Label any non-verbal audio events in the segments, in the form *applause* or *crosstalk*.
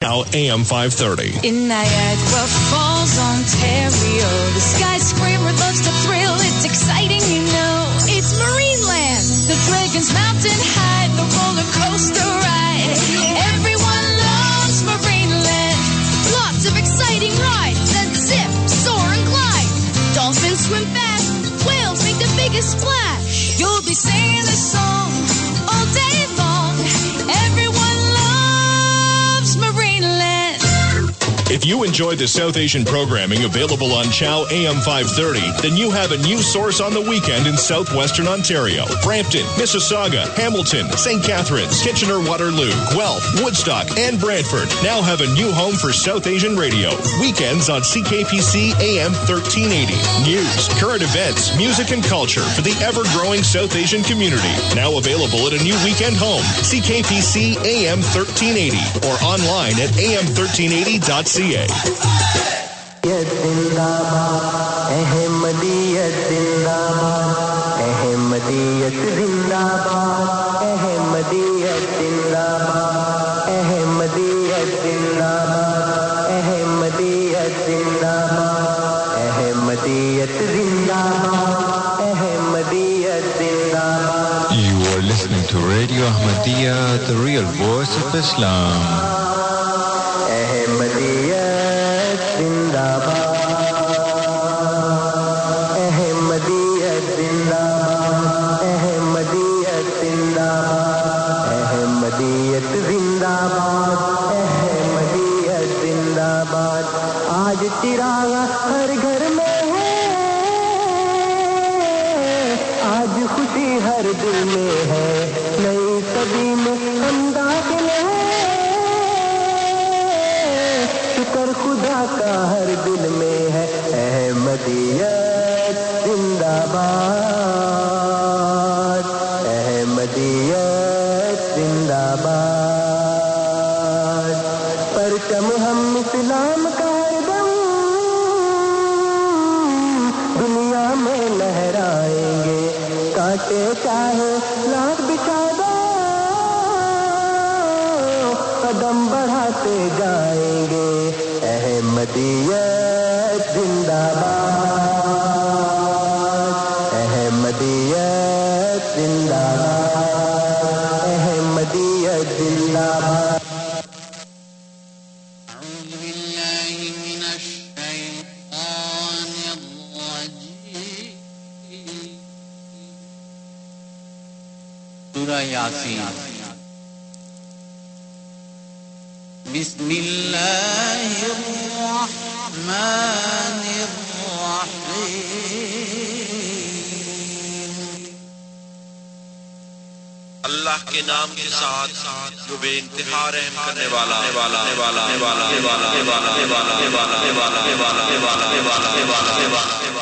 Now AM 530. In Niagara Falls, Ontario, the skyscraper loves to thrill. It's exciting, you know. It's Marineland, the Dragon's Mountain High, the roller coaster ride. Everyone loves Marineland. Lots of exciting rides that zip, soar, and glide. Dolphins swim fast, whales make the biggest splash. You'll be singing the song If you enjoyed the South Asian programming available on Chow AM 530, then you have a new source on the weekend in southwestern Ontario. Brampton, Mississauga, Hamilton, St. Catharines, Kitchener Waterloo, Guelph, Woodstock, and Brantford now have a new home for South Asian radio. Weekends on CKPC AM 1380. News, current events, music, and culture for the ever growing South Asian community. Now available at a new weekend home. CKPC AM 1380 or online at am1380.ca. ہے احمدیت زندہ احمدیت زندہ باد احمدیت زندہ باد احمدیت زندہ باد احمدیت زندہ باد احمدیت زندہ باد احمدیت زندہ باد the real voice of Islam. دل میں ساتھ جو بے انتہا رحم کرنے والا والا والا والا والا والا والا والا والا والا والا والا والا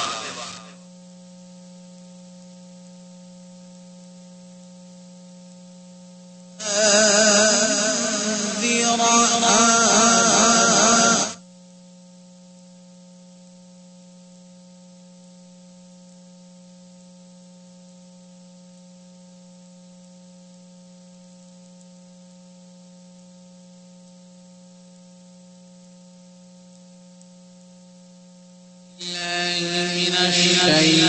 الشيطان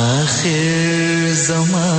آخر زمان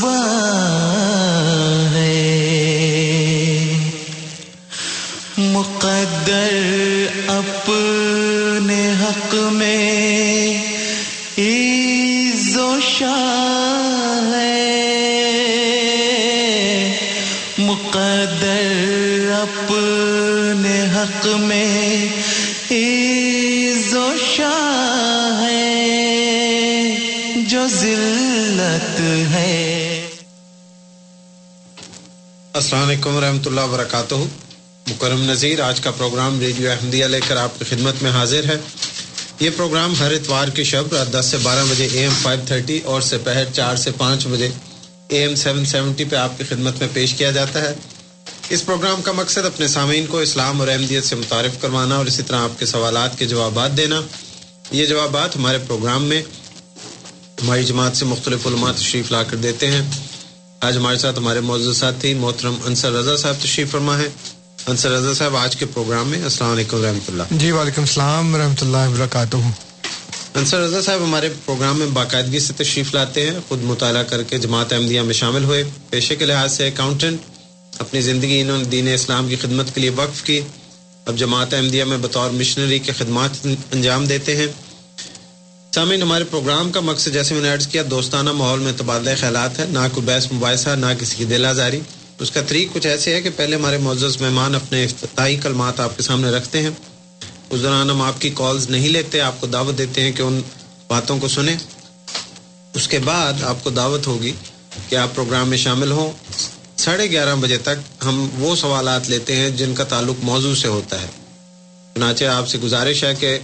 زبان ہے۔ مقدر اپنے حق میں علیکم ورحمۃ اللہ وبرکاتہ۔ مکرم نذیر، آج کا پروگرام ریڈیو احمدیہ لے کر آپ کی خدمت میں حاضر ہے۔ یہ پروگرام ہر اتوار کی شب رات دس سے بارہ بجے اے ایم فائیو تھرٹی اور سپہر چار سے پانچ بجے اے ایم سیون سیونٹی پہ آپ کی خدمت میں پیش کیا جاتا ہے۔ اس پروگرام کا مقصد اپنے سامعین کو اسلام اور احمدیت سے متعارف کروانا اور اسی طرح آپ کے سوالات کے جوابات دینا۔ یہ جوابات ہمارے پروگرام میں ہماری جماعت سے مختلف علماء تشریف لا کر دیتے ہیں۔ آج ہمارے ساتھ ہمارے موضوع ساتھی محترم انصر رضا صاحب تشریف فرما ہے انصر رضا صاحب آج کے پروگرام میں السلام علیکم رحمۃ اللہ۔ جی وعلیکم السلام ورحمۃ اللہ وبرکاتہ۔ انصر رضا صاحب ہمارے پروگرام میں باقاعدگی سے تشریف لاتے ہیں۔ خود مطالعہ کر کے جماعت احمدیہ میں شامل ہوئے۔ پیشے کے لحاظ سے اکاؤنٹنٹ اپنی زندگی انہوں نے دین اسلام کی خدمت کے لیے وقف کی۔ اب جماعت احمدیہ میں بطور مشنری کے خدمات انجام دیتے ہیں۔ سامعین ہمارے پروگرام کا مقصد جیسے میں نے عرض کیا، دوستانہ ماحول میں تبادلہ خیالات ہے نہ کوئی بحث مباحثہ، نہ کسی کی دل آزاری۔ اس کا طریق کچھ ایسے ہے کہ پہلے ہمارے معزز مہمان اپنے افتتاحی کلمات آپ کے سامنے رکھتے ہیں۔ اس دوران ہم آپ کی کالز نہیں لیتے، آپ کو دعوت دیتے ہیں کہ ان باتوں کو سنیں۔ اس کے بعد آپ کو دعوت ہوگی کہ آپ پروگرام میں شامل ہوں۔ ساڑھے گیارہ بجے تک ہم وہ سوالات لیتے ہیں جن کا تعلق موضوع سے ہوتا ہے۔ چنانچہ آپ سے گزارش ہے کہ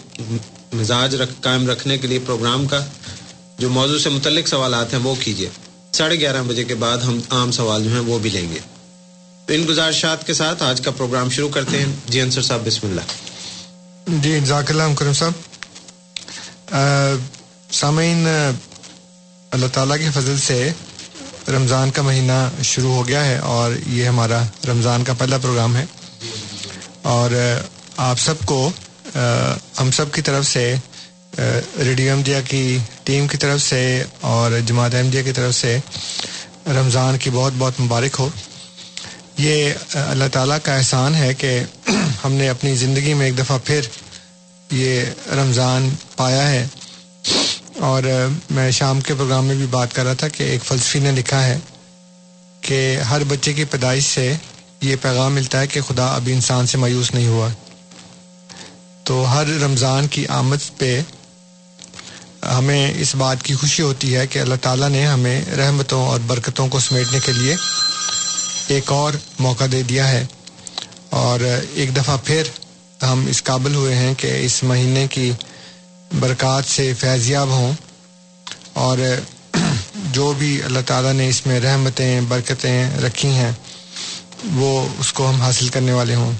مزاج رکھ قائم رکھنے کے لیے پروگرام کا جو موضوع سے متعلق سوالات ہیں وہ کیجیے۔ ساڑھے گیارہ بجے کے بعد ہم عام سوال جو ہیں وہ بھی لیں گے۔ تو ان گزارشات کے ساتھ آج کا پروگرام شروع کرتے ہیں۔ جی انصر صاحب، بسم اللہ۔ جی جزاک اللہ مکرم صاحب۔ سامعین، اللہ تعالیٰ کے فضل سے رمضان کا مہینہ شروع ہو گیا ہے اور یہ ہمارا رمضان کا پہلا پروگرام ہے۔ اور آپ سب کو ہم سب کی طرف سے ریڈیو احمدیہ کی ٹیم کی طرف سے اور جماعت احمدیہ کی طرف سے رمضان کی بہت بہت مبارک ہو۔ یہ اللہ تعالیٰ کا احسان ہے کہ *clears throat* ہم نے اپنی زندگی میں ایک دفعہ پھر یہ رمضان پایا ہے۔ اور میں شام کے پروگرام میں بھی بات کر رہا تھا کہ ایک فلسفی نے لکھا ہے کہ ہر بچے کی پیدائش سے یہ پیغام ملتا ہے کہ خدا ابھی انسان سے مایوس نہیں ہوا۔ تو ہر رمضان کی آمد پہ ہمیں اس بات کی خوشی ہوتی ہے کہ اللہ تعالیٰ نے ہمیں رحمتوں اور برکتوں کو سمیٹنے کے لیے ایک اور موقع دے دیا ہے۔ اور ایک دفعہ پھر ہم اس قابل ہوئے ہیں کہ اس مہینے کی برکات سے فیضیاب ہوں۔ اور *clears throat* جو بھی اللہ تعالیٰ نے اس میں رحمتیں، برکتیں رکھی ہیں، وہ اس کو ہم حاصل کرنے والے ہوں۔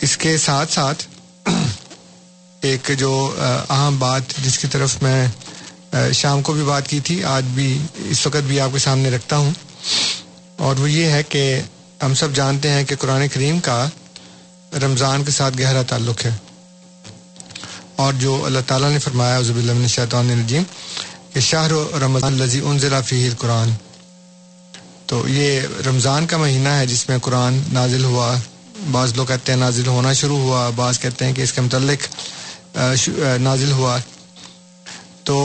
اس کے ساتھ ساتھ ایک جو اہم بات جس کی طرف میں شام کو بھی بات کی تھی، آج بھی اس وقت بھی آپ کے سامنے رکھتا ہوں۔ اور وہ یہ ہے کہ ہم سب جانتے ہیں کہ قرآن کریم کا رمضان کے ساتھ گہرا تعلق ہے۔ اور جو اللہ تعالیٰ نے فرمایا عزب اللہ شیطان الرجیم، کہ شاہ رمضان لذی ان ضلع فہر قرآن تو یہ رمضان کا مہینہ ہے جس میں قرآن نازل ہوا۔ بعض لوگ کہتے ہیں نازل ہونا شروع ہوا، بعض کہتے ہیں کہ اس کے متعلق نازل ہوا۔ تو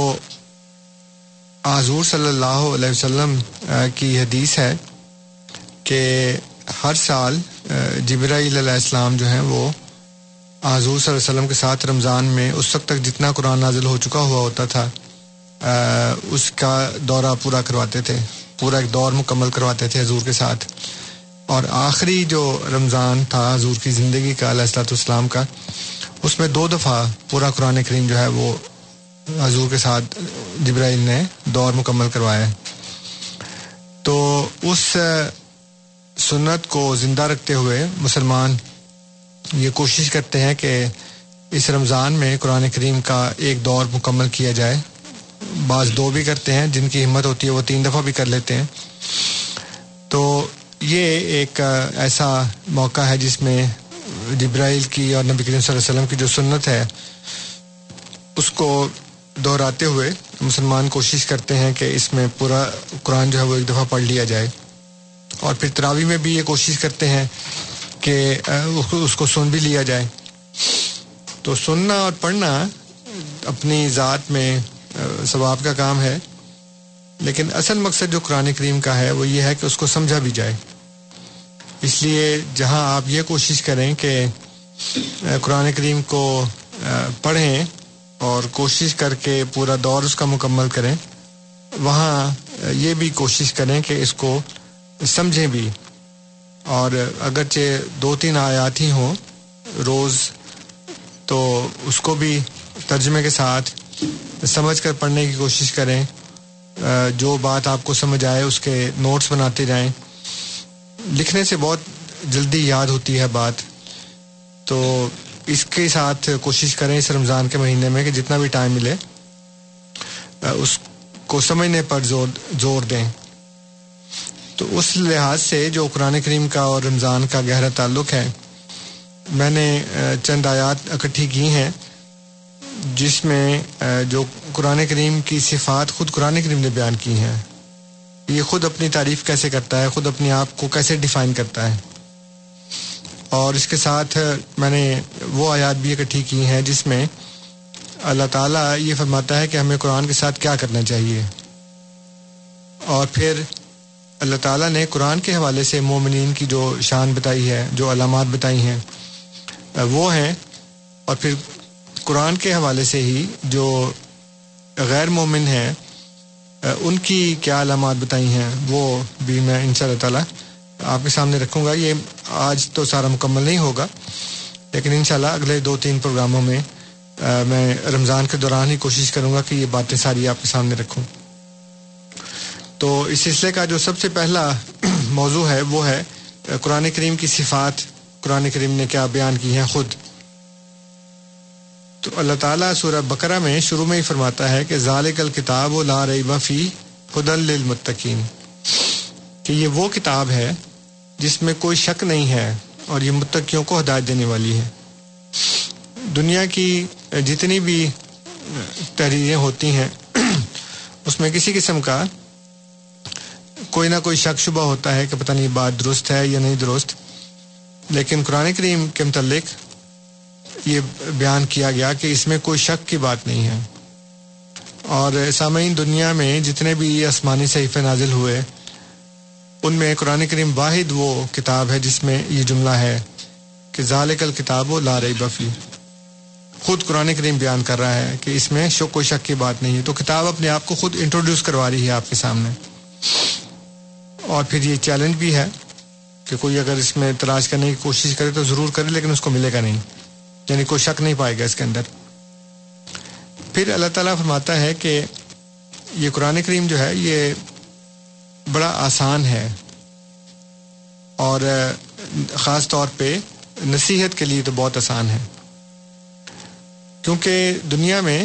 حضور صلی اللہ علیہ وسلم کی حدیث ہے کہ ہر سال جبرائیل علیہ السلام جو ہیں وہ حضور صلی اللہ علیہ وسلم کے ساتھ رمضان میں اس وقت تک جتنا قرآن نازل ہو چکا ہوا ہوتا تھا اس کا دورہ پورا کرواتے تھے، پورا ایک دور مکمل کرواتے تھے حضور کے ساتھ۔ اور آخری جو رمضان تھا، حضور کی زندگی کا، علیہ السلاۃ والسلام کا، اس میں دو دفعہ پورا قرآن کریم جو ہے وہ حضور کے ساتھ جبرائیل نے دور مکمل کروایا۔ تو اس سنت کو زندہ رکھتے ہوئے مسلمان یہ کوشش کرتے ہیں کہ اس رمضان میں قرآن کریم کا ایک دور مکمل کیا جائے۔ بعض دو بھی کرتے ہیں، جن کی ہمت ہوتی ہے وہ تین دفعہ بھی کر لیتے ہیں۔ تو یہ ایک ایسا موقع ہے جس میں جبرائیل کی اور نبی کریم صلی اللہ علیہ وسلم کی جو سنت ہے، اس کو دہراتے ہوئے مسلمان کوشش کرتے ہیں کہ اس میں پورا قرآن جو ہے وہ ایک دفعہ پڑھ لیا جائے۔ اور پھر تراوی میں بھی یہ کوشش کرتے ہیں کہ اس کو- سن بھی لیا جائے۔ تو سننا اور پڑھنا اپنی ذات میں ثواب کا کام ہے۔ لیکن اصل مقصد جو قرآن کریم کا ہے وہ یہ ہے کہ اس کو سمجھا بھی جائے۔ اس لیے جہاں آپ یہ کوشش کریں کہ قرآن کریم کو پڑھیں اور کوشش کر کے پورا دور اس کا مکمل کریں، وہاں یہ بھی کوشش کریں کہ اس کو سمجھیں بھی۔ اور اگرچہ دو تین آیات ہی ہوں روز، تو اس کو بھی ترجمے کے ساتھ سمجھ کر پڑھنے کی کوشش کریں۔ جو بات آپ کو سمجھ آئے، اس کے نوٹس بناتے جائیں۔ لکھنے سے بہت جلدی یاد ہوتی ہے بات۔ تو اس کے ساتھ کوشش کریں اس رمضان کے مہینے میں کہ جتنا بھی ٹائم ملے اس کو سمجھنے پر زور زور دیں۔ تو اس لحاظ سے جو قرآن کریم کا اور رمضان کا گہرا تعلق ہے، میں نے چند آیات اکٹھی کی ہیں، جس میں جو قرآن کریم کی صفات خود قرآن کریم نے بیان کی ہیں۔ یہ خود اپنی تعریف کیسے کرتا ہے، خود اپنے آپ کو کیسے ڈیفائن کرتا ہے۔ اور اس کے ساتھ میں نے وہ آیات بھی اکٹھی کی ہیں جس میں اللہ تعالیٰ یہ فرماتا ہے کہ ہمیں قرآن کے ساتھ کیا کرنا چاہیے۔ اور پھر اللہ تعالیٰ نے قرآن کے حوالے سے مومنین کی جو شان بتائی ہے، جو علامات بتائی ہیں، وہ ہیں۔ اور پھر قرآن کے حوالے سے ہی جو غیر مومن ہیں ان کی کیا علامات بتائی ہیں؟ وہ بھی میں ان شاء اللہ تعالیٰ آپ کے سامنے رکھوں گا۔ یہ آج تو سارا مکمل نہیں ہوگا، لیکن انشاءاللہ اگلے دو تین پروگراموں میں میں رمضان کے دوران ہی کوشش کروں گا کہ یہ باتیں ساری آپ کے سامنے رکھوں۔ تو اس سلسلے کا جو سب سے پہلا *clears throat* موضوع ہے، وہ ہے قرآن کریم کی صفات۔ قرآن کریم نے کیا بیان کی ہیں خود۔ تو اللہ تعالیٰ سورہ بقرہ میں شروع میں ہی فرماتا ہے کہ ذالک الکتاب و لا ریب فی ہدل للمتقین۔ کہ یہ وہ کتاب ہے جس میں کوئی شک نہیں ہے اور یہ متقیوں کو ہدایت دینے والی ہے۔ دنیا کی جتنی بھی تحریریں ہوتی ہیں، اس میں کسی قسم کا کوئی نہ کوئی شک شبہ ہوتا ہے کہ پتہ نہیں بات درست ہے یا نہیں درست۔ لیکن قرآن کریم کے متعلق یہ بیان کیا گیا کہ اس میں کوئی شک کی بات نہیں ہے۔ اور سامعین دنیا میں جتنے بھی آسمانی صحیفے نازل ہوئے، ان میں قرآن کریم واحد وہ کتاب ہے جس میں یہ جملہ ہے کہ ذالک الکتاب و لا ریب فی خود قرآن کریم بیان کر رہا ہے کہ اس میں شک کوئی شک کی بات نہیں ہے۔ تو کتاب اپنے آپ کو خود انٹروڈیوس کروا رہی ہے آپ کے سامنے۔ اور پھر یہ چیلنج بھی ہے کہ کوئی اگر اس میں تلاش کرنے کی کوشش کرے تو ضرور کرے، لیکن اس کو ملے گا نہیں۔ یعنی کوئی شک نہیں پائے گا اس کے اندر۔ پھر اللہ تعالیٰ فرماتا ہے کہ یہ قرآن کریم جو ہے یہ بڑا آسان ہے اور خاص طور پہ نصیحت کے لیے تو بہت آسان ہے۔ کیونکہ دنیا میں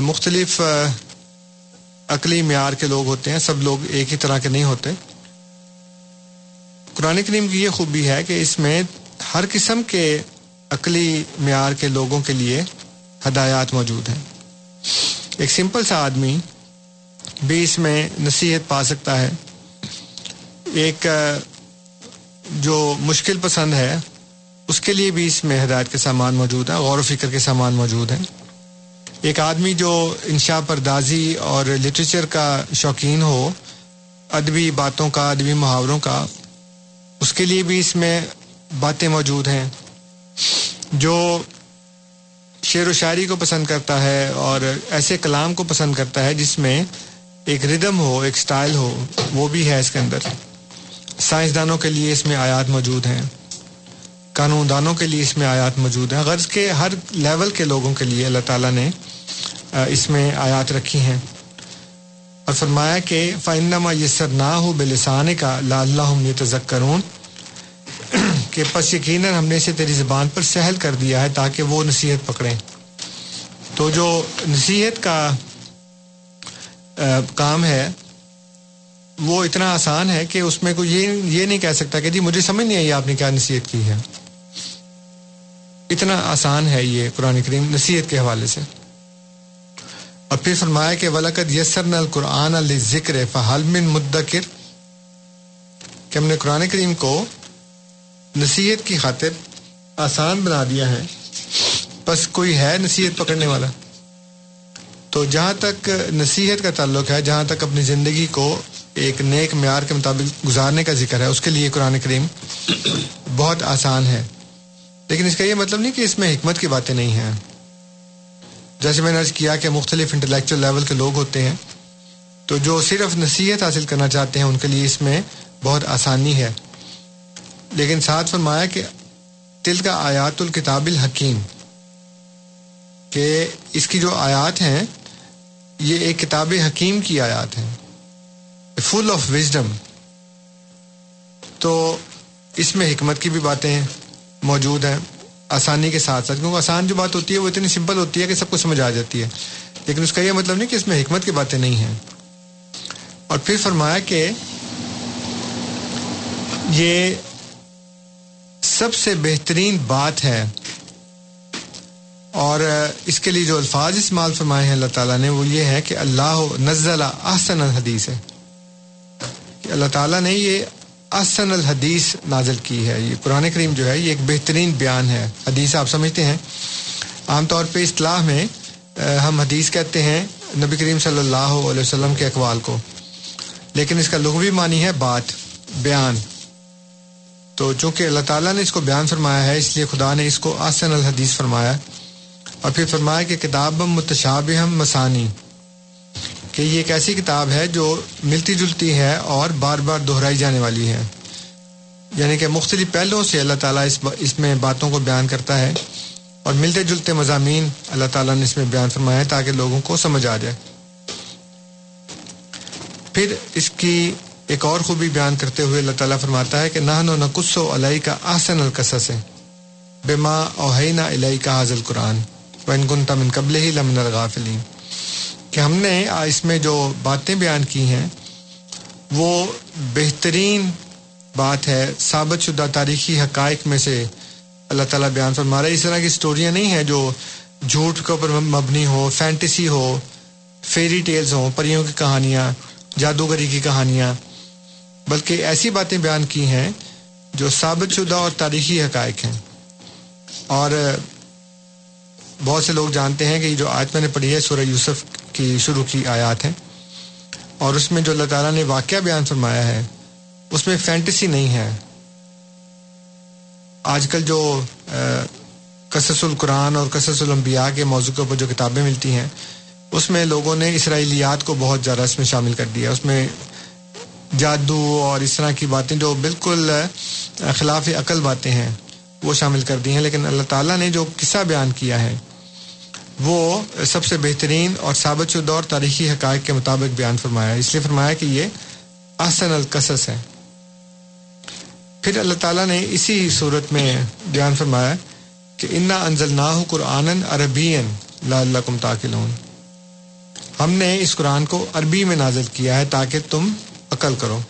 مختلف عقلی معیار کے لوگ ہوتے ہیں، سب لوگ ایک ہی طرح کے نہیں ہوتے۔ قرآن کریم کی یہ خوبی ہے کہ اس میں ہر قسم کے عقلی معیار کے لوگوں کے لیے ہدایات موجود ہیں۔ ایک سمپل سا آدمی بھی اس میں نصیحت پا سکتا ہے۔ ایک، جو مشکل پسند ہے، اس کے لیے بھی اس میں ہدایت کے سامان موجود ہیں، غور و فکر کے سامان موجود ہیں۔ ایک آدمی جو انشا پردازی اور لٹریچر کا شوقین ہو، ادبی باتوں کا، ادبی محاوروں کا، اس کے لیے بھی اس میں باتیں موجود ہیں۔ جو شعر و شاعری کو پسند کرتا ہے اور ایسے کلام کو پسند کرتا ہے جس میں ایک ردم ہو، ایک سٹائل ہو، وہ بھی ہے اس کے اندر۔ سائنسدانوں کے لیے اس میں آیات موجود ہیں۔ قانون دانوں کے لیے اس میں آیات موجود ہیں۔ غرض کے ہر لیول کے لوگوں کے لیے اللہ تعالیٰ نے اس میں آیات رکھی ہیں۔ اور فرمایا کہ فائنما یہ سر نہ ہو بے لسانے کا لا اللہ تذکرون *clears throat* کہ پس یقیناً ہم نے اسے تیری زبان پر سہل کر دیا ہے تاکہ وہ نصیحت پکڑیں۔ تو جو نصیحت کا کام ہے، وہ اتنا آسان ہے کہ اس میں کوئی یہ یہ نہیں کہہ سکتا کہ جی مجھے سمجھ نہیں آئی آپ نے کیا نصیحت کی ہے۔ اتنا آسان ہے یہ قرآن کریم نصیحت کے حوالے سے۔ اور پھر فرمایا کہ ولقد یسر نل قرآن ذکر فہل مدکر کہ ہم نے قرآن کریم کو نصیحت کی خاطر آسان بنا دیا ہے۔ بس کوئی ہے نصیحت پکڑنے والا؟ تو جہاں تک نصیحت کا تعلق ہے، جہاں تک اپنی زندگی کو ایک نیک معیار کے مطابق گزارنے کا ذکر ہے، اس کے لیے قرآن کریم بہت آسان ہے۔ لیکن اس کا یہ مطلب نہیں کہ اس میں حکمت کی باتیں نہیں ہیں۔ جیسے میں نے عرض کیا کہ مختلف انٹلیکچوئل لیول کے لوگ ہوتے ہیں، تو جو صرف نصیحت حاصل کرنا چاہتے ہیں، ان کے لیے اس میں بہت آسانی ہے۔ لیکن ساتھ فرمایا کہ تل کا آیات الکتاب الحکیم، کہ اس کی جو آیات ہیں، یہ ایک کتاب حکیم کی آیات ہیں فل آف وزڈم تو اس میں حکمت کی بھی باتیں موجود ہیں، آسانی کے ساتھ ساتھ، کیونکہ آسان جو بات ہوتی ہے، وہ اتنی سمپل ہوتی ہے کہ سب کو سمجھ آ جاتی ہے۔ لیکن اس کا یہ مطلب نہیں کہ اس میں حکمت کی باتیں نہیں ہیں۔ اور پھر فرمایا کہ یہ سب سے بہترین بات ہے۔ اور اس کے لیے جو الفاظ استعمال فرمائے ہیں اللہ تعالیٰ نے وہ یہ ہے کہ اللہ نزل احسن الحدیث ہے۔ کہ اللہ تعالیٰ نے یہ احسن الحدیث نازل کی ہے۔ یہ قرآن کریم جو ہے یہ ایک بہترین بیان ہے۔ حدیث آپ سمجھتے ہیں۔ عام طور پہ اصطلاح میں ہم حدیث کہتے ہیں نبی کریم صلی اللہ علیہ وسلم کے اقوال کو۔ لیکن اس کا لغوی معنی ہے بات، بیان۔ تو چونکہ اللہ تعالیٰ نے اس کو بیان فرمایا ہے، اس لیے خدا نے اس کو آسن الحدیث فرمایا اور پھر فرمایا کہ کتاب متشاب ہم مسانی۔ کہ یہ ایک ایسی کتاب ہے جو ملتی جلتی ہے اور بار بار دہرائی جانے والی ہے۔ یعنی کہ مختلف پہلوؤں سے اللہ تعالیٰ اس با، اس میں باتوں کو بیان کرتا ہے۔ اور ملتے جلتے مضامین اللہ تعالیٰ نے اس میں بیان فرمایا ہے تاکہ لوگوں کو سمجھ آ جائے۔ پھر اس کی ایک اور خوبی بیان کرتے ہوئے اللہ تعالیٰ فرماتا ہے کہ نہ نو نقص و علیہ کا آسن القصص. ہے بے ماں اوہینا علیہ کا حاضل قرآن وین گن تمن قبل ہی لمن الغافلین. کہ ہم نے اس میں جو باتیں بیان کی ہیں، وہ بہترین بات ہے، ثابت شدہ تاریخی حقائق میں سے اللہ تعالیٰ بیان فرما رہا ہے اس طرح کی اسٹوریاں نہیں ہیں جو جھوٹ کے اوپر مبنی ہو فینٹیسی ہو فیری ٹیلز ہوں، پریوں کی کہانیاں، جادوگری کی کہانیاں بلکہ ایسی باتیں بیان کی ہیں جو ثابت شدہ اور تاریخی حقائق ہیں۔ اور بہت سے لوگ جانتے ہیں کہ جو آیت میں نے پڑھی ہے، سورہ یوسف کی شروع کی آیات ہیں۔ اور اس میں جو اللہ تعالیٰ نے واقعہ بیان فرمایا ہے، اس میں فینٹیسی نہیں ہے۔ آج کل جو قصص القرآن اور قصص الانبیاء کے موضوع کے اوپر جو کتابیں ملتی ہیں، اس میں لوگوں نے اسرائیلیات کو بہت زیادہ اس میں شامل کر دیا۔ اس میں جادو اور اس طرح کی باتیں جو بالکل خلاف عقل باتیں ہیں، وہ شامل کر دی ہیں، لیکن اللہ تعالیٰ نے جو قصہ بیان کیا ہے، وہ سب سے بہترین اور ثابت شدہ اور تاریخی حقائق کے مطابق بیان فرمایا اس لیے فرمایا کہ یہ احسن القصص ہے پھر اللہ تعالیٰ نے اسی صورت میں بیان فرمایا کہ انا انزل نہ قرآن عربین لا اللہ کم ہم نے اس قرآن کو عربی میں نازل کیا ہے تاکہ تم عقل کرو۔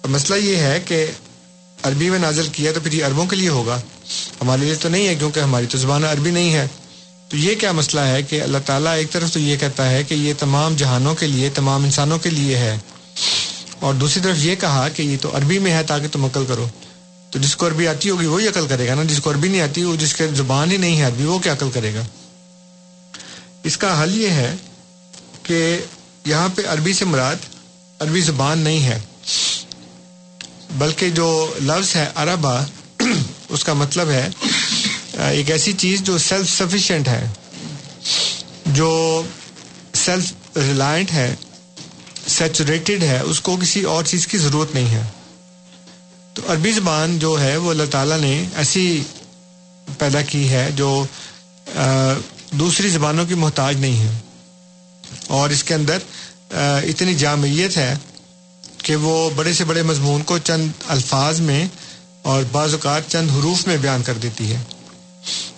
اور مسئلہ یہ ہے کہ عربی میں نازل کیا تو پھر یہ عربوں کے لیے ہوگا۔ ہمارے لیے تو نہیں ہے کیونکہ ہماری تو زبان عربی نہیں ہے۔ تو یہ کیا مسئلہ ہے کہ اللہ تعالیٰ ایک طرف تو یہ کہتا ہے کہ یہ تمام جہانوں کے لیے، تمام انسانوں کے لیے ہے۔ اور دوسری طرف یہ کہا کہ یہ تو عربی میں ہے تاکہ تم عقل کرو۔ تو جس کو عربی آتی ہوگی وہی عقل کرے گا نا۔ جس کو عربی نہیں آتی، وہ جس کے زبان ہی نہیں ہے عربی، وہ کیا عقل کرے گا؟ اس کا حل یہ ہے کہ یہاں پہ عربی سے مراد عربی زبان نہیں ہے۔ بلکہ جو لفظ ہے عربا اس کا مطلب ہے، ایک ایسی چیز جو سیلف سفیشینٹ ہے، جو سیلف ریلائنٹ ہے سیچوریٹڈ ہے، اس کو کسی اور چیز کی ضرورت نہیں ہے۔ تو عربی زبان جو ہے، وہ اللہ تعالیٰ نے ایسی پیدا کی ہے جو دوسری زبانوں کی محتاج نہیں ہے۔ اور اس کے اندر اتنی جامعیت ہے کہ وہ بڑے سے بڑے مضمون کو چند الفاظ میں اور بعض اوقات چند حروف میں بیان کر دیتی ہے۔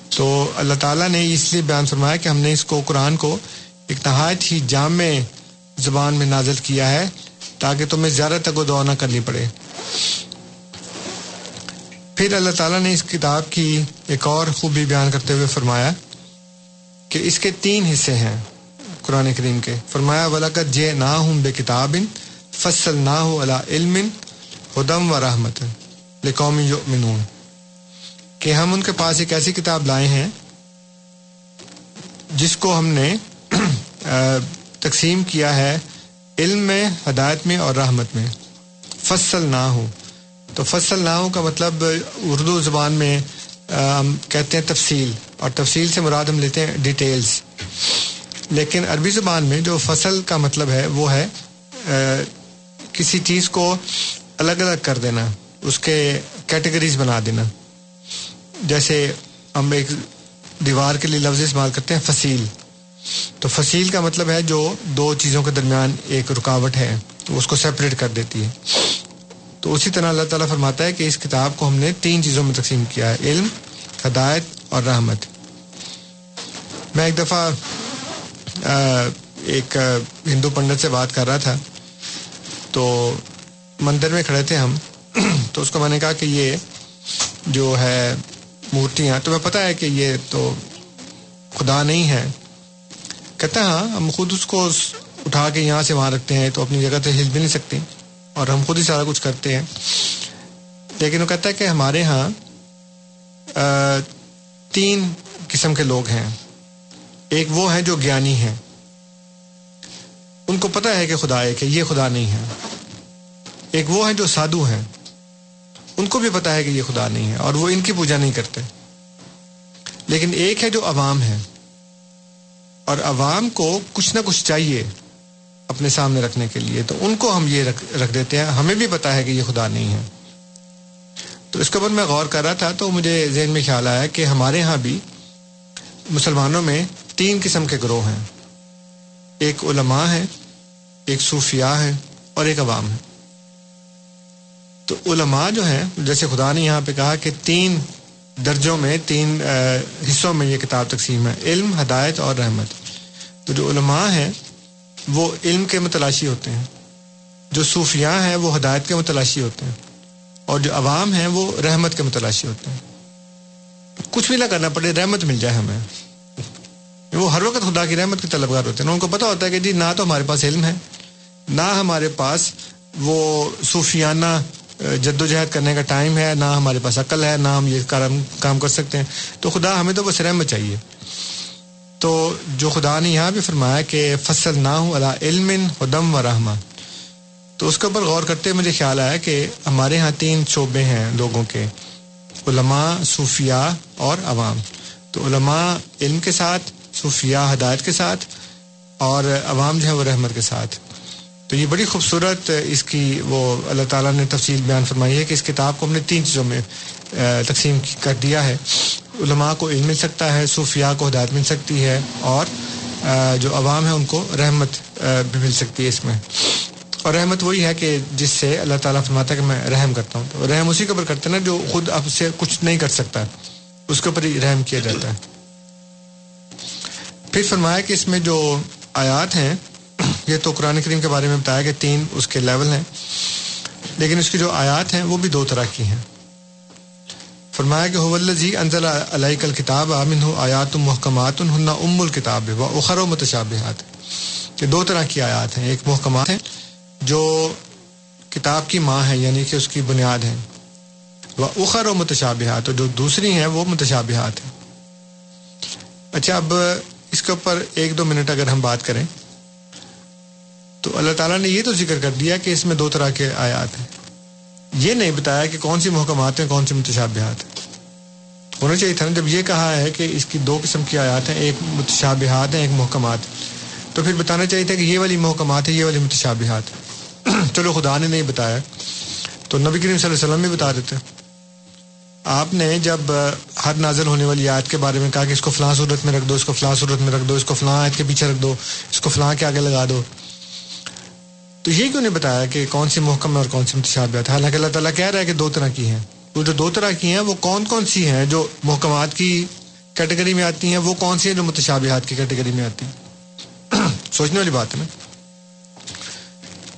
تو اللہ تعالیٰ نے اس لیے بیان فرمایا کہ ہم نے اس کو، قرآن کو ایک نہایت ہی جامع زبان میں نازل کیا ہے تاکہ تمہیں زیادہ تک و دعا نہ کرنی پڑے۔ پھر اللہ تعالیٰ نے اس کتاب کی ایک اور خوبی بیان کرتے ہوئے فرمایا کہ اس کے تین حصے ہیں۔ قرآن کریم کے۔ فرمایا ولاقت جے نہ ہوں بے کتاب فصل نہ ہو اللہ علم ہدم و رحمت لقومی کہ ہم ان کے پاس ایک ایسی کتاب لائے ہیں، جس کو ہم نے تقسیم کیا ہے علم میں، ہدایت میں اور رحمت میں۔ فصل نہ ہو تو فصل نہ ہو کا مطلب اردو زبان میں ہم کہتے ہیں تفصیل، اور تفصیل سے مراد ہم لیتے ہیں ڈیٹیلز۔ لیکن عربی زبان میں جو فصل کا مطلب ہے، وہ ہے کسی چیز کو الگ الگ کر دینا، اس کے کیٹیگریز بنا دینا۔ جیسے ہم ایک دیوار کے لیے لفظ استعمال کرتے ہیں، فصیل۔ تو فصیل کا مطلب ہے جو دو چیزوں کے درمیان ایک رکاوٹ ہے، تو اس کو سیپریٹ کر دیتی ہے۔ تو اسی طرح اللہ تعالیٰ فرماتا ہے کہ اس کتاب کو ہم نے تین چیزوں میں تقسیم کیا ہے، علم، ہدایت اور رحمت۔ میں ایک دفعہ ایک ہندو پنڈت سے بات کر رہا تھا۔ تو مندر میں کھڑے تھے ہم۔ تو اس کو میں نے کہا کہ یہ جو ہے مورتیاں تمہیں پتہ ہے کہ یہ تو خدا نہیں ہے۔ کہتا ہاں ہم خود اس کو اٹھا کے یہاں سے وہاں رکھتے ہیں، تو اپنی جگہ سے ہل بھی نہیں سکتے۔ اور ہم خود ہی سارا کچھ کرتے ہیں۔ لیکن وہ کہتا ہے کہ ہمارے ہاں تین قسم کے لوگ ہیں۔ ایک وہ ہیں جو گیانی ہیں۔ ان کو پتہ ہے کہ خدا ایک ہے، یہ خدا نہیں ہے۔ ایک وہ ہیں جو سادھو ہیں۔ ان کو بھی پتا ہے کہ یہ خدا نہیں ہے اور وہ ان کی پوجا نہیں کرتے۔ لیکن ایک ہے جو عوام ہے اور عوام کو کچھ نہ کچھ چاہیے اپنے سامنے رکھنے کے لیے۔ تو ان کو ہم یہ رکھ رکھ دیتے ہیں، ہمیں بھی پتا ہے کہ یہ خدا نہیں ہے۔ تو اس کے اوپر میں غور کر رہا تھا تو مجھے ذہن میں خیال آیا کہ ہمارے یہاں بھی مسلمانوں میں تین قسم کے گروہ ہیں۔ ایک علماء ہے ایک صوفیاء ہے اور ایک عوام ہے تو علماء جو ہیں، جیسے خدا نے یہاں پہ کہا کہ تین درجوں میں، تین حصوں میں یہ کتاب تقسیم ہے، علم، ہدایت اور رحمت۔ تو جو علماء ہیں، وہ علم کے متلاشی ہوتے ہیں۔ جو صوفیاء ہیں، وہ ہدایت کے متلاشی ہوتے ہیں۔ اور جو عوام ہیں، وہ رحمت کے متلاشی ہوتے ہیں۔ کچھ بھی نہ کرنا پڑے، رحمت مل جائے ہمیں۔ وہ ہر وقت خدا کی رحمت کے طلبگار ہوتے ہیں ان کو پتا ہوتا ہے کہ جی نہ تو ہمارے پاس علم ہے، نہ ہمارے پاس وہ صوفیانہ جد و جہد کرنے کا ٹائم ہے، نہ ہمارے پاس عقل ہے، نہ ہم یہ کام کر سکتے ہیں۔ تو خدا ہمیں تو بس رحمت چاہیے۔ تو جو خدا نے یہاں بھی فرمایا کہ فصل نہ ہوں اللہ علم ہدم و رحمہ۔ تو اس کے اوپر غور کرتے ہوئے مجھے خیال آیا کہ ہمارے یہاں تین شعبے ہیں لوگوں کے، علماء، صوفیاء اور عوام۔ تو علماء علم کے ساتھ صوفیاء ہدایت کے ساتھ اور عوام جو ہے وہ رحمت کے ساتھ۔ تو یہ بڑی خوبصورت اس کی وہ اللہ تعالیٰ نے تفصیل بیان فرمائی ہے کہ اس کتاب کو ہم نے تین چیزوں میں تقسیم کر دیا ہے۔ علماء کو علم مل سکتا ہے، صوفیاء کو ہدایت مل سکتی ہے اور جو عوام ہے ان کو رحمت بھی مل سکتی ہے اس میں۔ اور رحمت وہی ہے کہ جس سے اللہ تعالیٰ فرماتا ہے کہ میں رحم کرتا ہوں۔ تو رحم اسی کے اوپر کرتے ہیں نا جو خود اب سے کچھ نہیں کر سکتا، اس کے اوپر ہی رحم کیا جاتا ہے۔ پھر فرمایا کہ اس میں جو آیات ہیں، یہ تو قرآن کریم کے بارے میں بتایا کہ تین اس کے لیول ہیں، لیکن اس کی جو آیات ہیں وہ بھی دو طرح کی ہیں۔ فرمایا کہ حولزی انزل علیہ کل کتاب امن ہو آیات محکمات ہن ام الکتاب و اخر و متشابہات۔ یہ دو طرح کی آیات ہیں، ایک محکمات ہیں جو کتاب کی ماں ہے یعنی کہ اس کی بنیاد ہے وہ اخر و متشابہات جو دوسری ہیں وہ متشابہات ہیں۔ اچھا اب اس کے اوپر ایک دو منٹ اگر ہم بات کریں، تو اللہ تعالیٰ نے یہ تو ذکر کر دیا کہ اس میں دو طرح کے آیات ہیں۔ یہ نہیں بتایا کہ کون سی محکمات ہیں، کون سی متشابہات ہیں۔ ہونا چاہیے تھا نا، جب یہ کہا ہے کہ اس کی دو قسم کی آیات ہیں، ایک متشابہات ہیں، ایک محکمات تو پھر بتانا چاہیے تھا کہ یہ والی محکمات ہے یہ والی متشابہات *clears throat* چلو خدا نے نہیں بتایا۔ تو نبی کریم صلی اللہ علیہ وسلم بھی بتا دیتے آپ نے جب حد نازل ہونے والی آیت کے بارے میں کہا کہ اس کو فلاں صورت میں رکھ دو، اس کو فلاں صورت میں رکھ دو، اس کو فلاں آیت کے پیچھے رکھ دو، اس کو فلاں کے آگے لگا دو، تو یہ کیوں نہیں بتایا کہ کون سی محکم ہے اور کون سی متشابہات حالانکہ اللہ تعالیٰ کہہ رہا ہے کہ دو طرح کی ہیں۔ وہ جو دو طرح کی ہیں، وہ کون کون سی ہیں جو محکمات کی کیٹیگری میں آتی ہیں، وہ کون سی ہیں جو متشابہات کی کیٹیگری میں آتی ہیں؟ *clears throat* سوچنے والی بات ہے نا۔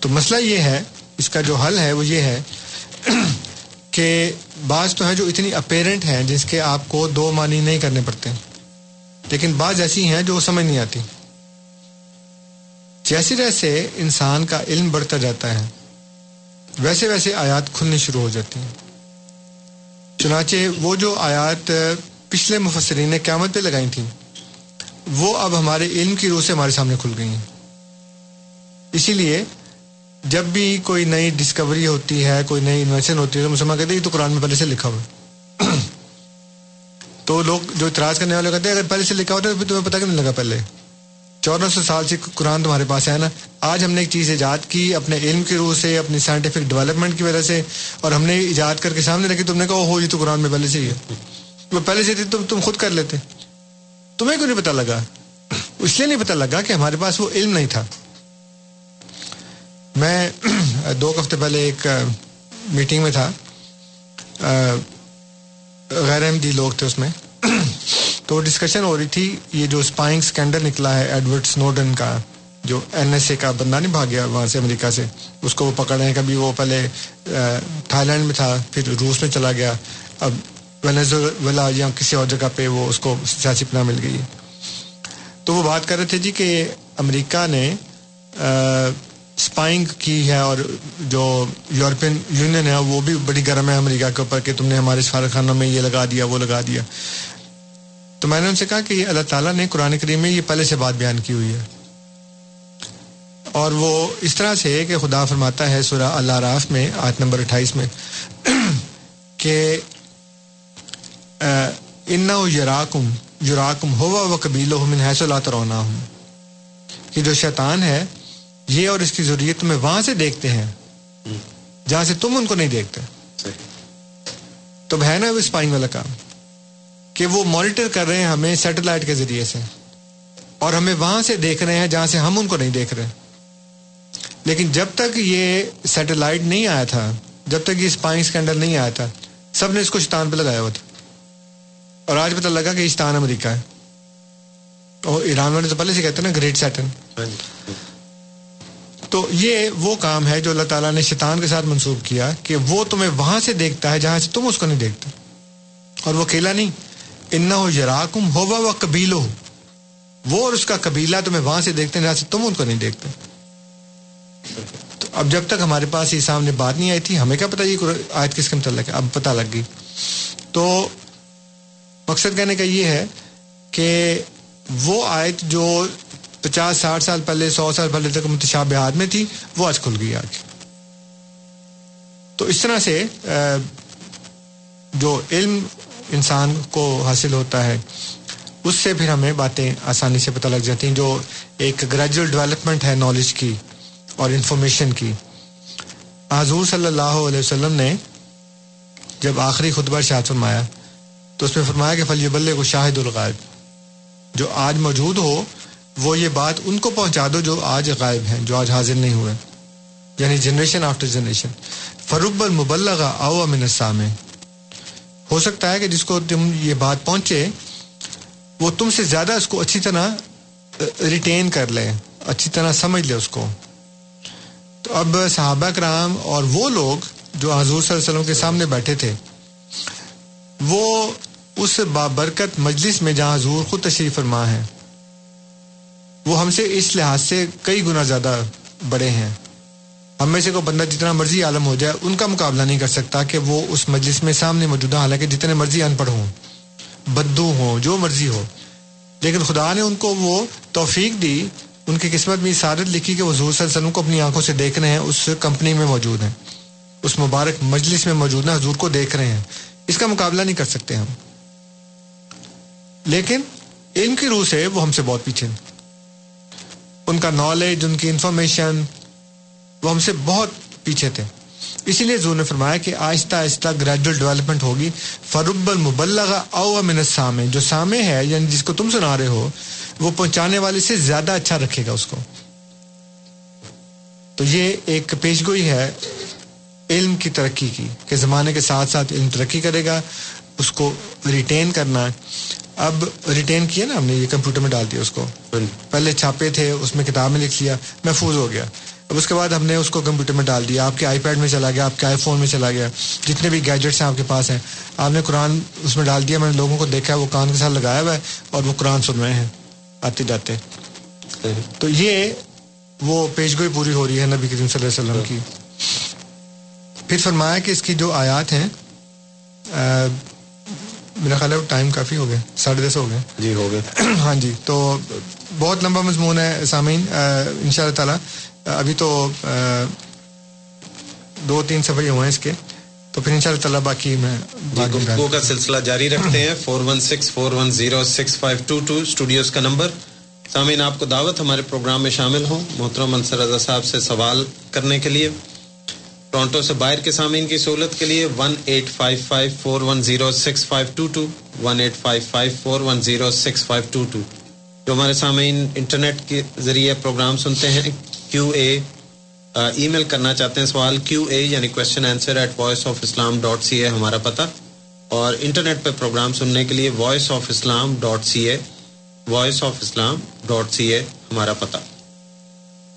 تو مسئلہ یہ ہے، اس کا جو حل ہے وہ یہ ہے *clears throat* کہ بعض تو ہیں جو اتنی اپیرنٹ ہیں جس کے آپ کو دو معنی نہیں کرنے پڑتے۔ لیکن بعض ایسی ہیں جو سمجھ نہیں آتی۔ جیسے جیسے انسان کا علم بڑھتا جاتا ہے، ویسے ویسے آیات کھلنی شروع ہو جاتی ہیں۔ چنانچہ وہ جو آیات پچھلے مفسرین نے قیامت پہ لگائی تھیں، وہ اب ہمارے علم کی روح سے ہمارے سامنے کھل گئی ہیں۔ اسی لیے جب بھی کوئی نئی ڈسکوری ہوتی ہے، کوئی نئی انویشن ہوتی ہے تو مسلمان کہتے ہیں، یہ تو قرآن میں پہلے سے لکھا ہوا ہے۔ تو لوگ جو اعتراض کرنے والے کہتے ہیں، اگر پہلے سے لکھا ہوتا ہے تو پھر تمہیں پتہ کیوں نہیں لگا پہلے؟ چودہ سو سال سے قرآن تمہارے پاس ہے نا؟ آج ہم نے ایک چیز ایجاد کی، اپنے علم کی روح سے، اپنی سائنٹیفک ڈیولپمنٹ کی وجہ سے، اور ہم نے ایجاد کر کے سامنے رکھی، تم نے کہا ہو یہ تو قرآن میں پہلے سے ہی ہے۔ وہ پہلے سے تھی، تم تم خود کر لیتے۔ تمہیں کیوں نہیں پتا لگا؟ اس لیے نہیں پتا لگا کہ ہمارے پاس وہ علم نہیں تھا۔ میں *clears throat* دو ہفتے پہلے ایک میٹنگ میں تھا۔ غیر احمدی لوگ تھے اس میں۔ *clears throat* تو ڈسکشن ہو رہی تھی، یہ جو اسپائنگ اسکینڈل نکلا ہے ایڈورڈ سنوڈن کا، جو این ایس اے کا بندہ نہیں بھاگ گیا وہاں سے امریکہ سے، اس کو وہ پکڑے کبھی وہ پہلے تھائی لینڈ میں تھا، پھر روس میں چلا گیا۔ اب ویلا یا کسی اور جگہ پہ وہ اس کو سیاسی پناہ مل گئی۔ تو وہ بات کر رہے تھے جی کہ امریکہ نے اسپائنگ کی ہے اور جو یورپین یونین ہے، وہ بھی بڑی گرم ہے امریکہ کے اوپر کہ تم نے ہمارے سفارخانوں میں یہ لگا دیا، وہ لگا دیا۔ تو میں نے ان سے کہا کہ اللہ تعالیٰ نے قرآن کریم میں یہ پہلے سے بات بیان کی ہوئی ہے۔ اور وہ اس طرح سے کہ خدا فرماتا ہے سورہ اللہ راف میں آٹھ نمبر اٹھائیس میں، کہ انا یراکم یراکم، ہوا و قبیل و من حیث اللہ ترونا ہوں کہ جو شیطان ہے یہ اور اس کی ضروریت تمہیں وہاں سے دیکھتے ہیں۔ جہاں سے تم ان کو نہیں دیکھتے۔ تو ہے نا وہ اسپائنگ والا کام۔ کہ وہ مانیٹر کر رہے ہیں ہمیں سیٹلائٹ کے ذریعے سے۔ اور ہمیں وہاں سے دیکھ رہے ہیں جہاں سے ہم ان کو نہیں دیکھ رہے۔ لیکن جب تک یہ سیٹلائٹ نہیں آیا تھا جب تک یہ اسپائنگ اسکینڈل نہیں آیا تھا سب نے اس کو شیطان پہ لگایا ہوا تھا۔ اور آج پتہ لگا کہ شیطان امریکہ ہے۔ اور ایران والے تو پہلے سے کہتے ہیں نا گریٹ سیٹن۔ تو یہ وہ کام ہے جو اللہ تعالیٰ نے شیطان کے ساتھ منسوخ کیا کہ وہ تمہیں وہاں سے دیکھتا ہے جہاں سے تم اس کو نہیں دیکھتے۔ اور وہ اکیلا نہیں۔ انا ہو یراکم ہوا و قبیلو وہ اور اس کا قبیلہ تمہیں وہاں سے دیکھتے ہیں جہاں سے تم ان کو نہیں دیکھتے۔ تو اب جب تک ہمارے پاس یہ سامنے بات نہیں آئی تھی، ہمیں کیا پتا یہ آیت کس کے متعلق ہے؟ اب پتہ لگ گئی۔ تو مقصد کہنے کا یہ ہے کہ وہ آیت جو پچاس، ساٹھ سال پہلے، سو سال پہلے تک متشابہات میں تھی، وہ آج کھل گئی آج تو اس طرح سے جو علم انسان کو حاصل ہوتا ہے، اس سے پھر ہمیں باتیں آسانی سے پتہ لگ جاتی ہیں، جو ایک گریجول ڈیولپمنٹ ہے نالج کی اور انفارمیشن کی۔ حضور صلی اللہ علیہ وسلم نے جب آخری خطبہ شاہ فرمایا، تو اس میں فرمایا کہ فلی بلے کو شاہد الغائب، جو آج موجود ہو وہ یہ بات ان کو پہنچا دو جو آج غائب ہیں، جو آج حاضر نہیں ہوئے۔ یعنی جنریشن آفٹر جنریشن فروب المبلغ او امن السام ہو سکتا ہے کہ جس کو تم یہ بات پہنچے، وہ تم سے زیادہ اس کو اچھی طرح ریٹین کر لے، اچھی طرح سمجھ لے اس کو۔ تو اب صحابہ کرام اور وہ لوگ جو حضور صلی اللہ علیہ وسلم کے سامنے بیٹھے تھے، وہ اس بابرکت مجلس میں جہاں حضور خود تشریف فرما ہے وہ ہم سے اس لحاظ سے کئی گنا زیادہ بڑے ہیں۔ ہم میں سے کوئی بندہ جتنا مرضی عالم ہو جائے، ان کا مقابلہ نہیں کر سکتا کہ وہ اس مجلس میں سامنے موجودہ حالانکہ جتنے مرضی ان پڑھ ہوں، بدو ہوں، جو مرضی ہو۔ لیکن خدا نے ان کو وہ توفیق دی، ان کی قسمت میں سارت لکھی کہ وہ حضور صلی اللہ علیہ وسلم کو اپنی آنکھوں سے دیکھ رہے ہیں، اس کمپنی میں موجود ہیں، اس مبارک مجلس میں موجود ہیں، حضور کو دیکھ رہے ہیں۔ اس کا مقابلہ نہیں کر سکتے ہم۔ لیکن علم کی روح سے وہ ہم سے بہت پیچھے ہیں۔ ان کا نالج ان کی انفارمیشن وہ ہم سے بہت پیچھے تھے۔ اسی لیے زور نے فرمایا کہ آہستہ آہستہ گریجول ڈیولپمنٹ ہوگی۔ فروب المبلغ او من السامع۔ جو سامع ہے یعنی جس کو تم سنا رہے ہو، وہ پہنچانے والے سے زیادہ اچھا رکھے گا اس کو۔ تو یہ ایک پیشگوئی ہے علم کی ترقی کی، کہ زمانے کے ساتھ ساتھ علم ترقی کرے گا، اس کو ریٹین کرنا۔ اب ریٹین کیا نا ہم نے، یہ کمپیوٹر میں ڈال دیا اس کو۔ پہلے چھاپے تھے، اس میں کتاب میں لکھ لیا، محفوظ ہو گیا۔ اب اس کے بعد ہم نے اس کو کمپیوٹر میں ڈال دیا۔ آپ کے آئی پیڈ میں چلا گیا، آپ کے آئی فون میں چلا گیا۔ جتنے بھی گیجٹس ہیں آپ کے پاس ہیں۔ آپ نے قرآن اس میں ڈال دیا، میں نے لوگوں کو دیکھا ہے وہ کان کے ساتھ لگایا ہوا ہے اور وہ قرآن سن رہے ہیں۔ آتے جاتے۔ تو یہ وہ پیشگوئی پوری ہو رہی ہے نبی کریم صلی اللہ علیہ وسلم کی۔ پھر فرمایا کہ اس کی جو آیات ہیں میرا خیال ہے ٹائم کافی ہو گیا ساڑھے دس ہو گئے۔ جی ہو گئے۔ *clears throat* ہاں جی تو بہت لمبا مضمون ہے سامعین۔ ان شاء اللہ تعالیٰ ابھی تو دو تین سفر ہوئے ہیں اس کے۔ تو پھر ان شاء اللہ تعالیٰ باقی میں گفتگو کا سلسلہ جاری رکھتے ہیں۔ Four one six four one zero six five two two studios کا نمبر۔ سامعین آپ کو دعوت ہمارے پروگرام میں شامل ہوں۔ محترم منصر رضا صاحب سے سوال کرنے کے لیے۔ ٹورانٹو سے باہر کے سامعین کی سہولت کے لیے one eight five five four one zero six five two two one eight five five four one zero six five two two جو ہمارے سامعین انٹرنیٹ کے ذریعے پروگرام سنتے ہیں کیو اے ای میل کرنا چاہتے ہیں سوال کیو اے یعنی question answer at voice of Islam dot C A ہمارا پتہ۔ اور انٹرنیٹ پہ پروگرام سننے کے لیے voice of Islam dot C A voice of Islam dot C A ہمارا پتہ۔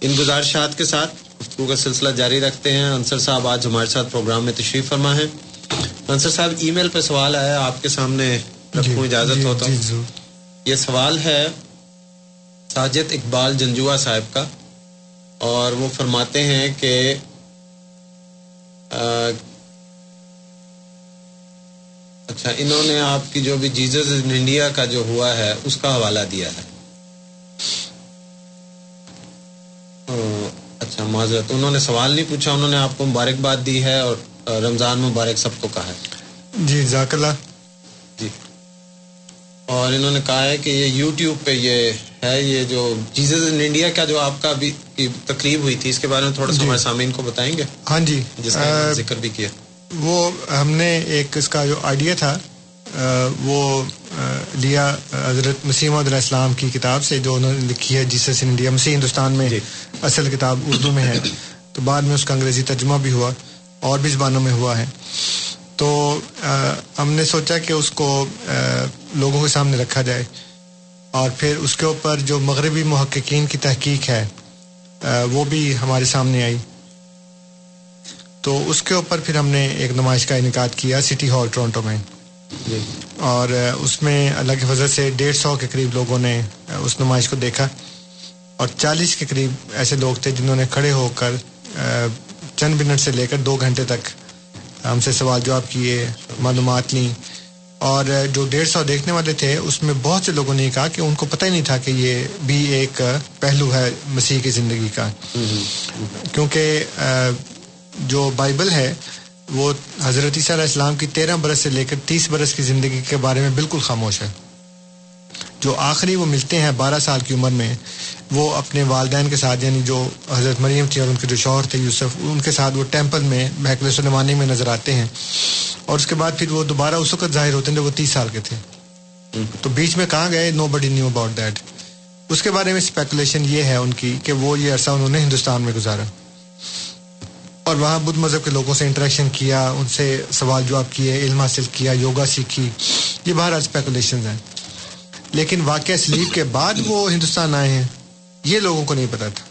ان گزارشات کے ساتھ گفتگو کا سلسلہ جاری رکھتے ہیں۔ انصر صاحب آج ہمارے ساتھ پروگرام میں تشریف فرما ہے انصر صاحب ای میل پہ سوال آیا آپ کے سامنے رکھوں اجازت ہوتا ہوں۔ یہ سوال ہے ساجد اقبال جنجوا صاحب کا اور وہ فرماتے ہیں کہ اچھا انہوں نے آپ کی جو بھی جیزز ان انڈیا کا جو ہوا ہے اس کا حوالہ دیا ہے۔ اچھا معذرت۔ انہوں نے سوال نہیں پوچھا انہوں نے آپ کو مبارکباد دی ہے اور رمضان مبارک سب کو کہا ہے۔ جی ذاک اللہ۔ جی۔ اور انہوں نے کہا ہے کہ یہ یوٹیوب پہ یہ ہے یہ جو جیزز ان انڈیا کا جو آپ کا بھی تقریب ہوئی تھی اس کے بارے میں تھوڑا سا ہمارے سامعین کو بتائیں گے؟ ہاں جی۔ جس کا ذکر بھی کیا۔ وہ ہم نے ایک اس کا جو آئیڈیا تھا وہ لیا حضرت مسیم علیہ السلام کی کتاب سے جو انہوں نے لکھی ہے جیسس ان انڈیا مسیح ہندوستان میں اصل کتاب اردو میں ہے۔ تو بعد میں اس کا انگریزی ترجمہ بھی ہوا اور بھی زبانوں میں ہوا ہے۔ تو ہم نے سوچا کہ اس کو لوگوں کے سامنے رکھا جائے۔ اور پھر اس کے اوپر جو مغربی محققین کی تحقیق ہے وہ بھی ہمارے سامنے آئی۔ تو اس کے اوپر پھر ہم نے ایک نمائش کا انعقاد کیا سٹی ہال ٹورنٹو میں۔ جی۔ اور اس میں اللہ کی فضل سے ڈیڑھ سو کے قریب لوگوں نے اس نمائش کو دیکھا۔ اور چالیس کے قریب ایسے لوگ تھے جنہوں نے کھڑے ہو کر چند منٹ سے لے کر دو گھنٹے تک ہم سے سوال جواب کیے معلومات لیں۔ اور جو ڈیڑھ سو دیکھنے والے تھے اس میں بہت سے لوگوں نے کہا کہ ان کو پتہ ہی نہیں تھا کہ یہ بھی ایک پہلو ہے مسیح کی زندگی کا۔ کیونکہ جو بائبل ہے وہ حضرت عیسیٰ علیہ السلام کی تیرہ برس سے لے کر تیس برس کی زندگی کے بارے میں بالکل خاموش ہے۔ جو آخری وہ ملتے ہیں بارہ سال کی عمر میں، وہ اپنے والدین کے ساتھ یعنی جو حضرت مریم تھی اور ان کے جو شوہر تھے یوسف، ان کے ساتھ وہ ٹیمپل میں محکل سلمانی میں نظر آتے ہیں۔ اور اس کے بعد پھر وہ دوبارہ اس وقت ظاہر ہوتے ہیں جب وہ تیس سال کے تھے۔ تو بیچ میں کہاں گئے؟ Nobody knew about that اس کے بارے میں اسپیکولیشن یہ ہے ان کی کہ وہ یہ عرصہ انہوں نے ہندوستان میں گزارا۔ اور وہاں بدھ مذہب کے لوگوں سے انٹریکشن کیا، ان سے سوال جواب کیے، علم حاصل کیا یوگا سیکھی۔ یہ باہر اسپیکولیشن ہیں۔ لیکن واقعہ سلیپ کے بعد وہ ہندوستان آئے ہیں۔ یہ لوگوں کو نہیں پتا تھا۔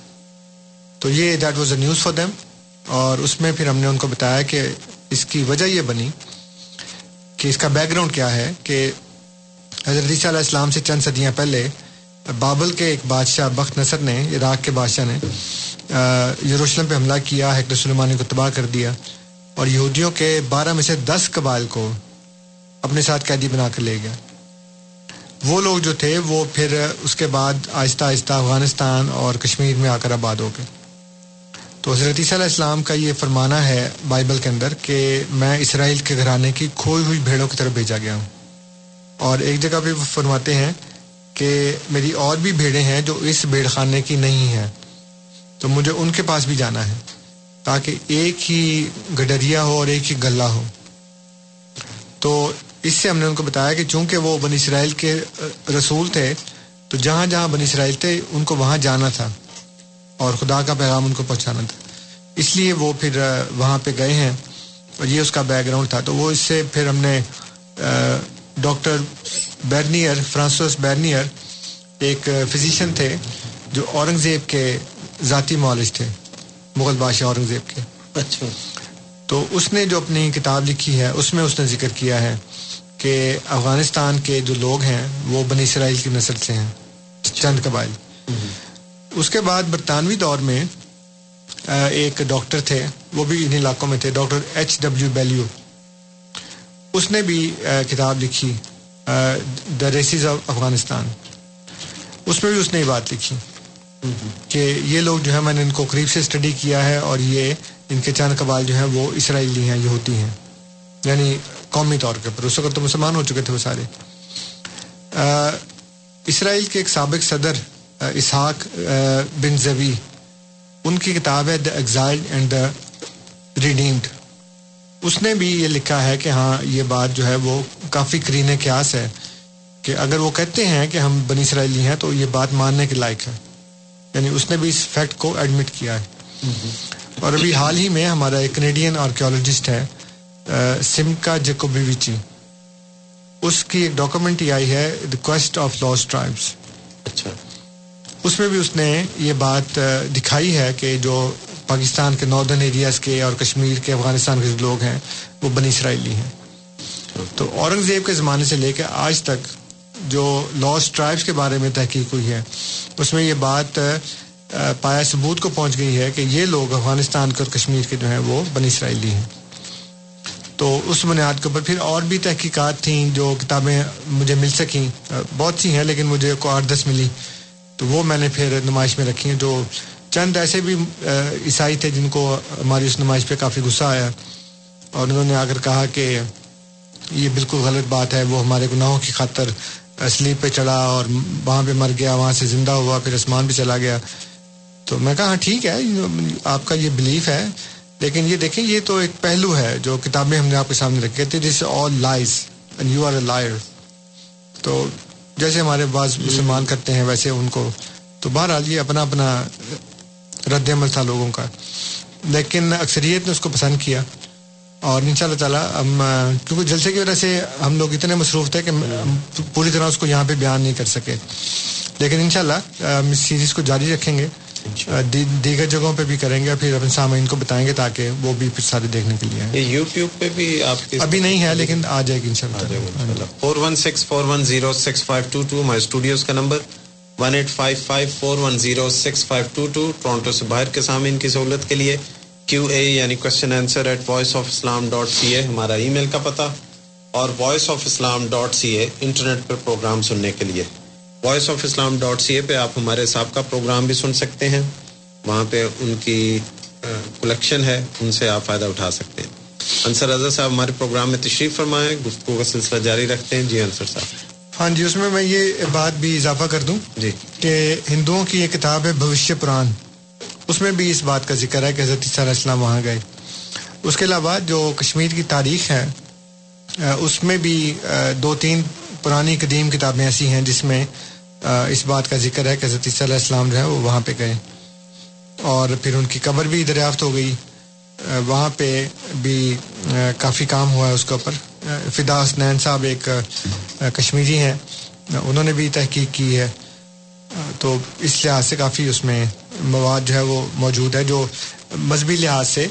تو یہ that was a news for them اور اس میں پھر ہم نے ان کو بتایا کہ اس کی وجہ یہ بنی کہ اس کا بیک گراؤنڈ کیا ہے کہ حضرت عیسیٰ علیہ السلام سے چند صدیاں پہلے بابل کے ایک بادشاہ بخت نصر نے، عراق کے بادشاہ نے یروشلم پہ حملہ کیا حکر سلمانی کو تباہ کر دیا اور یہودیوں کے بارہ میں سے دس قبائل کو اپنے ساتھ قیدی بنا کر لے گیا۔ وہ لوگ جو تھے، وہ پھر اس کے بعد آہستہ آہستہ افغانستان اور کشمیر میں آ کر آباد ہو گئے۔ تو حضرت عیسیٰ علیہ السلام کا یہ فرمانا ہے بائبل کے اندر کہ میں اسرائیل کے گھرانے کی کھوئی ہوئی بھیڑوں کی طرف بھیجا گیا ہوں۔ اور ایک جگہ پہ وہ فرماتے ہیں کہ میری اور بھی بھیڑیں ہیں جو اس بھیڑ خانے کی نہیں ہیں، تو مجھے ان کے پاس بھی جانا ہے تاکہ ایک ہی گڈریا ہو اور ایک ہی گلا ہو۔ تو اس سے ہم نے ان کو بتایا کہ چونکہ وہ بن اسرائیل کے رسول تھے، تو جہاں جہاں بن اسرائیل تھے، ان کو وہاں جانا تھا اور خدا کا پیغام ان کو پہنچانا تھا۔ اس لیے وہ پھر وہاں پہ گئے ہیں اور یہ اس کا بیک گراؤنڈ تھا۔ تو وہ اس سے پھر ہم نے ڈاکٹر بیرنیئر فرانسوس بیرنیئر ایک فزیشین تھے جو اورنگزیب کے ذاتی معالج تھے مغل بادشاہ اورنگزیب کے۔ اچھا۔ تو اس نے جو اپنی کتاب لکھی ہے اس میں اس نے ذکر کیا ہے کہ افغانستان کے جو لوگ ہیں وہ بنی اسرائیل کی نسل سے ہیں چند قبائل۔ اس کے بعد برطانوی دور میں ایک ڈاکٹر تھے وہ بھی ان علاقوں میں تھے ڈاکٹر ایچ ڈبلیو بیلیو۔ اس نے بھی کتاب لکھی دا ریسیز آف افغانستان۔ اس میں بھی اس نے یہ بات لکھی کہ یہ لوگ جو ہے، میں نے ان کو قریب سے اسٹڈی کیا ہے اور یہ ان کے چند قبائل جو ہیں، وہ اسرائیلی ہیں، یہودی ہیں۔ یعنی قومی طور کے اوپر۔ اس وقت تو مسلمان ہو چکے تھے وہ سارے۔ اسرائیل کے ایک سابق صدر اسحاق بن زبی ان کی کتاب ہے the exile and the redeemed اس نے بھی یہ لکھا ہے کہ ہاں یہ بات جو ہے وہ کافی کرین قیاس ہے کہ اگر وہ کہتے ہیں کہ ہم بنی اسرائیلی ہیں تو یہ بات ماننے کے لائق ہے۔ یعنی اس نے بھی اس فیکٹ کو ایڈمٹ کیا ہے۔ اور ابھی حال ہی میں ہمارا ایک کینیڈین آرکیولوجسٹ ہے سمکا جیکوبیویچی اس کی ایک ڈاکومنٹری آئی ہے the coast of lost tribes اچھا۔ اس میں بھی اس نے یہ بات دکھائی ہے کہ جو پاکستان کے ناردرن ایریاز کے اور کشمیر کے افغانستان کے جو لوگ ہیں، وہ بنی اسرائیلی ہیں۔ تو اورنگزیب کے زمانے سے لے کے آج تک جو لاس ٹرائبس کے بارے میں تحقیق ہوئی ہے، اس میں یہ بات پایا ثبوت کو پہنچ گئی ہے کہ یہ لوگ افغانستان کے اور کشمیر کے جو ہیں، وہ بنی اسرائیلی ہیں۔ تو اس بنیاد کے اوپر پھر اور بھی تحقیقات تھیں جو کتابیں مجھے مل سکیں۔ بہت سی ہیں لیکن مجھے کو آٹھ دس ملی۔ تو وہ میں نے پھر نمائش میں رکھی ہیں جو چند ایسے بھی عیسائی تھے جن کو ہماری اس نمائش پہ کافی غصہ آیا۔ اور انہوں نے آ کر کہا کہ یہ بالکل غلط بات ہے، وہ ہمارے گناہوں کی خاطر سلیپ پہ چڑھا اور وہاں پہ مر گیا، وہاں سے زندہ ہوا، پھر آسمان پہ چلا گیا۔ تو میں کہا ہاں ٹھیک ہے، آپ کا یہ بلیف ہے۔ لیکن یہ دیکھیں، یہ تو ایک پہلو ہے جو کتابیں ہم نے آپ کے سامنے رکھی۔ تھی this all lies and you are a liar تو جیسے ہمارے بعض مسلمان کرتے ہیں، ویسے ان کو۔ تو بہرحال یہ اپنا اپنا رد عمل تھا لوگوں کا۔ لیکن اکثریت نے اس کو پسند کیا۔ اور ان شاء اللہ تعالیٰ ہم کیونکہ جلسے کی وجہ سے ہم لوگ اتنے مصروف تھے کہ پوری طرح اس کو یہاں پہ بیان نہیں کر سکے۔ لیکن ان شاء اللہ ہم اس سیریز کو جاری رکھیں گے۔ دیگر جگہوں پہ بھی کریں گے پھر اپنے سامعین کو بتائیں گے تاکہ وہ بھی پھر سارے دیکھنے کے لیے یوٹیوب پہ بھی آپ ابھی نہیں ہے لیکن آ جائے گی ان شاء اللہ four one six four one zero six five two two ہمارے اسٹوڈیوز کا number. One eight five five four one zero six five two two Toronto سے باہر کے سامعین کی سہولت کے لیے کیو اے یعنی question answer at voice of Islam dot C A ہمارا ای میل کا پتہ اور voice of Islam dot C A internet per programme سننے کے لیے۔ Voice of Islam dot C A پہ آپ ہمارے صاحب کا پروگرام بھی سن سکتے ہیں۔ وہاں پہ ان کی کلیکشن ہے، ان سے آپ فائدہ اٹھا سکتے ہیں۔ انصر رضا صاحب ہمارے پروگرام میں تشریف فرمائیں، گفتگو کا سلسلہ جاری رکھتے ہیں۔ جی انصر صاحب۔ ہاں جی اس میں میں یہ بات بھی اضافہ کر دوں جی۔ کہ ہندوؤں کی یہ کتاب ہے بھوشیہ پران۔ اس میں بھی اس بات کا ذکر ہے کہ حضرت علیہ السلام وہاں گئے۔ اس کے علاوہ جو کشمیر کی تاریخ ہے اس میں بھی دو تین پرانی قدیم کتابیں ایسی ہیں جس میں اس بات کا ذکر ہے کہ حضرت علیہ السلام جو ہے وہ وہاں پہ گئے۔ اور پھر ان کی قبر بھی دریافت ہو گئی۔ وہاں پہ بھی کافی کام ہوا ہے اس کے اوپر۔ فدا حسنین صاحب ایک کشمیری ہیں انہوں نے بھی تحقیق کی ہے تو اس لحاظ سے کافی اس میں مواد جو ہے وہ موجود ہے جو مذہبی لحاظ سے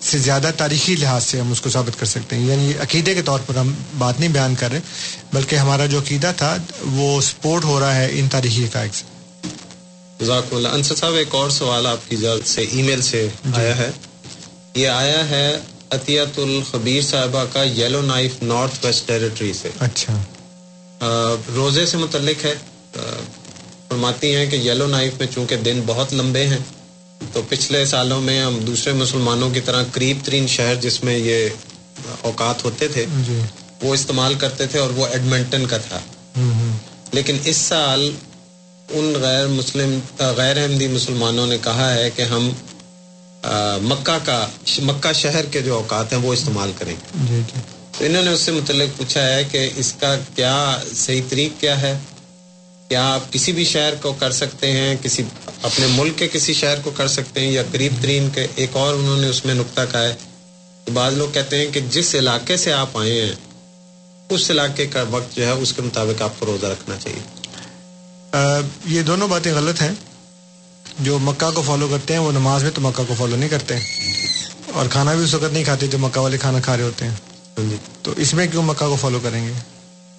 سے زیادہ تاریخی لحاظ سے ہم اس کو ثابت کر سکتے ہیں۔ یعنی عقیدے کے طور پر ہم بات نہیں بیان کر رہے بلکہ ہمارا جو عقیدہ تھا وہ سپورٹ ہو رہا ہے ان تاریخی حقائق سے۔ جزاک اللہ۔ انصر صاحب ایک اور سوال آپ کی جلد سے ای میل سے آیا ہے۔ یہ آیا ہے عطیت الخبیر صاحبہ کا Yellowknife North West Territory سے۔ اچھا۔ روزے سے متعلق ہے۔ فرماتی ہیں کہ یلو نائف میں چونکہ دن بہت لمبے ہیں تو پچھلے سالوں میں ہم دوسرے مسلمانوں کی طرح قریب ترین شہر جس میں یہ اوقات ہوتے تھے جی۔ وہ استعمال کرتے تھے اور وہ ایڈمنٹن کا تھا۔ لیکن اس سال ان غیر مسلم غیر احمدی مسلمانوں نے کہا ہے کہ ہم مکہ کا مکہ شہر کے جو اوقات ہیں وہ استعمال کریں۔ جی جی۔ تو انہوں نے اس سے متعلق پوچھا ہے کہ اس کا کیا صحیح طریق کیا ہے؟ کیا آپ کسی بھی شہر کو کر سکتے ہیں؟ کسی اپنے ملک کے کسی شہر کو کر سکتے ہیں؟ یا قریب ترین کے ایک اور انہوں نے اس میں نقطہ کہا ہے کہ بعض لوگ کہتے ہیں کہ جس علاقے سے آپ آئے ہیں اس علاقے کا وقت جو ہے اس کے مطابق آپ کو روزہ رکھنا چاہیے۔ یہ دونوں باتیں غلط ہیں۔ جو مکہ کو فالو کرتے ہیں وہ نماز میں تو مکہ کو فالو نہیں کرتے۔ اور کھانا بھی اس وقت نہیں کھاتے جو مکہ والے کھانا کھا رہے ہوتے ہیں۔ تو اس میں کیوں مکہ کو فالو کریں گے؟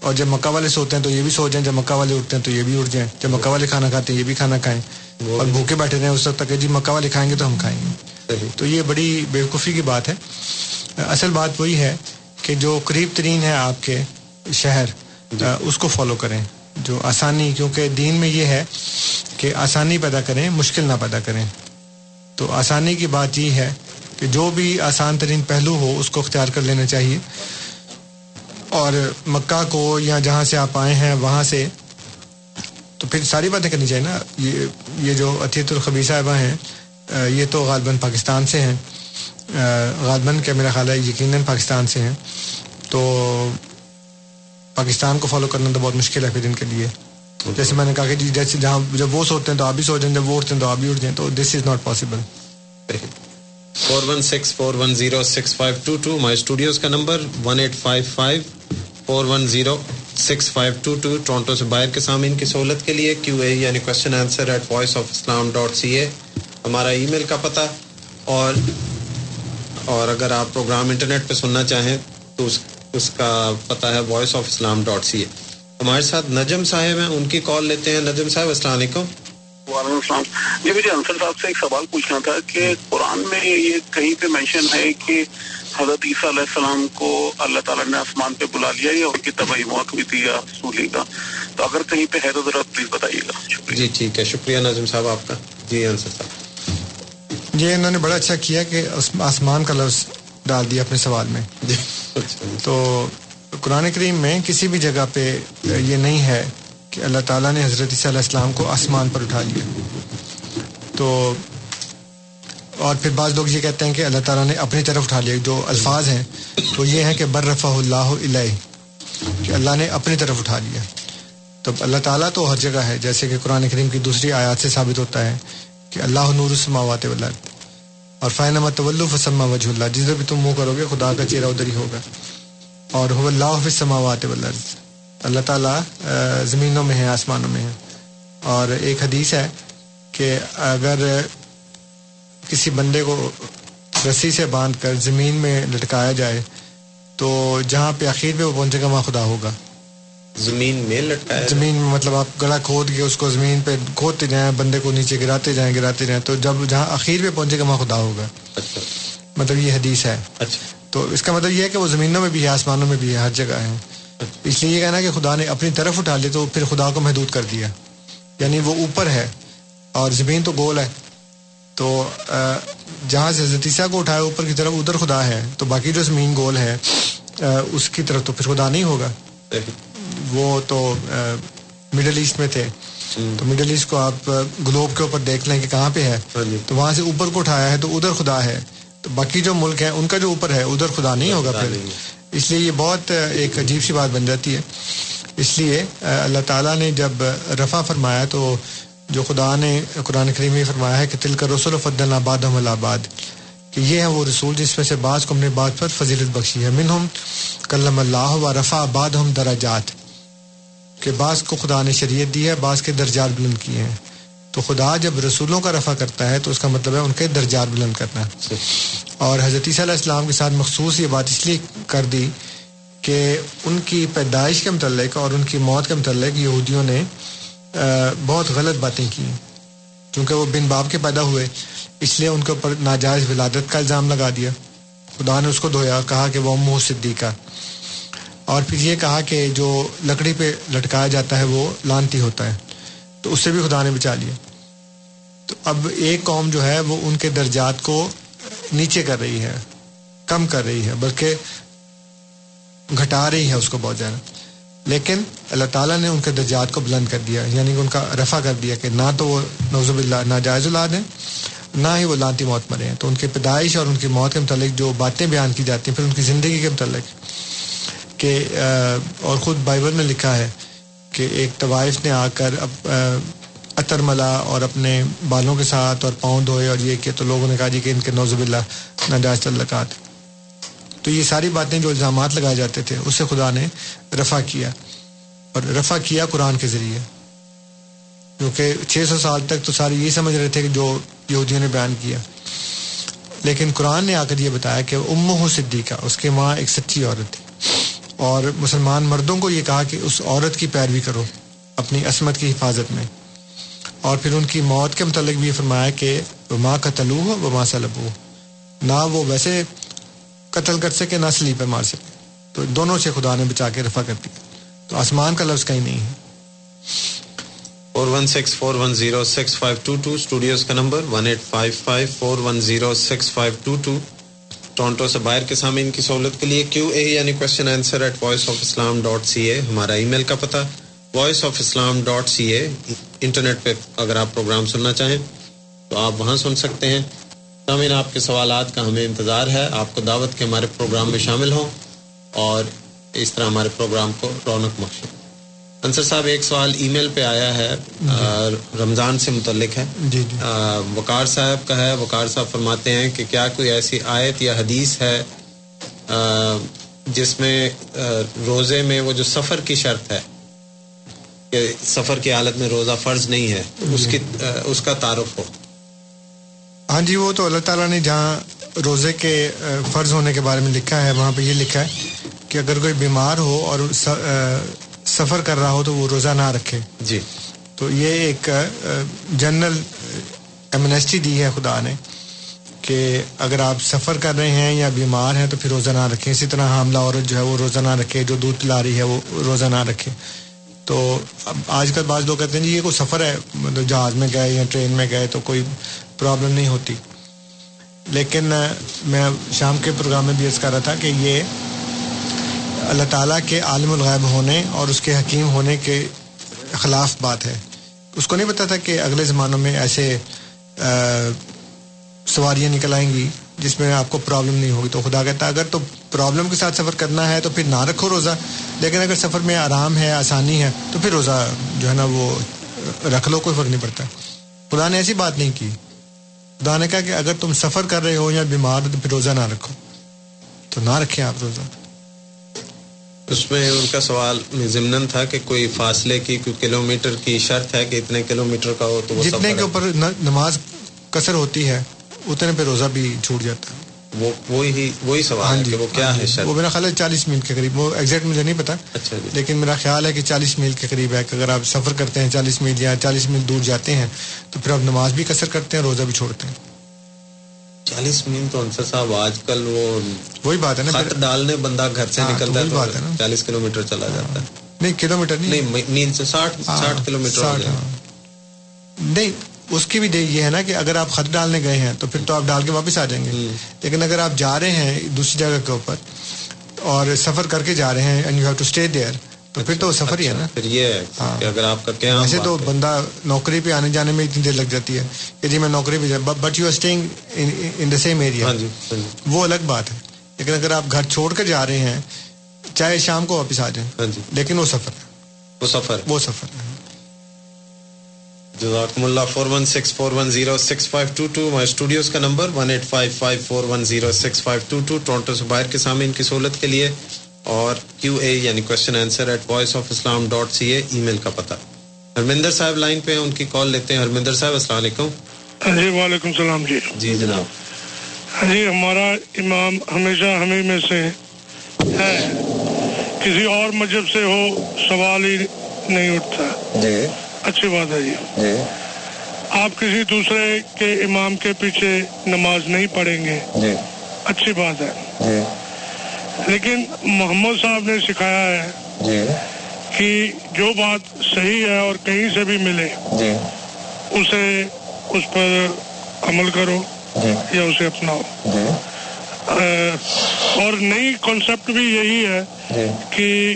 اور جب مکہ والے سوتے ہیں تو یہ بھی سو جائیں جب مکہ والے اٹھتے ہیں تو یہ بھی اٹھ جائیں۔ جب مکہ والے کھانا کھاتے ہیں یہ بھی کھانا کھائیں۔ اور بھوکے بیٹھے رہیں اس وقت تک جی مکہ والے کھائیں گے تو ہم کھائیں گے۔ تو یہ بڑی بیوقوفی کی بات ہے۔ اصل بات وہی ہے کہ جو قریب ترین ہے آپ کے شہر اس کو فالو کریں۔ جو آسانی، کیونکہ دین میں یہ ہے کہ آسانی پیدا کریں، مشکل نہ پیدا کریں۔ تو آسانی کی بات یہ ہے کہ جو بھی آسان ترین پہلو ہو، اس کو اختیار کر لینا چاہیے۔ اور مکہ کو یا جہاں سے آپ آئے ہیں، وہاں سے تو پھر ساری باتیں کرنی چاہیے نا۔ یہ یہ جو اطیت الخبی صاحبہ ہیں یہ تو غالباً پاکستان سے ہیں۔ غالباً کہ میرا خیال ہے، یقیناً پاکستان سے ہیں۔ تو پاکستان کو فالو کرنا تو بہت مشکل ہے پھر ان کے لیے۔ جیسے میں نے کہا کہ جی جیسے جہاں جب وہ سوتے ہیں تو آپ بھی سو جائیں، جب وہ اٹھتے ہیں تو آپ بھی اٹھ جائیں، تو this is not possible four one six four one zero six five two two my studios کا number one eight five five four one zero six five two two Toronto سے باہر کے سامعین کی سہولت کے لیے کیو اے یعنی question answer at voice of Islam dot C A ہمارا ای میل کا پتہ۔ اور اور اگر آپ پروگرام انٹرنیٹ پہ سننا چاہیں تو اس اس کا پتہ ہے voice of Islam dot C A ہمارے ساتھ نجم صاحب ہیں ان کی کال لیتے ہیں۔ نجم صاحب السلام علیکم۔ وعلیکم السلام۔ جی مجھے انصر صاحب سے ایک سوال پوچھنا تھا کہ قرآن میں یہ کہیں پہ مینشن ہے کہ حضرت عیسیٰ علیہ السلام کو اللہ تعالیٰ نے آسمان پہ بلا لیا یا ان کی تباہی موقع بھی دیا رسولی کا تو اگر کہیں پہ ہے تو ذرا پلیز بتائیے گا۔ جی ٹھیک ہے۔ شکریہ نظم صاحب آپ کا۔ جی انصر صاحب۔ یہ انہوں نے بڑا اچھا کیا کہ آسمان کا لفظ ڈال دیا اپنے سوال میں۔ تو قرآن کریم میں کسی بھی جگہ پہ یہ نہیں ہے کہ اللہ تعالیٰ نے حضرت عیسیٰ علیہ السلام کو آسمان پر اٹھا لیا۔ تو اور پھر بعض لوگ یہ کہتے ہیں کہ اللہ تعالیٰ نے اپنی طرف اٹھا لیا۔ جو الفاظ ہیں تو یہ ہیں کہ بر رفع اللہ علیہ کہ اللہ نے اپنی طرف اٹھا لیا۔ تو اللہ تعالیٰ تو ہر جگہ ہے جیسے کہ قرآن کریم کی دوسری آیات سے ثابت ہوتا ہے کہ اللہ نور السماوات والارض۔ اور فائن طول فسما وجہ اللہ، جس بھی تم منہ کرو گے، خدا کا چہرہ ادھر ہی ہوگا۔ اور ہو اللہ سماوات والارض۔ اللہ تعالیٰ زمینوں میں ہے، آسمانوں میں ہے۔ اور ایک حدیث ہے کہ اگر کسی بندے کو رسی سے باندھ کر زمین میں لٹکایا جائے، تو جہاں پہ آخر پہ وہ پہنچے گا، وہاں خدا ہوگا۔ زمین میں لٹکایا زمین میں مطلب آپ گڑا کھود کے اس کو زمین پہ کھودتے جائیں بندے کو نیچے گراتے جائیں گراتے جائیں تو جب جہاں آخر پہ پہنچے گا وہاں خدا ہوگا۔ اچھا۔ مطلب یہ حدیث ہے۔ اچھا۔ تو اس کا مطلب یہ ہے کہ وہ زمینوں میں بھی ہے آسمانوں میں بھی ہے ہر جگہ ہے۔ اس لیے یہ کہنا کہ خدا نے اپنی طرف اٹھا لیا تو پھر خدا کو محدود کر دیا۔ یعنی وہ اوپر ہے اور زمین تو گول ہے۔ تو جہاں سے عیسیٰ کو اٹھایا اوپر کی طرف ادھر خدا ہے تو باقی جو زمین گول ہے اس کی طرف تو پھر خدا نہیں ہوگا۔ وہ تو مڈل ایسٹ میں تھے۔ تو مڈل ایسٹ کو آپ گلوب کے اوپر دیکھ لیں کہ کہاں پہ ہے۔ تو وہاں سے اوپر کو اٹھایا ہے تو ادھر خدا ہے۔ تو باقی جو ملک ہیں ان کا جو اوپر ہے ادھر خدا نہیں ہوگا پھر۔ اس لیے یہ بہت ایک عجیب سی بات بن جاتی ہے۔ اس لیے اللہ تعالیٰ نے جب رفع فرمایا تو جو خدا نے قرآن کریم میں فرمایا ہے کہ تل کا رسول فدن آباد آباد کہ یہ ہے وہ رسول جس میں سے بعض کو اپنے بات پر فضیلت بخشی ہے۔ من ہم کلم اللہ و رفا آباد ہم دراجات کہ بعض کو خدا نے شریعت دی ہے، بعض کے درجات بلند کیے ہیں۔ تو خدا جب رسولوں کا رفع کرتا ہے تو اس کا مطلب ہے ان کے درجات بلند کرنا۔ اور حضرت علیہ السلام کے ساتھ مخصوص یہ بات اس لیے کر دی کہ ان کی پیدائش کے متعلق اور ان کی موت کے متعلق یہودیوں نے بہت غلط باتیں کی۔ کیونکہ وہ بن باپ کے پیدا ہوئے۔ اس لیے ان کے اوپر ناجائز ولادت کا الزام لگا دیا۔ خدا نے اس کو دھویا، کہا کہ وہ منہ صدیقہ۔ اور پھر یہ کہا کہ جو لکڑی پہ لٹکایا جاتا ہے وہ لانتی ہوتا ہے۔ تو اس سے بھی خدا نے بچا لیا۔ تو اب ایک قوم جو ہے وہ ان کے درجات کو نیچے کر رہی ہے، کم کر رہی ہے، بلکہ گھٹا رہی ہے اس کو بہت زیادہ۔ لیکن اللہ تعالیٰ نے ان کے درجات کو بلند کر دیا یعنی کہ ان کا رفع کر دیا کہ نہ تو وہ نوزب اللہ ناجائز اولاد ہیں نہ ہی وہ لانتی موت مرے ہیں۔ تو ان کی پیدائش اور ان کی موت کے متعلق جو باتیں بیان کی جاتی ہیں، پھر ان کی زندگی کے متعلق کہ اور خود بائبل میں لکھا ہے کہ ایک طوائف نے آ کر اب عطر ملا اور اپنے بالوں کے ساتھ اور پاؤں دھوئے اور یہ کہ تو لوگوں نے کہا جی کہ ان کے نوزب اللہ ناجائز تعلقات تو یہ ساری باتیں جو الزامات لگائے جاتے تھے، اس سے خدا نے رفع کیا اور رفع کیا قرآن کے ذریعے۔ کیونکہ چھ سو سال تک تو سارے یہی سمجھ رہے تھے کہ جو یہودیوں نے بیان کیا۔ لیکن قرآن نے آ کر یہ بتایا کہ ام ہو صدیقہ، اس کے ماں ایک سچی عورت تھی۔ اور مسلمان مردوں کو یہ کہا کہ اس عورت کی پیروی کرو، اپنی عصمت کی حفاظت میں۔ اور پھر ان کی موت کے متعلق بھی یہ فرمایا کہ وہ ماں کا تلو ہو وہ ماں سلب ہو نہ وہ ویسے قتل کر سکے، نہ سلیپ پہ مار سکے۔ تو دونوں سے خدا نے بچا کے رفع کر دیا۔ تو آسمان کا لفظ کہیں نہیں ہے۔ Four one six four one zero six five two two studios کا number one eight five five four one zero six five two two Toronto سے باہر کے سامنے کی سہولت کے لیے کیو اے یعنی question answer at voice of Islam dot C A ہمارا ای میل کا پتہ voice of Islam dot C A internet پہ اگر آپ پروگرام سننا چاہیں تو آپ وہاں سن سکتے ہیں سامعین آپ کے سوالات کا ہمیں انتظار ہے آپ کو دعوت کے ہمارے پروگرام میں شامل ہوں اور اس طرح ہمارے پروگرام کو رونق بخشیں انصر صاحب ایک سوال ای میل پہ آیا ہے رمضان سے متعلق ہے۔ جی جی۔ وقار صاحب کا ہے وقار صاحب فرماتے ہیں کہ کیا کوئی ایسی آیت یا حدیث ہے جس میں روزے میں وہ جو سفر کی شرط ہے کہ سفر کی حالت میں روزہ فرض نہیں ہے اس کی اس کا تعارف ہو۔ ہاں جی وہ تو اللہ تعالیٰ نے جہاں روزے کے فرض ہونے کے بارے میں لکھا ہے وہاں پہ یہ لکھا ہے کہ اگر کوئی بیمار ہو اور سفر کر رہا ہو تو وہ روزہ نہ رکھے۔ جی۔ تو یہ ایک جنرل ایمنیسٹی دی ہے خدا نے کہ اگر آپ سفر کر رہے ہیں یا بیمار ہیں تو پھر روزہ نہ رکھیں۔ اسی طرح حاملہ عورت جو ہے وہ روزہ نہ رکھے جو دودھ پلا رہی ہے وہ روزہ نہ رکھے۔ تو اب آج کل بعض لوگ کہتے ہیں جی یہ کوئی سفر ہے مطلب جہاز میں گئے یا ٹرین میں گئے تو کوئی پرابلم نہیں ہوتی۔ لیکن میں شام کے پروگرام میں بھی عرض کر رہا تھا کہ یہ اللہ تعالیٰ کے عالم الغیب ہونے اور اس کے حکیم ہونے کے خلاف بات ہے۔ اس کو نہیں پتا تھا کہ اگلے زمانوں میں ایسے سواریاں نکل آئیں گی جس میں آپ کو پرابلم نہیں ہوگی۔ تو خدا کہتا اگر تو پرابلم کے ساتھ سفر کرنا ہے تو پھر نہ رکھو روزہ۔ لیکن اگر سفر میں آرام ہے، آسانی ہے، تو پھر روزہ جو ہے نا وہ رکھ لو، کوئی فرق نہیں پڑتا۔ خدا نے ایسی بات نہیں کی۔ خدا نے کہا کہ اگر تم سفر کر رہے ہو یا بیمار ہو تو پھر روزہ نہ رکھو۔ تو نہ رکھیں آپ روزہ۔ اس میں ان کا سوال ضمن تھا کہ کوئی فاصلے کی کوئی کلو میٹر کی شرط ہے کہ اتنے کلو میٹر کا ہو تو وہ جتنے کے اوپر نماز کثر ہوتی ہے اتنے پہ روزہ بھی چھوٹ جاتا ہے۔ وہ وہی وہی سوال ہاں ہے جی کہ وہ کیا ہے شرط؟ وہ میرا خیال ہے چالیس میل کے قریب وہ ایگزیکٹ مجھے نہیں پتا اچھا جی۔ لیکن میرا خیال ہے کہ چالیس میل کے قریب ہے۔ کہ اگر آپ سفر کرتے ہیں چالیس میل یا چالیس میل دور جاتے ہیں تو پھر آپ نماز بھی کثر کرتے ہیں روزہ بھی چھوڑتے ہیں۔ چالیس میل تو انصر صاحب آج کل وہ وہی بات ہے نا خط ڈالنے بندہ گھر سے ہاں، نکلتا ہے بات ہے نا۔ چالیس کلو میٹر چلا جاتا ہے۔ نہیں کلو میٹر نہیں۔ میل سے ساٹھ ہاں، ساٹھ کلو میٹر ہاں۔ نہیں اس کی بھی یہ ہے نا کہ اگر آپ خط ڈالنے گئے ہیں تو پھر تو آپ ڈال کے واپس آ جائیں گے۔ لیکن اگر آپ جا رہے ہیں دوسری جگہ کے اوپر اور سفر کر کے جا رہے ہیں and you have to stay there تو پھر تو سفر ہی ہے نا؟ پھر یہ ہے ہاں۔ کہ اگر آپ کا کیا ویسے تو بندہ نوکری پہ آنے جانے میں اتنی دیر لگ جاتی ہے کہ جی میں نوکری پہ but you are staying in the same area ہاں ہاں وہ الگ بات ہے۔ لیکن اگر آپ گھر چھوڑ کر جا رہے ہیں چاہے شام کو واپس آ جائیں ہاں جی۔ لیکن وہ سفر ہے۔ وہ سفر وہ سفر ہے۔ جزاکم اللہ four one six four one zero six five two two ہمارے اسٹوڈیوز کا number one eight five five four one zero six five two two Toronto سے باہر کے سامنے ان کی سہولت کے لیے اور کیو اے یعنی question answer at voice of Islam dot C A email کا پتہ۔ ہرمندر صاحب لائن پہ ان کی کال لیتے ہیں۔ ہرمندر صاحب السلام علیکم۔ جی وعلیکم السلام جی۔ جی جناب۔ ہاں جی ہمارا امام ہمیشہ ہمیں میں سے ہے۔ کسی اور مذہب سے ہو سوال ہی نہیں اٹھتا۔ جی۔ اچھی بات ہے جی۔ جی۔ آپ کسی دوسرے کے امام کے پیچھے نماز نہیں پڑھیں گے۔ جی۔ اچھی بات ہے۔ جی۔ لیکن محمد صاحب نے سکھایا ہے جی۔ کہ جو بات صحیح ہے اور کہیں سے بھی ملے جی۔ اسے اس پر عمل کرو جی۔ یا اسے اپناؤ۔ جی۔ اور نئی کانسیپٹ بھی یہی ہے جی۔ کہ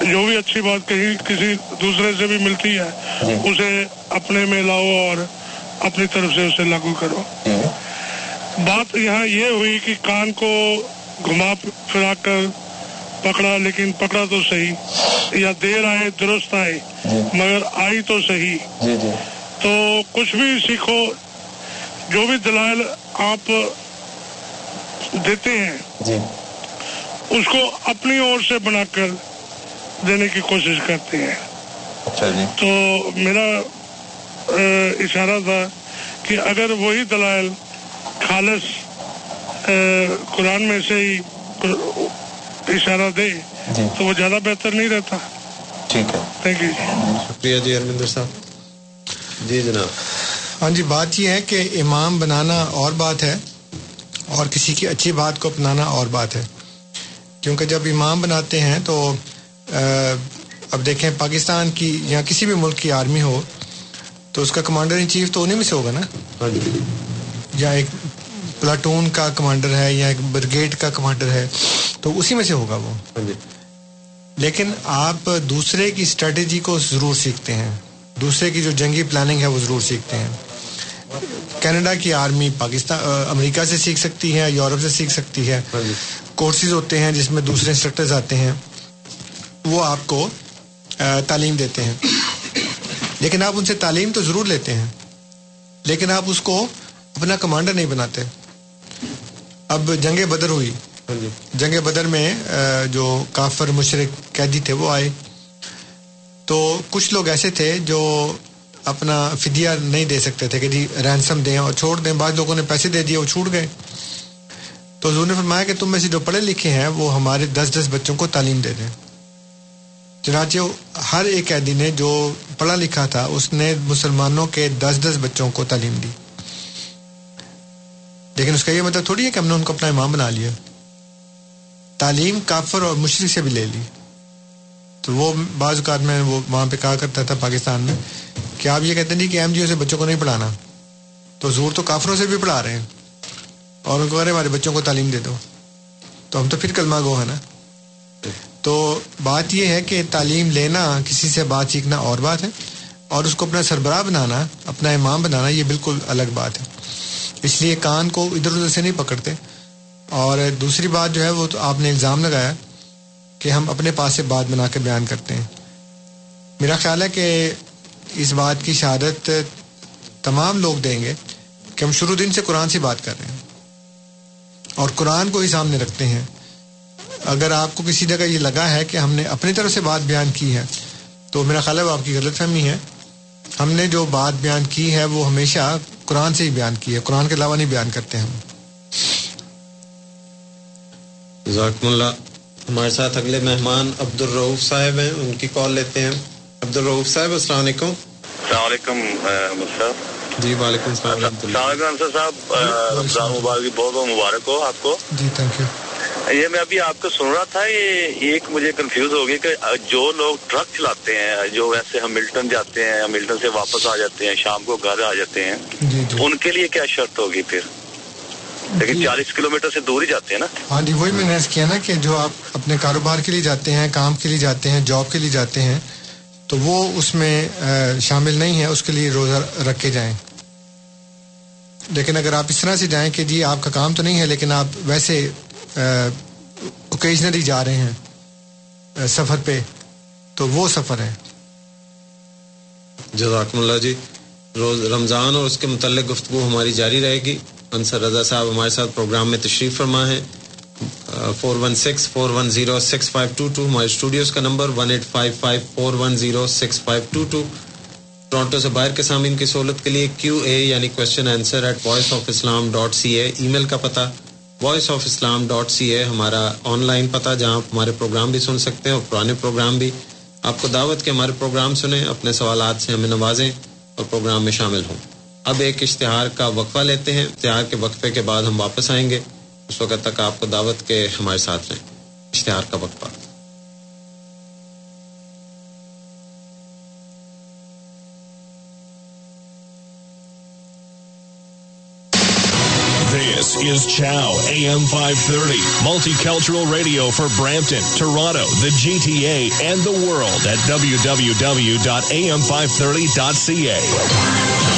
جو بھی اچھی بات کہیں کسی دوسرے سے بھی ملتی ہے جی۔ اسے اپنے میں لاؤ اور اپنی طرف سے اسے لاگو کرو۔ جی۔ بات یہاں یہ ہوئی کہ کان کو گھما پھرا کر پکڑا لیکن پکڑا تو صحیح۔ یا دیر آئے درست آئے جی۔ مگر آئی تو صحیح۔ جی، جی۔ تو کچھ بھی سیکھو جو بھی دلائل آپ دیتے ہیں اس کو اپنی اور سے بنا کر دینے کی کوشش کرتے ہیں۔ اچھا تو میرا اشارہ تھا کہ اگر وہی دلائل خالص قرآن میں سے ہی اشارہ دے جی۔ تو وہ زیادہ بہتر نہیں رہتا۔ ٹھیک ہے۔ شکریہ جی ارمندر صاحب۔ جی جناب۔ ہاں جی بات یہ ہے کہ امام بنانا اور بات ہے اور کسی کی اچھی بات کو اپنانا اور بات ہے۔ کیونکہ جب امام بناتے ہیں تو اب دیکھیں پاکستان کی یا کسی بھی ملک کی آرمی ہو تو اس کا کمانڈر ان چیف تو انہیں میں سے ہوگا نا؟ ہاں جی۔ یا ایک پلاٹون کا کمانڈر ہے یا ایک بریگیڈ کا کمانڈر ہے تو اسی میں سے ہوگا وہ۔ ہاں جی۔ لیکن آپ دوسرے کی اسٹریٹجی کو ضرور سیکھتے ہیں۔ دوسرے کی جو جنگی پلاننگ ہے وہ ضرور سیکھتے ہیں۔ کینیڈا کی آرمی پاکستان امریکہ سے سیکھ سکتی ہے یورپ سے سیکھ سکتی ہے۔ ہاں جی۔ کورسز ہوتے ہیں جس میں دوسرے انسٹرکٹرز آتے ہیں۔ وہ آپ کو تعلیم دیتے ہیں۔ لیکن آپ ان سے تعلیم تو ضرور لیتے ہیں لیکن آپ اس کو اپنا کمانڈر نہیں بناتے۔ اب جنگ بدر ہوئی۔ ہاں جی۔ جنگ بدر میں جو کافر مشرق قیدی تھے وہ آئے۔ تو کچھ لوگ ایسے تھے جو اپنا فدیہ نہیں دے سکتے تھے کہ جی رینسم دیں اور چھوڑ دیں۔ بعض لوگوں نے پیسے دے دیے وہ چھوٹ گئے۔ تو حضور نے فرمایا کہ تم میں سے جو پڑھے لکھے ہیں وہ ہمارے دس دس بچوں کو تعلیم دے دیں۔ چنانچہ ہر ایک قیدی نے جو پڑھا لکھا تھا اس نے مسلمانوں کے دس دس بچوں کو تعلیم دی۔ لیکن اس کا یہ مطلب تھوڑی ہے کہ ہم نے ان کو اپنا امام بنا لیا۔ تعلیم کافر اور مشرق سے بھی لے لی۔ تو وہ بعض اوقات میں وہ وہاں پہ کہا کرتا تھا پاکستان میں کہ آپ یہ کہتے نہیں کہ ایم جی او سے بچوں کو نہیں پڑھانا۔ تو زور تو کافروں سے بھی پڑھا رہے ہیں۔ اور ان کو ارے ہمارے بچوں کو تعلیم دے دو۔ تو ہم تو پھر کلمہ گو ہے نا۔ تو بات یہ ہے کہ تعلیم لینا، کسی سے بات سیکھنا اور بات ہے۔ اور اس کو اپنا سربراہ بنانا، اپنا امام بنانا، یہ بالکل الگ بات ہے۔ اس لیے کان کو ادھر ادھر سے نہیں پکڑتے۔ اور دوسری بات جو ہے وہ تو آپ نے الزام لگایا کہ ہم اپنے پاس سے بات بنا کے بیان کرتے ہیں۔ میرا خیال ہے کہ اس بات کی شہادت تمام لوگ دیں گے کہ ہم شروع دن سے قرآن سے بات کر رہے ہیں۔ اور قرآن کو ہی سامنے رکھتے ہیں۔ اگر آپ کو کسی جگہ یہ لگا ہے کہ ہم نے اپنی طرف سے بات بیان کی ہے، تو میرا خیال ہے وہ آپ کی غلط فہمی ہے۔ ہم نے جو بات بیان کی ہے وہ ہمیشہ قرآن سے ہی بیان کی ہے قرآن کے علاوہ نہیں بیان کرتے ہم۔ ذاکم اللہ۔ ہمارے ساتھ اگلے مہمان عبد الرعوف صاحب ہیں ان کی کال لیتے ہیں۔ عبد الرعوف صاحب السلام علیکم۔ السلام علیکم جی وعلیکم السلام السلام علیکم صاحب رمضان مبارک بہت بہت مبارک ہو آپ کو۔ جی تھینک یو یہ میں ابھی آپ کو سن رہا تھا یہ ایک مجھے کنفیوز ہو گیا کہ جو لوگ ٹرک چلاتے ہیں جو ویسے ہم جاتے ہیں ملٹن سے واپس آ جاتے ہیں شام کو گھر آ جاتے ہیں جی، جی۔ ان کے لیے کیا شرط ہوگی پھر؟ لیکن جی۔ چالیس کلو میٹر سے دور ہی جاتے ہیں نا۔ ہاں جی وہی میں نے کیا نا کہ جو آپ اپنے کاروبار کے لیے جاتے ہیں کام کے لیے جاتے ہیں جاب کے لیے جاتے ہیں تو وہ اس میں شامل نہیں ہے اس کے لیے روزہ رکھے جائیں۔ لیکن اگر آپ اس طرح سے جائیں کہ جی آپ کا کام تو نہیں ہے لیکن آپ ویسے اوکیجنلی جا رہے ہیں سفر پہ، تو وہ سفر ہے جزاکم اللہ جی روز رمضان اور اس کے متعلق گفتگو ہماری جاری رہے گی۔ انصر رضا صاحب ہمارے ساتھ پروگرام میں تشریف فرما ہے four one six four one zero six five two two ہمارے اسٹوڈیوز کا number one eight five five four one zero six five two two Toronto سے باہر کے سامعین کی سہولت کے لیے کیو اے یعنی question answer at voice of Islam dot C A email کا پتہ۔ Voice of Islam dot C A ہمارا آن لائن پتہ جہاں آپ ہمارے پروگرام بھی سن سکتے ہیں اور پرانے پروگرام بھی۔ آپ کو دعوت کے ہمارے پروگرام سنیں، اپنے سوالات سے ہمیں نوازیں اور پروگرام میں شامل ہوں۔ اب ایک اشتہار کا وقفہ لیتے ہیں۔ اشتہار کے وقفے کے بعد ہم واپس آئیں گے۔ اس وقت تک آپ کو دعوت کے ہمارے ساتھ لیں اشتہار کا وقفہ۔ This is Chow AM 530, multicultural radio for Brampton, Toronto, the GTA, and the world at www.am530.ca.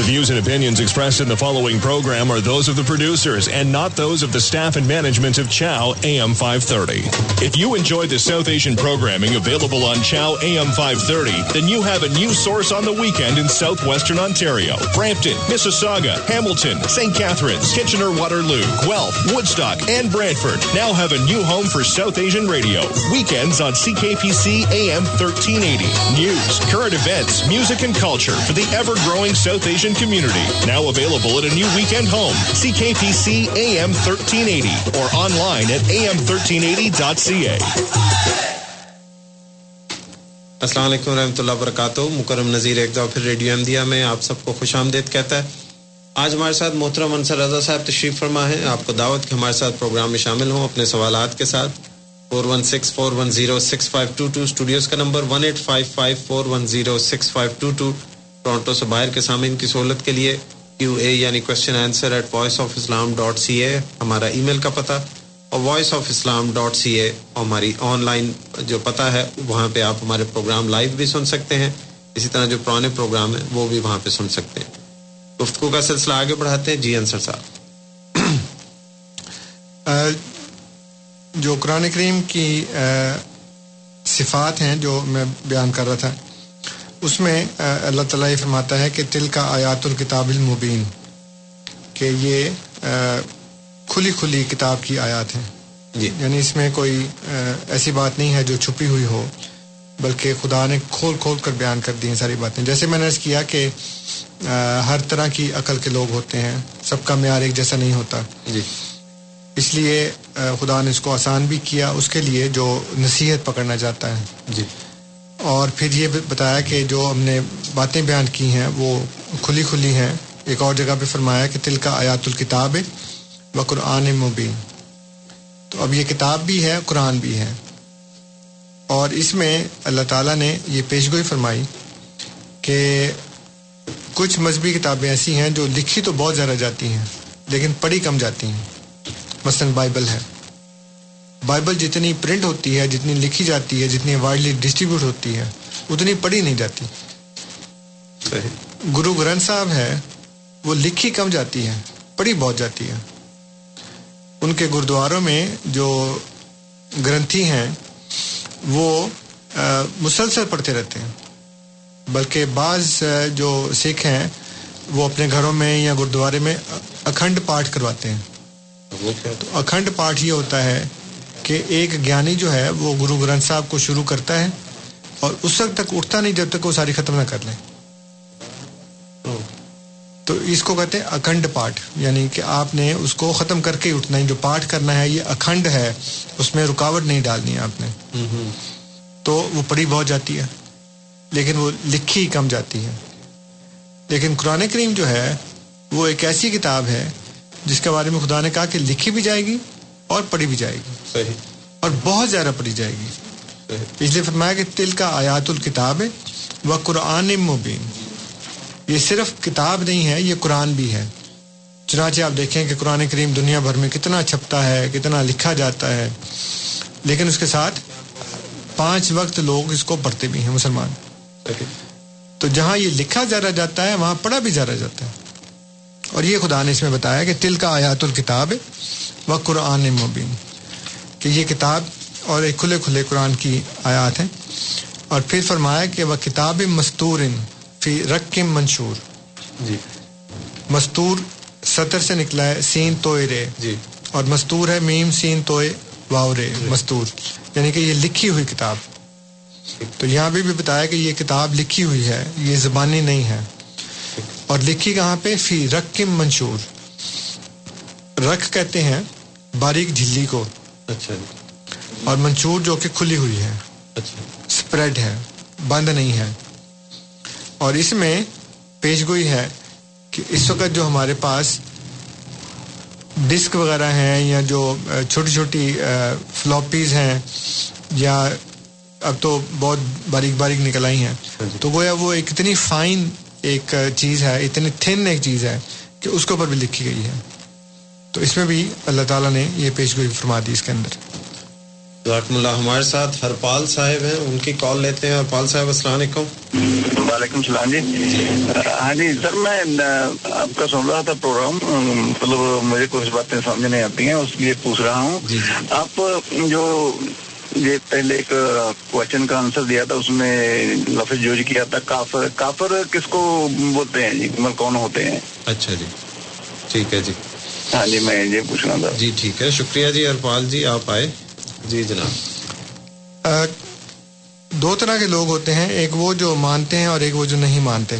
The views and opinions expressed in the following program are those of the producers and not those of the staff and management of Chow AM 530. If you enjoy the South Asian programming available on Chow AM 530, then you have a new source on the weekend in southwestern Ontario. Brampton, Mississauga, Hamilton, St. Catharines, Kitchener Waterloo, Guelph, Woodstock, and Brantford now have a new home for South Asian radio. Weekends on CKPC AM 1380. News, current events, music, and culture for the ever growing South Asian community. Now available at a new weekend home. CKPC AM 1380 or online at am1380.ca. السلام علیکم ورحمۃ اللہ وبرکاتہ مکرم نذیر ایک دفعہ پھر radio Ahmadiyya میں آپ سب کو خوش آمدید کہتا ہے آج ہمارے ساتھ محترم انصر رضا صاحب تشریف فرما ہے آپ کو دعوت کے ہمارے ساتھ پروگرام میں شامل ہوں اپنے سوالات کے ساتھ four one six four one zero six five two two studios کا number one eight five five four one zero six five two two Toronto سے باہر کے سامعین کی سہولت کے لیے کیو اے یعنی question answer at voice of Islam dot C A ہمارا ای میل کا پتہ اور voice of Islam dot C A ہماری آن لائن جو پتہ ہے وہاں پہ آپ ہمارے پروگرام لائیو بھی سن سکتے ہیں۔ اسی طرح جو پرانے پروگرام ہیں وہ بھی وہاں پہ سن سکتے ہیں۔ گفتگو کا سلسلہ آگے بڑھاتے ہیں۔ جی انصر صاحب۔ جو قرآن کریم کی صفات ہیں جو میں بیان کر رہا تھا اس میں اللہ تعالیٰ یہ فرماتا ہے کہ تل کا آیات الکتاب المبین کہ یہ کھلی کھلی کتاب کی آیات ہیں۔ جی۔ یعنی اس میں کوئی ایسی بات نہیں ہے جو چھپی ہوئی ہو بلکہ خدا نے کھول کھول کر بیان کر دی ہیں ساری باتیں۔ جیسے میں نے عرض کیا کہ ہر طرح کی عقل کے لوگ ہوتے ہیں سب کا معیار ایک جیسا نہیں ہوتا۔ جی۔ اس لیے خدا نے اس کو آسان بھی کیا اس کے لیے جو نصیحت پکڑنا چاہتا ہے۔ جی۔ اور پھر یہ بتایا کہ جو ہم نے باتیں بیان کی ہیں وہ کھلی کھلی ہیں۔ ایک اور جگہ پہ فرمایا کہ تل کا آیات الکتاب و قرآن مبین۔ تو اب یہ کتاب بھی ہے، قرآن بھی ہے۔ اور اس میں اللہ تعالیٰ نے یہ پیشگوئی فرمائی کہ کچھ مذہبی کتابیں ایسی ہیں جو لکھی تو بہت زیادہ جاتی ہیں، لیکن پڑھی کم جاتی ہیں۔ مثلاً بائبل ہے۔ بائبل جتنی پرنٹ ہوتی ہے جتنی لکھی جاتی ہے جتنی وائڈلی ڈسٹریبیوٹ ہوتی ہے اتنی پڑھی نہیں جاتی۔ گرو گرنتھ صاحب ہے وہ لکھی کم جاتی ہے پڑھی بہت جاتی ہے ان کے گرودواروں میں جو گرنتھی ہیں وہ مسلسل پڑھتے رہتے ہیں۔ بلکہ بعض جو سکھ ہیں وہ اپنے گھروں میں یا گرودوارے میں اکھنڈ پاٹ کرواتے ہیں۔ تو اکھنڈ پاٹ یہ ہوتا ہے کہ ایک گیانی جو ہے وہ گرو گرنتھ صاحب کو شروع کرتا ہے اور اس وقت تک اٹھتا نہیں جب تک وہ ساری ختم نہ کر لیں تو اس کو کہتے ہیں اکھنڈ پاٹ یعنی کہ آپ نے اس کو ختم کر کے اٹھنا ہے۔ جو پاٹ کرنا ہے یہ اکھنڈ ہے اس میں رکاوٹ نہیں ڈالنی ہے آپ نے۔ تو وہ پڑھی بہت جاتی ہے لیکن وہ لکھی کم جاتی ہے۔ لیکن قرآن کریم جو ہے وہ ایک ایسی کتاب ہے جس کے بارے میں خدا نے کہا کہ لکھی بھی جائے گی اور پڑھی بھی جائے گی۔ صحیح. اور بہت زیادہ پڑھی جائے گی۔ اس لیے فرمایا کہ تل کا آیات الکتاب ہے وہ قرآن مبین۔ یہ صرف کتاب نہیں ہے یہ قرآن بھی ہے۔ چنانچہ آپ دیکھیں کہ قرآن کریم دنیا بھر میں کتنا چھپتا ہے کتنا لکھا جاتا ہے۔ لیکن اس کے ساتھ پانچ وقت لوگ اس کو پڑھتے بھی ہیں مسلمان۔ تو جہاں یہ لکھا زیادہ جاتا ہے وہاں پڑھا بھی زیادہ جاتا ہے۔ اور یہ خدا نے اس میں بتایا کہ تل کا آیات الکتاب و قرآن مبین۔ کہ یہ کتاب اور ایک کھلے کھلے قرآن کی آیات ہیں۔ اور پھر فرمایا کہ وہ کتاب مستور فی رقم منشور۔ جی۔ مستور سطر سے نکلا ہے سین توئے رے۔ جی۔ اور مستور ہے میم سین توئے واؤ رے مستور۔ یعنی کہ یہ لکھی ہوئی کتاب۔ تو یہاں پہ بھی بتایا کہ یہ کتاب لکھی ہوئی ہے یہ زبانی نہیں ہے۔ اور لکھی کہاں پہ؟ فی رقم منشور۔ رکھ کہتے ہیں باریک جھلی کو۔ اچھا اور منشور جو کہ کھلی ہوئی ہے۔ اچھا۔ اسپریڈ ہے بند نہیں ہے۔ اور اس میں پیش گوئی ہے کہ اس وقت جو ہمارے پاس ڈسک وغیرہ ہیں یا جو چھوٹی چھوٹی فلوپیز ہیں یا اب تو بہت باریک باریک نکل آئی ہیں۔ تو گویا وہ ایک اتنی فائن ایک چیز ہے اتنی تھن ایک چیز ہے کہ اس کے اوپر بھی لکھی گئی ہے۔ تو اس میں بھی اللہ تعالیٰ نے یہ پیش گوئی فرما دی اس کے اندر۔ ذاکم اللہ ہمارے ساتھ ہرپال صاحب ہیں ان کی کال لیتے ہیں۔ ہرپال صاحب السلام علیکم۔ وعلیکم السلام جی۔ ہاں جی سر میں آپ کا سن رہا تھا پروگرام۔ مطلب مجھے کچھ باتیں سمجھ نہیں آتی ہیں اس لیے پوچھ رہا ہوں۔ آپ جو یہ پہلے ایک کوشچن کا آنسر دیا تھا اس میں لفظ یوز کیا تھا کافر کافر کس کو بولتے ہیں جی؟ مطلب کون ہوتے ہیں؟ اچھا جی ٹھیک ہے جی۔ ہاں جی میں یہ پوچھنا تھا۔ جی ٹھیک ہے۔ شکریہ جی ہرپال جی آپ آئے۔ جی جناب۔ دو طرح کے لوگ ہوتے ہیں۔ ایک وہ جو مانتے ہیں اور ایک وہ جو نہیں مانتے۔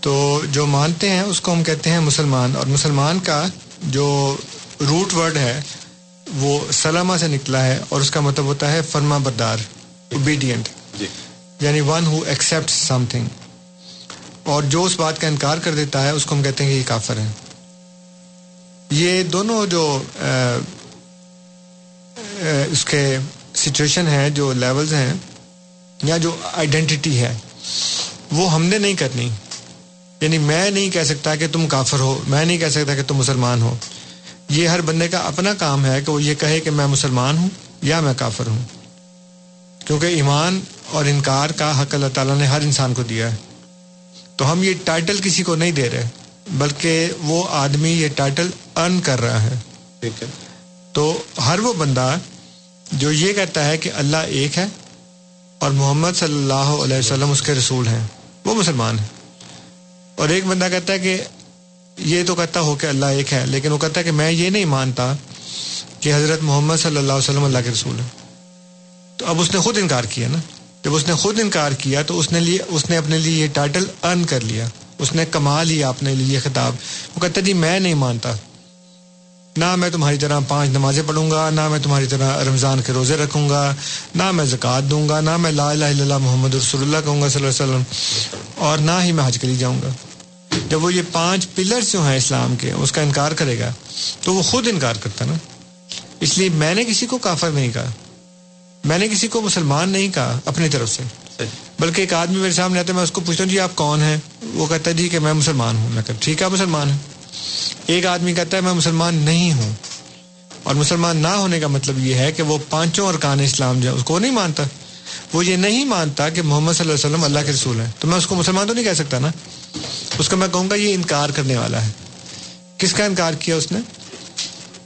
تو جو مانتے ہیں اس کو ہم کہتے ہیں مسلمان۔ اور مسلمان کا جو روٹ ورڈ ہے وہ سلامہ سے نکلا ہے اور اس کا مطلب ہوتا ہے فرما بردار اوبیڈینٹ یعنی one who accept something اور جو اس بات کا انکار کر دیتا ہے اس کو ہم کہتے ہیں کہ یہ کافر ہے یہ دونوں جو اس کے سچویشن ہے جو لیولز ہیں، یا جو آئیڈینٹی ہے، وہ ہم نے نہیں کرنی۔ یعنی میں نہیں کہہ سکتا کہ تم کافر ہو، میں نہیں کہہ سکتا کہ تم مسلمان ہو۔ یہ ہر بندے کا اپنا کام ہے کہ وہ یہ کہے کہ میں مسلمان ہوں یا میں کافر ہوں۔ کیونکہ ایمان اور انکار کا حق اللہ تعالیٰ نے ہر انسان کو دیا ہے۔ تو ہم یہ ٹائٹل کسی کو نہیں دے رہے۔ بلکہ وہ آدمی یہ ٹائٹل ارن کر رہا ہے۔ ٹھیک ہے۔ تو ہر وہ بندہ جو یہ کہتا ہے کہ اللہ ایک ہے اور محمد صلی اللہ علیہ وسلم اس کے رسول ہیں وہ مسلمان ہے اور ایک بندہ کہتا ہے کہ یہ تو کہتا ہو کہ اللہ ایک ہے لیکن وہ کہتا ہے کہ میں یہ نہیں مانتا کہ حضرت محمد صلی اللہ علیہ وسلم اللہ کے رسول ہے تو اب اس نے خود انکار کیا نا۔ جب اس نے خود انکار کیا تو اس نے لیے اس نے اپنے لیے یہ ٹائٹل ارن کر لیا۔ اس نے کما لیا اپنے لیے یہ خطاب۔ وہ کہتا جی میں نہیں مانتا۔ نہ میں تمہاری طرح پانچ نمازیں پڑھوں گا، نہ میں تمہاری طرح رمضان کے روزے رکھوں گا، نہ میں زکوٰۃ دوں گا، نہ میں لا الہ الا اللہ محمد رسول اللہ کہوں گا صلی اللہ علیہ وسلم، اور نہ ہی میں حج کری جاؤں گا۔ جب وہ یہ پانچ پلرس جو ہیں اسلام کے، اس کا انکار کرے گا، تو وہ خود انکار کرتا نا۔ اس لیے میں نے کسی کو کافر نہیں کہا، میں نے کسی کو مسلمان نہیں کہا، اپنی طرف سے۔ بلکہ ایک آدمی میرے سامنے آتا ہے میں اس کو پوچھتا ہوں جی آپ کون ہیں؟ وہ کہتا ہے جی کہ میں مسلمان ہوں. میں کہتا ٹھیک ہے مسلمان ہے ایک آدمی کہتا ہے، میں مسلمان نہیں ہوں. اور مسلمان نہ ہونے کا مطلب یہ ہے کہ وہ پانچوں ارکان اسلام جو ہے اس کو نہیں مانتا۔ وہ یہ نہیں مانتا کہ محمد صلی اللہ علیہ وسلم اللہ کے رسول ہیں۔ تو میں اس کو مسلمان تو نہیں کہہ سکتا نا؟ اس کو میں کہوں گا، یہ انکار کرنے والا ہے۔ کس کا انکار کیا اس نے؟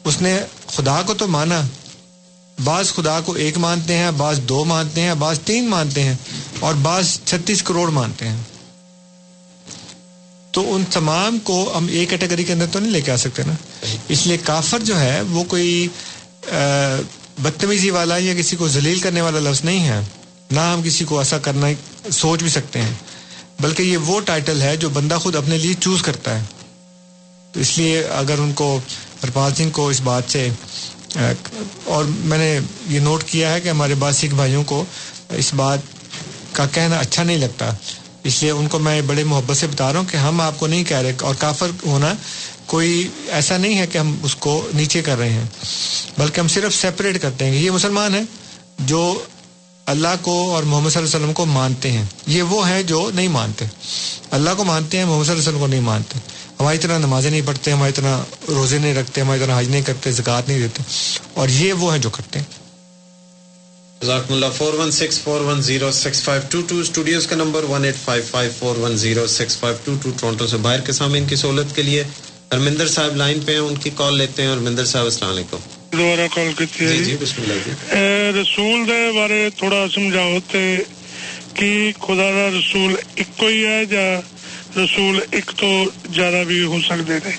اس نے خدا کو تو مانا۔ بعض خدا کو ایک مانتے ہیں، بعض دو مانتے ہیں، بعض تین مانتے ہیں اور بعض چھتیس کروڑ مانتے ہیں۔ تو ان تمام کو ہم ایک کیٹیگری کے اندر تو نہیں لے کے آ سکتے نا۔ اس لیے کافر جو ہے، وہ کوئی بدتمیزی والا یا کسی کو ذلیل کرنے والا لفظ نہیں ہے۔ نہ ہم کسی کو ایسا کرنا، سوچ بھی سکتے ہیں۔ بلکہ یہ وہ ٹائٹل ہے جو بندہ خود اپنے لیے چوز کرتا ہے۔ تو اس لیے اگر ان کو ہرپال سنگھ کو اس بات سے اور میں نے یہ نوٹ کیا ہے کہ ہمارے بعض سکھ بھائیوں کو اس بات کا کہنا اچھا نہیں لگتا۔ اس لیے ان کو میں بڑے محبت سے بتا رہا ہوں کہ ہم آپ کو نہیں کہہ رہے اور کافر ہونا کوئی ایسا نہیں ہے کہ ہم اس کو نیچے کر رہے ہیں، بلکہ ہم صرف سیپریٹ کرتے ہیں۔ کہ یہ مسلمان ہیں جو اللہ کو اور محمد صلی اللہ علیہ وسلم کو مانتے ہیں۔ یہ وہ ہیں جو نہیں مانتے۔ اللہ کو مانتے ہیں، محمد صلی اللہ علیہ وسلم کو نہیں مانتے۔ ہماری طرح نمازیں نہیں پڑھتے ہماری طرح روزے نہیں رکھتے ہماری طرح حج نہیں کرتے زکوٰۃ نہیں دیتے۔ اور یہ وہ ہیں جو کرتے ہیں۔ جزاکم اللہ four one six four one zero six five two two studios کا number one eight five five four one zero six five two two Toronto سے باہر کے سامنے ان کی سہولت کے لیے۔ ہرمندر صاحب لائن پہ ہیں ان کی کال لیتے ہیں۔ ہرمندر صاحب السلام علیکم۔ دوبارہ کال کی جی جی بسم اللہ جی۔ رسول دے بارے تھوڑا سمجھاؤ تے کہ خدا دا رسول ایک ہی ہے یا رسول ایک تو زیادہ بھی ہو سکتے ہیں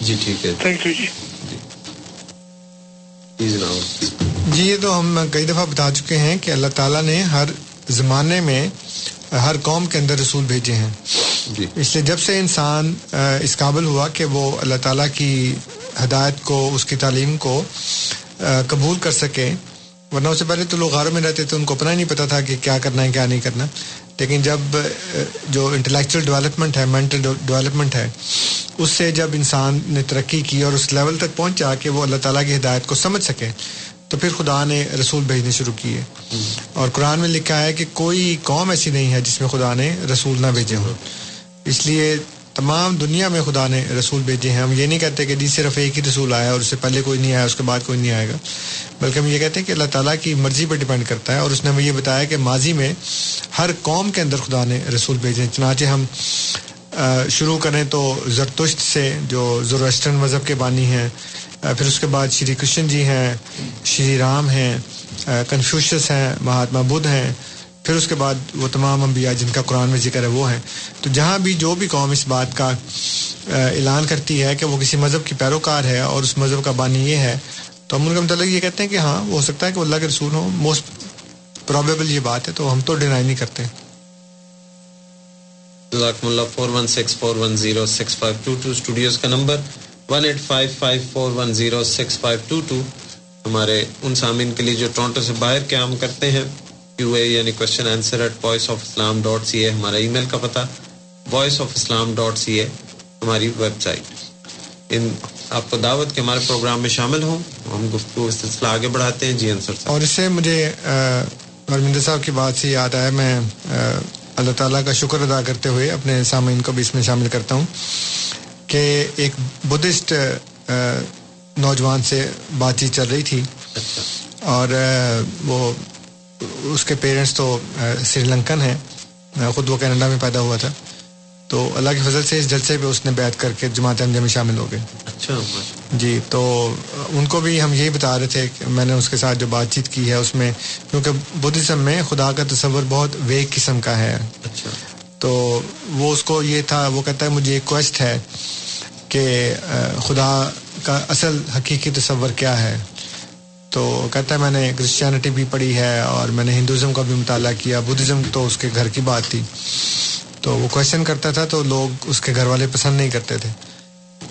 جی ٹھیک ہے۔ تھینک یو جی۔ جی۔ جناب۔ جی یہ تو ہم کئی دفعہ بتا چکے ہیں کہ اللہ تعالیٰ نے ہر زمانے میں ہر قوم کے اندر رسول بھیجے ہیں۔ جی۔ اس لیے جب سے انسان اس قابل ہوا کہ وہ اللہ تعالیٰ کی ہدایت کو اس کی تعلیم کو قبول کر سکے ورنہ اس سے پہلے تو لوگ غاروں میں رہتے تھے ان کو اپنا ہی نہیں پتا تھا کہ کیا کرنا ہے کیا نہیں کرنا۔ لیکن جب جو انٹلیکچوئل ڈیولپمنٹ ہے مینٹل ڈیولپمنٹ ہے اس سے جب انسان نے ترقی کی اور اس لیول تک پہنچا کہ وہ اللہ تعالیٰ کی ہدایت کو سمجھ سکے تو پھر خدا نے رسول بھیجنے شروع کیے۔ اور قرآن میں لکھا ہے کہ کوئی قوم ایسی نہیں ہے جس میں خدا نے رسول نہ بھیجے ہوں۔ اس لیے تمام دنیا میں خدا نے رسول بھیجے ہیں۔ ہم یہ نہیں کہتے کہ جی صرف ایک ہی رسول آیا اور اس سے پہلے کوئی نہیں آیا، اس کے بعد کوئی نہیں آئے گا۔ بلکہ ہم یہ کہتے ہیں کہ اللہ تعالیٰ کی مرضی پر ڈپینڈ کرتا ہے اور اس نے ہمیں یہ بتایا کہ ماضی میں ہر قوم کے اندر خدا نے رسول بھیجے چنانچہ ہم شروع کریں تو زرتشت سے جو زروسٹرن مذہب کے بانی ہیں پھر اس کے بعد شری کرشن جی ہیں، شری رام ہیں کنفیوشس ہیں، مہاتما بدھ ہیں۔ پھر اس کے بعد وہ تمام انبیاء جن کا قرآن میں ذکر ہے وہ ہیں۔ تو جہاں بھی جو بھی قوم اس بات کا اعلان کرتی ہے کہ وہ کسی مذہب کی پیروکار ہے اور اس مذہب کا بانی یہ ہے، تو ہم ان کا مطلب یہ کہتے ہیں کہ ہاں ہو سکتا ہے کہ وہ اللہ کے رسول ہوں۔ موسٹ پرابیبل یہ بات ہے، تو ہم تو ڈینائی نہیں کرتے۔ Four one six four one zero six five two two studios کا number one eight five five four one zero six five two two ہمارے ان سامعین کے لیے جو ٹورنٹو سے باہر قیام کرتے ہیں کیو اے یعنی question answer at voice of Islam dot C A ہمارا ای میل کا پتہ voice of Islam dot C A ہماری ویب سائٹ ان آپ کو دعوت کے ہمارے پروگرام میں شامل ہوں۔ ہم گفتگو سلسلہ آگے بڑھاتے ہیں۔ جی انصر صاحب۔ اور اس سے مجھے ارمندر صاحب کی بات سے یاد آیا میں اللہ تعالیٰ کا شکر ادا کرتے ہوئے اپنے سامعین کو بھی اس میں شامل کرتا ہوں کہ ایک بدھسٹ نوجوان سے بات چیت چل رہی تھی۔ اور وہ اس کے پیرنٹس تو سری لنکن ہیں۔ خود وہ کینیڈا میں پیدا ہوا تھا۔ تو اللہ کی فضل سے اس جلسے پہ اس نے بیعت کر کے جماعت احمدیہ میں شامل ہو گئے۔ اچھا جی تو ان کو بھی ہم یہی بتا رہے تھے کہ میں نے اس کے ساتھ جو بات چیت کی ہے اس میں کیونکہ بدھزم میں خدا کا تصور بہت ویگ قسم کا ہے۔ اچھا۔ تو وہ اس کو یہ تھا وہ کہتا ہے مجھے ایک کوشٹ ہے کہ خدا کا اصل حقیقی تصور کیا ہے۔ تو کہتا ہے میں نے کرسچینٹی بھی پڑھی ہے اور میں نے ہندوازم کا بھی مطالعہ کیا بدھزم تو اس کے گھر کی بات تھی۔ تو وہ کوشچن کرتا تھا تو لوگ اس کے گھر والے پسند نہیں کرتے تھے۔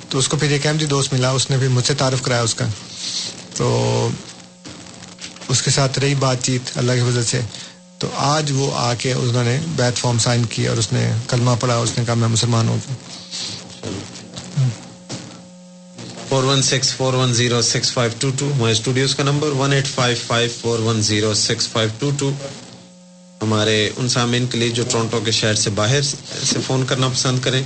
تو اس کو پھر ایک احمدی جی دوست ملا، اس نے بھی مجھ سے تعارف کرایا اس کا۔ تو اس کے ساتھ رہی بات چیت اللہ کی وجہ سے۔ تو آج وہ آ کے انہوں نے بیت فارم سائن کی اور اس نے کلمہ پڑھا، اس نے کہا میں مسلمان ہوں۔ Four one six four one zero six five two two ہمارے اسٹوڈیوز کا number one eight five five four one zero six five two two ہمارے ان سامعین کے لیے جو ٹورنٹو کے شہر سے باہر سے فون کرنا پسند کریں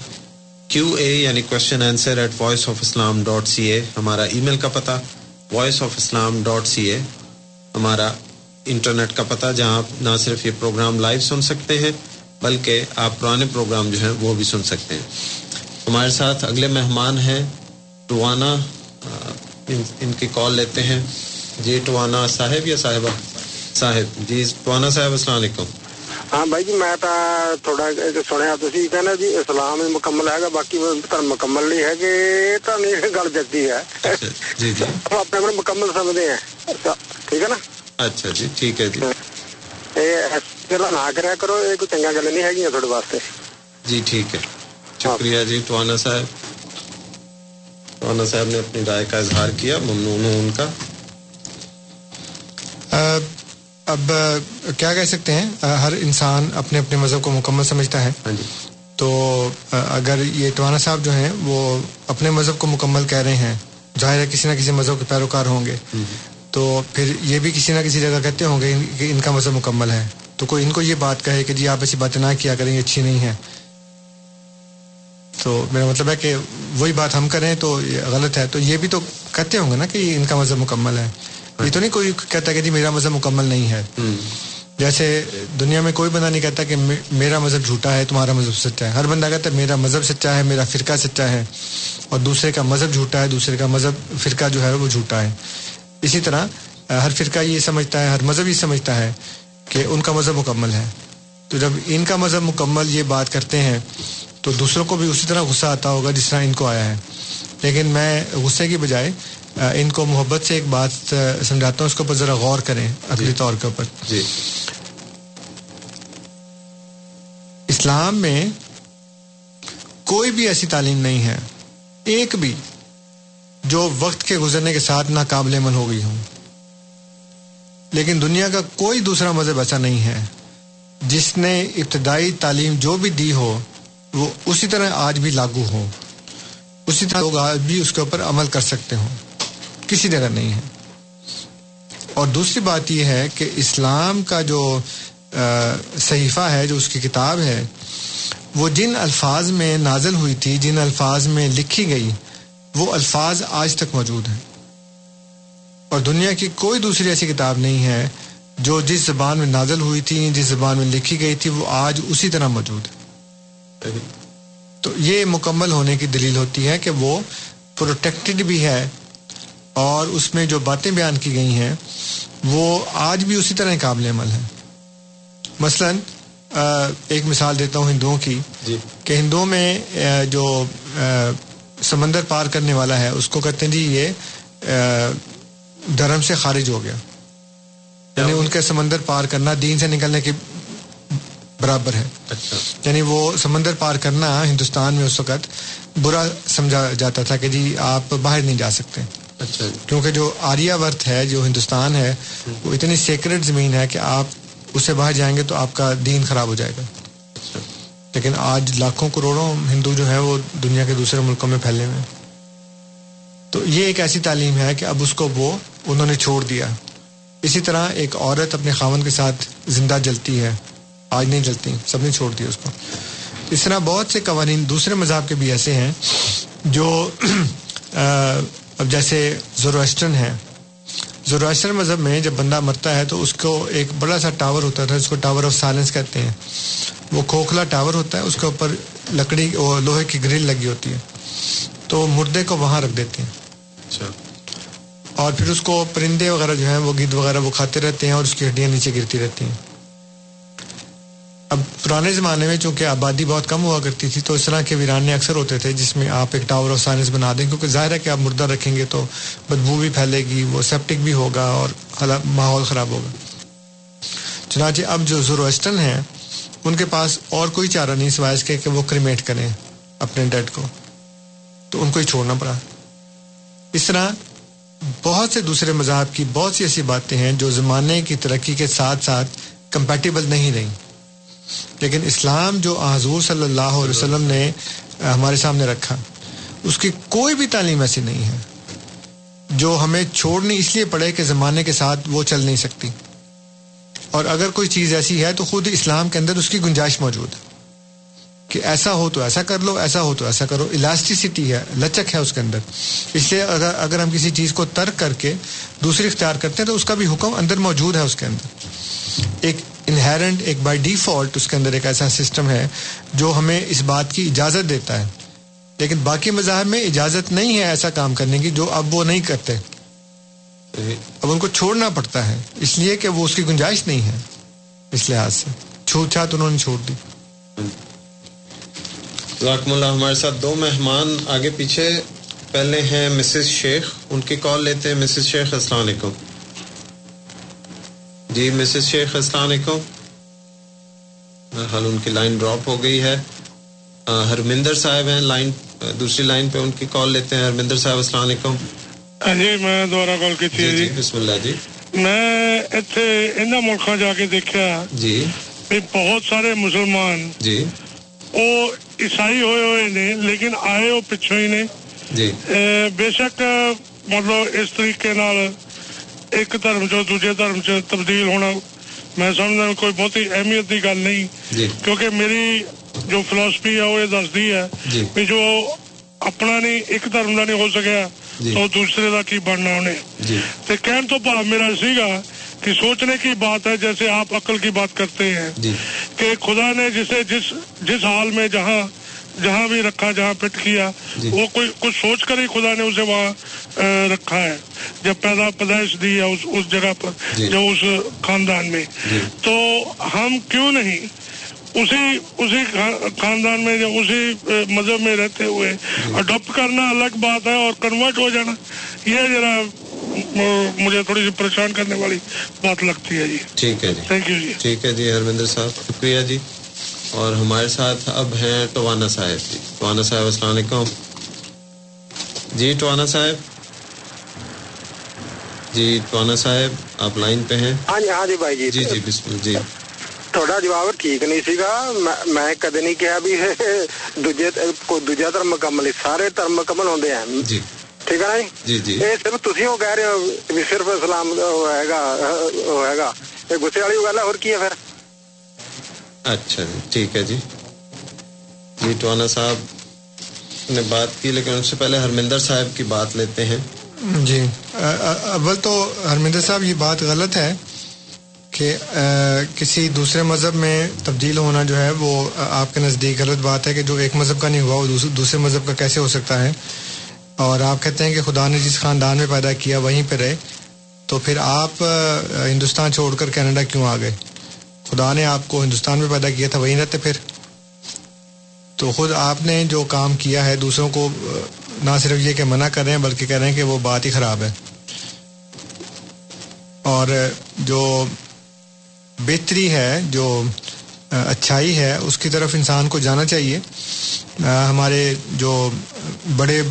کیو اے یعنی question answer at voice of Islam dot C A ہمارا ای میل کا پتہ voice of Islam dot C A ہمارا انٹرنیٹ کا پتہ، جہاں آپ نہ صرف یہ پروگرام لائیو سن سکتے ہیں، بلکہ آپ پرانے پروگرام جو ہیں وہ بھی سن سکتے ہیں۔ ہمارے ساتھ اگلے مہمان ہیں ٹوانا ان کی کال لیتے ہیں۔ جی ٹوانا صاحب یا صاحبہ؟ صاحب۔ جی ٹوانا صاحب السلام علیکم۔ ہاں بھائی جی میں تو تھوڑا سنیا تھی کہنا جی اسلام مکمل ہے باقی دھرم مکمل نہیں ہے کہ تو نہیں گل جگتی ہے۔ جی جی۔ اپنے اپنے مکمل سمجھتے ہیں۔ ٹھیک ہے نا؟ اچھا جی ٹھیک ہے جی۔ نہ کرا کرو یہ کوئی چنگا گل نہیں ہے تھوڑے واسطے۔ جی ٹھیک ہے۔ شکریہ جی ٹوانا صاحب۔ ٹوانا صاحب نے اپنی رائے کا اظہار کیا ممنون ہوں ان کا۔ اب کیا کہہ سکتے ہیں؟ ہر انسان اپنے اپنے مذہب کو مکمل سمجھتا ہے۔ تو اگر یہ ٹوانا صاحب جو ہیں وہ اپنے مذہب کو مکمل کہہ رہے ہیں ظاہر ہے کسی نہ کسی مذہب کے پیروکار ہوں گے۔ تو پھر یہ بھی کسی نہ کسی جگہ کہتے ہوں گے کہ ان کا مذہب مکمل ہے۔ تو کوئی ان کو یہ بات کہے کہ جی آپ ایسی باتیں نہ کیا کریں یہ اچھی نہیں ہے۔ تو میرا مطلب ہے کہ وہی بات ہم کریں تو غلط ہے۔ تو یہ بھی تو کہتے ہوں گے نا کہ ان کا مذہب مکمل ہے۔ یہ تو نہیں کوئی کہتا کہ جی میرا مذہب مکمل نہیں ہے۔ جیسے دنیا میں کوئی بندہ نہیں کہتا کہ میرا مذہب جھوٹا ہے تمہارا مذہب سچا ہے۔ ہر بندہ کہتا ہے میرا مذہب سچا ہے میرا فرقہ سچا ہے۔ اور دوسرے کا مذہب جھوٹا ہے دوسرے کا مذہب فرقہ جو ہے وہ جھوٹا ہے۔ اسی طرح ہر فرقہ یہ سمجھتا ہے ہر مذہب یہ سمجھتا ہے کہ ان کا مذہب مکمل ہے۔ تو جب ان کا مذہب مکمل یہ بات کرتے ہیں تو دوسروں کو بھی اسی طرح غصہ آتا ہوگا جس طرح ان کو آیا ہے۔ لیکن میں غصے کی بجائے ان کو محبت سے ایک بات سمجھاتا ہوں اس کے اوپر ذرا غور کریں عقلی طور کے اوپر۔ جی۔ اسلام میں کوئی بھی ایسی تعلیم نہیں ہے۔ ایک بھی جو وقت کے گزرنے کے ساتھ ناقابل عمل ہو گئی ہوں۔ لیکن دنیا کا کوئی دوسرا مذہب ایسا نہیں ہے جس نے ابتدائی تعلیم جو بھی دی ہو وہ اسی طرح آج بھی لاگو ہو اسی طرح لوگ آج بھی اس کے اوپر عمل کر سکتے ہوں۔ کسی جگہ نہیں ہے۔ اور دوسری بات یہ ہے کہ اسلام کا جو صحیفہ ہے، جو اس کی کتاب ہے، وہ جن الفاظ میں نازل ہوئی تھی، جن الفاظ میں لکھی گئی، وہ الفاظ آج تک موجود ہیں۔ اور دنیا کی کوئی دوسری ایسی کتاب نہیں ہے جو جس زبان میں نازل ہوئی تھی، جس زبان میں لکھی گئی تھی، وہ آج اسی طرح موجود ہے۔ تو یہ مکمل ہونے کی دلیل ہوتی ہے کہ وہ پروٹیکٹڈ بھی ہے اور اس میں جو باتیں بیان کی گئی ہیں وہ آج بھی اسی طرح قابل عمل ہے مثلا ایک مثال دیتا ہوں ہندوؤں کی۔ جی۔ کہ ہندوؤں میں جو سمندر پار کرنے والا ہے اس کو کہتے ہیں جی یہ دھرم سے خارج ہو گیا۔ یعنی ان کے سمندر پار کرنا دین سے نکلنے کے برابر ہے۔ اچھا۔ یعنی وہ سمندر پار کرنا ہندوستان میں اس وقت برا سمجھا جاتا تھا کہ جی آپ باہر نہیں جا سکتے۔ اچھا کیونکہ جو آریہ ورت ہے جو ہندوستان ہے وہ اتنی سیکرٹ زمین ہے کہ آپ اس سے باہر جائیں گے تو آپ کا دین خراب ہو جائے گا۔ اچھا۔ لیکن آج لاکھوں کروڑوں ہندو جو ہیں وہ دنیا کے دوسرے ملکوں میں پھیلے ہوئے تو یہ ایک ایسی تعلیم ہے کہ اب اس کو وہ انہوں نے چھوڑ دیا۔ اسی طرح ایک عورت اپنے خاون کے ساتھ زندہ جلتی ہے۔ آج نہیں جلتی سب نے چھوڑ دیا اس کو۔ اس طرح بہت سے قوانین دوسرے مذہب کے بھی ایسے ہیں جو اب جیسے زوروسٹرن ہے۔ زوروسٹرن مذہب میں جب بندہ مرتا ہے تو اس کو ایک بڑا سا ٹاور ہوتا تھا جس کو ٹاور آف سائلنس کہتے ہیں۔ وہ کھوکھلا ٹاور ہوتا ہے اس کے اوپر لکڑی لوہے کی گرل لگی ہوتی ہے۔ تو مردے کو وہاں رکھ دیتے ہیں۔ اچھا۔ اور پھر اس کو پرندے وغیرہ جو ہیں وہ گید وغیرہ وہ کھاتے رہتے ہیں اور اس کی ہڈیاں نیچے گرتی رہتی ہیں۔ اب پرانے زمانے میں چونکہ آبادی بہت کم ہوا کرتی تھی تو اس طرح کے ویرانے اکثر ہوتے تھے، جس میں آپ ایک ٹاور آف سائنس بنا دیں، کیونکہ ظاہر ہے کہ آپ مردہ رکھیں گے تو بدبو بھی پھیلے گی، وہ سیپٹک بھی ہوگا اور ماحول خراب ہوگا۔ چنانچہ اب جو زوروسٹن ہیں، ان کے پاس اور کوئی چارہ نہیں، سوائے اس کے کہ وہ کریمیٹ کریں اپنے ڈیڈ کو۔ تو ان کو ہی چھوڑنا پڑا۔ اس طرح بہت سے دوسرے مذاہب کی بہت سی ایسی باتیں ہیں جو زمانے کی ترقی کے ساتھ ساتھ کمپیٹیبل نہیں رہیں لیکن اسلام جو حضور صلی اللہ علیہ وسلم نے ہمارے سامنے رکھا، اس کی کوئی بھی تعلیم ایسی نہیں ہے۔ جو ہمیں چھوڑنی اس لیے پڑے کہ زمانے کے ساتھ وہ چل نہیں سکتی۔ اور اگر کوئی چیز ایسی ہے تو خود اسلام کے اندر اس کی گنجائش موجود ہے۔ کہ ایسا ہو تو ایسا کر لو، ایسا ہو تو ایسا کرو۔ الاسٹیسٹی ہے، لچک ہے اس کے اندر۔ اس لیے اگر اگر ہم کسی چیز کو ترک کر کے دوسری اختیار کرتے ہیں تو اس کا بھی حکم اندر موجود ہے اس کے اندر۔ ایک انہیرنٹ ایک بائی ڈیفالٹ اس کے اندر ایک ایسا سسٹم ہے جو ہمیں اس بات کی اجازت دیتا ہے۔ لیکن باقی مذاہب میں اجازت نہیں ہے ایسا کام کرنے کی جو اب وہ نہیں کرتے۔ اب ان کو چھوڑنا پڑتا ہے، اس لیے کہ وہ اس کی گنجائش نہیں ہے۔ اس لحاظ سے، چھوٹ چھات انہوں نے چھوڑ دی۔ ذاکم اللہ، ہمارے ساتھ دو مہمان آگے پیچھے پہلے ہیں مسز شیخ، ان کی کال لیتے ہیں۔ مسز شیخ، السلام علیکم۔ جی مسز شیخ السلام علیکم۔ حال ان کی لائن ڈراپ ہو گئی ہے۔ ہرمندر صاحب ہیں لائن دوسری لائن پہ ان کی کال لیتے ہیں۔ ہرمندر صاحب السلام علیکم۔ جی میں دوبارہ کال کی تھی۔ جی بسم اللہ جی۔ میں اتنے ان ملکوں جا کے دیکھا جی۔ بہت سارے مسلمان۔ جی۔ وہ عیسائی ہوئے ہوئے نے لیکن آئے وہ پچھوں ہی نے۔ جی۔ بے شک مطلب اس طریقے نال ایک دھرم چو دوجے دھرم چ تبدیل ہونا میں سمجھتا کوئی بہت ہی اہمیت کی گل نہیں جی کیونکہ میری جو فلاسفی ہے وہ یہ دستی ہے جی کہ جو اپنا نہیں ایک دھرم کا نہیں ہو سکیا جی تو دوسرے کا کی بننا انہیں جی تو کہن تو بھاؤ میرا سیگا کہ سوچنے کی بات ہے جیسے آپ عقل کی بات کرتے ہیں جی کہ خدا نے جسے جس جس حال میں جہاں جہاں بھی رکھا جہاں پٹ کیا جی وہ کوئی کچھ سوچ کر ہی خدا نے اسے وہاں رکھا ہے۔ جب پیدا پیدائش دی ہے اس اس جگہ پر جی۔ جو اس خاندان میں۔ جی۔ تو ہم کیوں نہیں اسی اسی خاندان میں یا اسی مذہب میں رہتے ہوئے اڈاپٹ کرنا الگ بات ہے اور کنورٹ ہو جانا۔ یہ ذرا مجھے تھوڑی سی پریشان کرنے والی بات لگتی ہے جی۔ ٹھیک ہے جی۔ تھینک یو جی۔ ٹھیک ہے جی ہرمندر صاحب شکریہ جی۔ اور ہمارے ساتھ اب ہیں ٹوانا صاحب جی۔ ٹوانا صاحب السلام علیکم۔ جی ٹوانا صاحب۔ جی توانا صاحب آپ لائن پہ ہیں؟ ہاں جی ہاں جی بھائی جی۔ جی جی بسم جی۔ ਤੁਹਾਡਾ ਜਵਾਬ ਠੀਕ ਨਹੀਂ ਸੀਗਾ ਮੈਂ ਕਦੇ ਨਹੀਂ ਕਿਹਾ ਵੀ ਦੂਜੇ ਕੋਈ ਦੂਜਾ ਧਰਮ ਮੁਕੰਮਲ ਸਾਰੇ ਧਰਮ ਮੁਕੰਮਲ ਹੁੰਦੇ ਆ ਜੀ ਠੀਕ ਹੈ ਨਾ ਜੀ ਜੀ ਇਹ ਸਿਰਫ ਤੁਸੀਂ ਉਹ ਕਹਿ ਰਹੇ ਹੋ ਵੀ ਸਿਰਫ ਇਸਲਾਮ ਹੋਏਗਾ ਹੋਏਗਾ ਇਹ ਗੁੱਸੇ ਵਾਲੀ ਗੱਲ ਹੈ اور کی ہے پھر؟ اچھا جی ٹھیک ہے جی۔ جی ٹوانا صاحب نے بات کی لیکن ان سے پہلے ہرمندر صاحب کی بات لیتے ہیں۔ جی۔ اول تو ہرمندر صاحب، یہ بات غلط ہے کہ کسی دوسرے مذہب میں تبدیل ہونا جو ہے، وہ آپ کے نزدیک غلط بات ہے کہ جو ایک مذہب کا نہیں ہوا، وہ دوسرے مذہب کا کیسے ہو سکتا ہے؟ اور آپ کہتے ہیں کہ خدا نے جس خاندان میں پیدا کیا، وہیں پہ رہے۔ تو پھر آپ ہندوستان چھوڑ کر کینیڈا کیوں آ گئے؟ خدا نے آپ کو ہندوستان میں پیدا کیا تھا، وہیں رہتے پھر۔ تو خود آپ نے جو کام کیا ہے، دوسروں کو نہ صرف یہ کہ منع کر رہے ہیں، بلکہ کہہ رہے ہیں کہ وہ بات ہی خراب ہے۔ اور جو بہتری ہے، جو اچھائی ہے، اس کی طرف انسان کو جانا چاہیے۔ ہمارے جو بڑے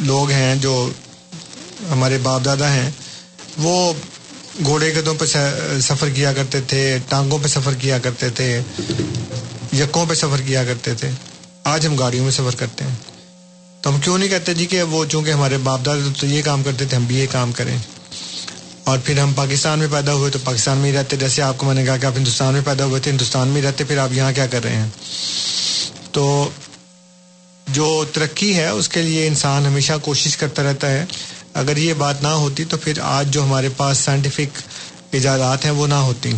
لوگ ہیں، جو ہمارے باپ دادا ہیں، وہ گھوڑے گدوں پہ سفر کیا کرتے تھے، ٹانگوں پہ سفر کیا کرتے تھے، یکوں پہ سفر کیا کرتے تھے۔ آج ہم گاڑیوں میں سفر کرتے ہیں۔ تو ہم کیوں نہیں کہتے جی کہ وہ چونکہ ہمارے باپ دادا تو یہ کام کرتے تھے، ہم بھی یہ کام کریں۔ اور پھر ہم پاکستان میں پیدا ہوئے تو پاکستان میں ہی رہتے۔ جیسے آپ کو میں نے کہا کہ آپ ہندوستان میں پیدا ہوئے تھے، ہندوستان میں ہی رہتے، پھر آپ یہاں کیا کر رہے ہیں؟ تو جو ترقی ہے، اس کے لیے انسان ہمیشہ کوشش کرتا رہتا ہے۔ اگر یہ بات نہ ہوتی تو پھر آج جو ہمارے پاس سائنٹیفک ایجادات ہیں، وہ نہ ہوتی۔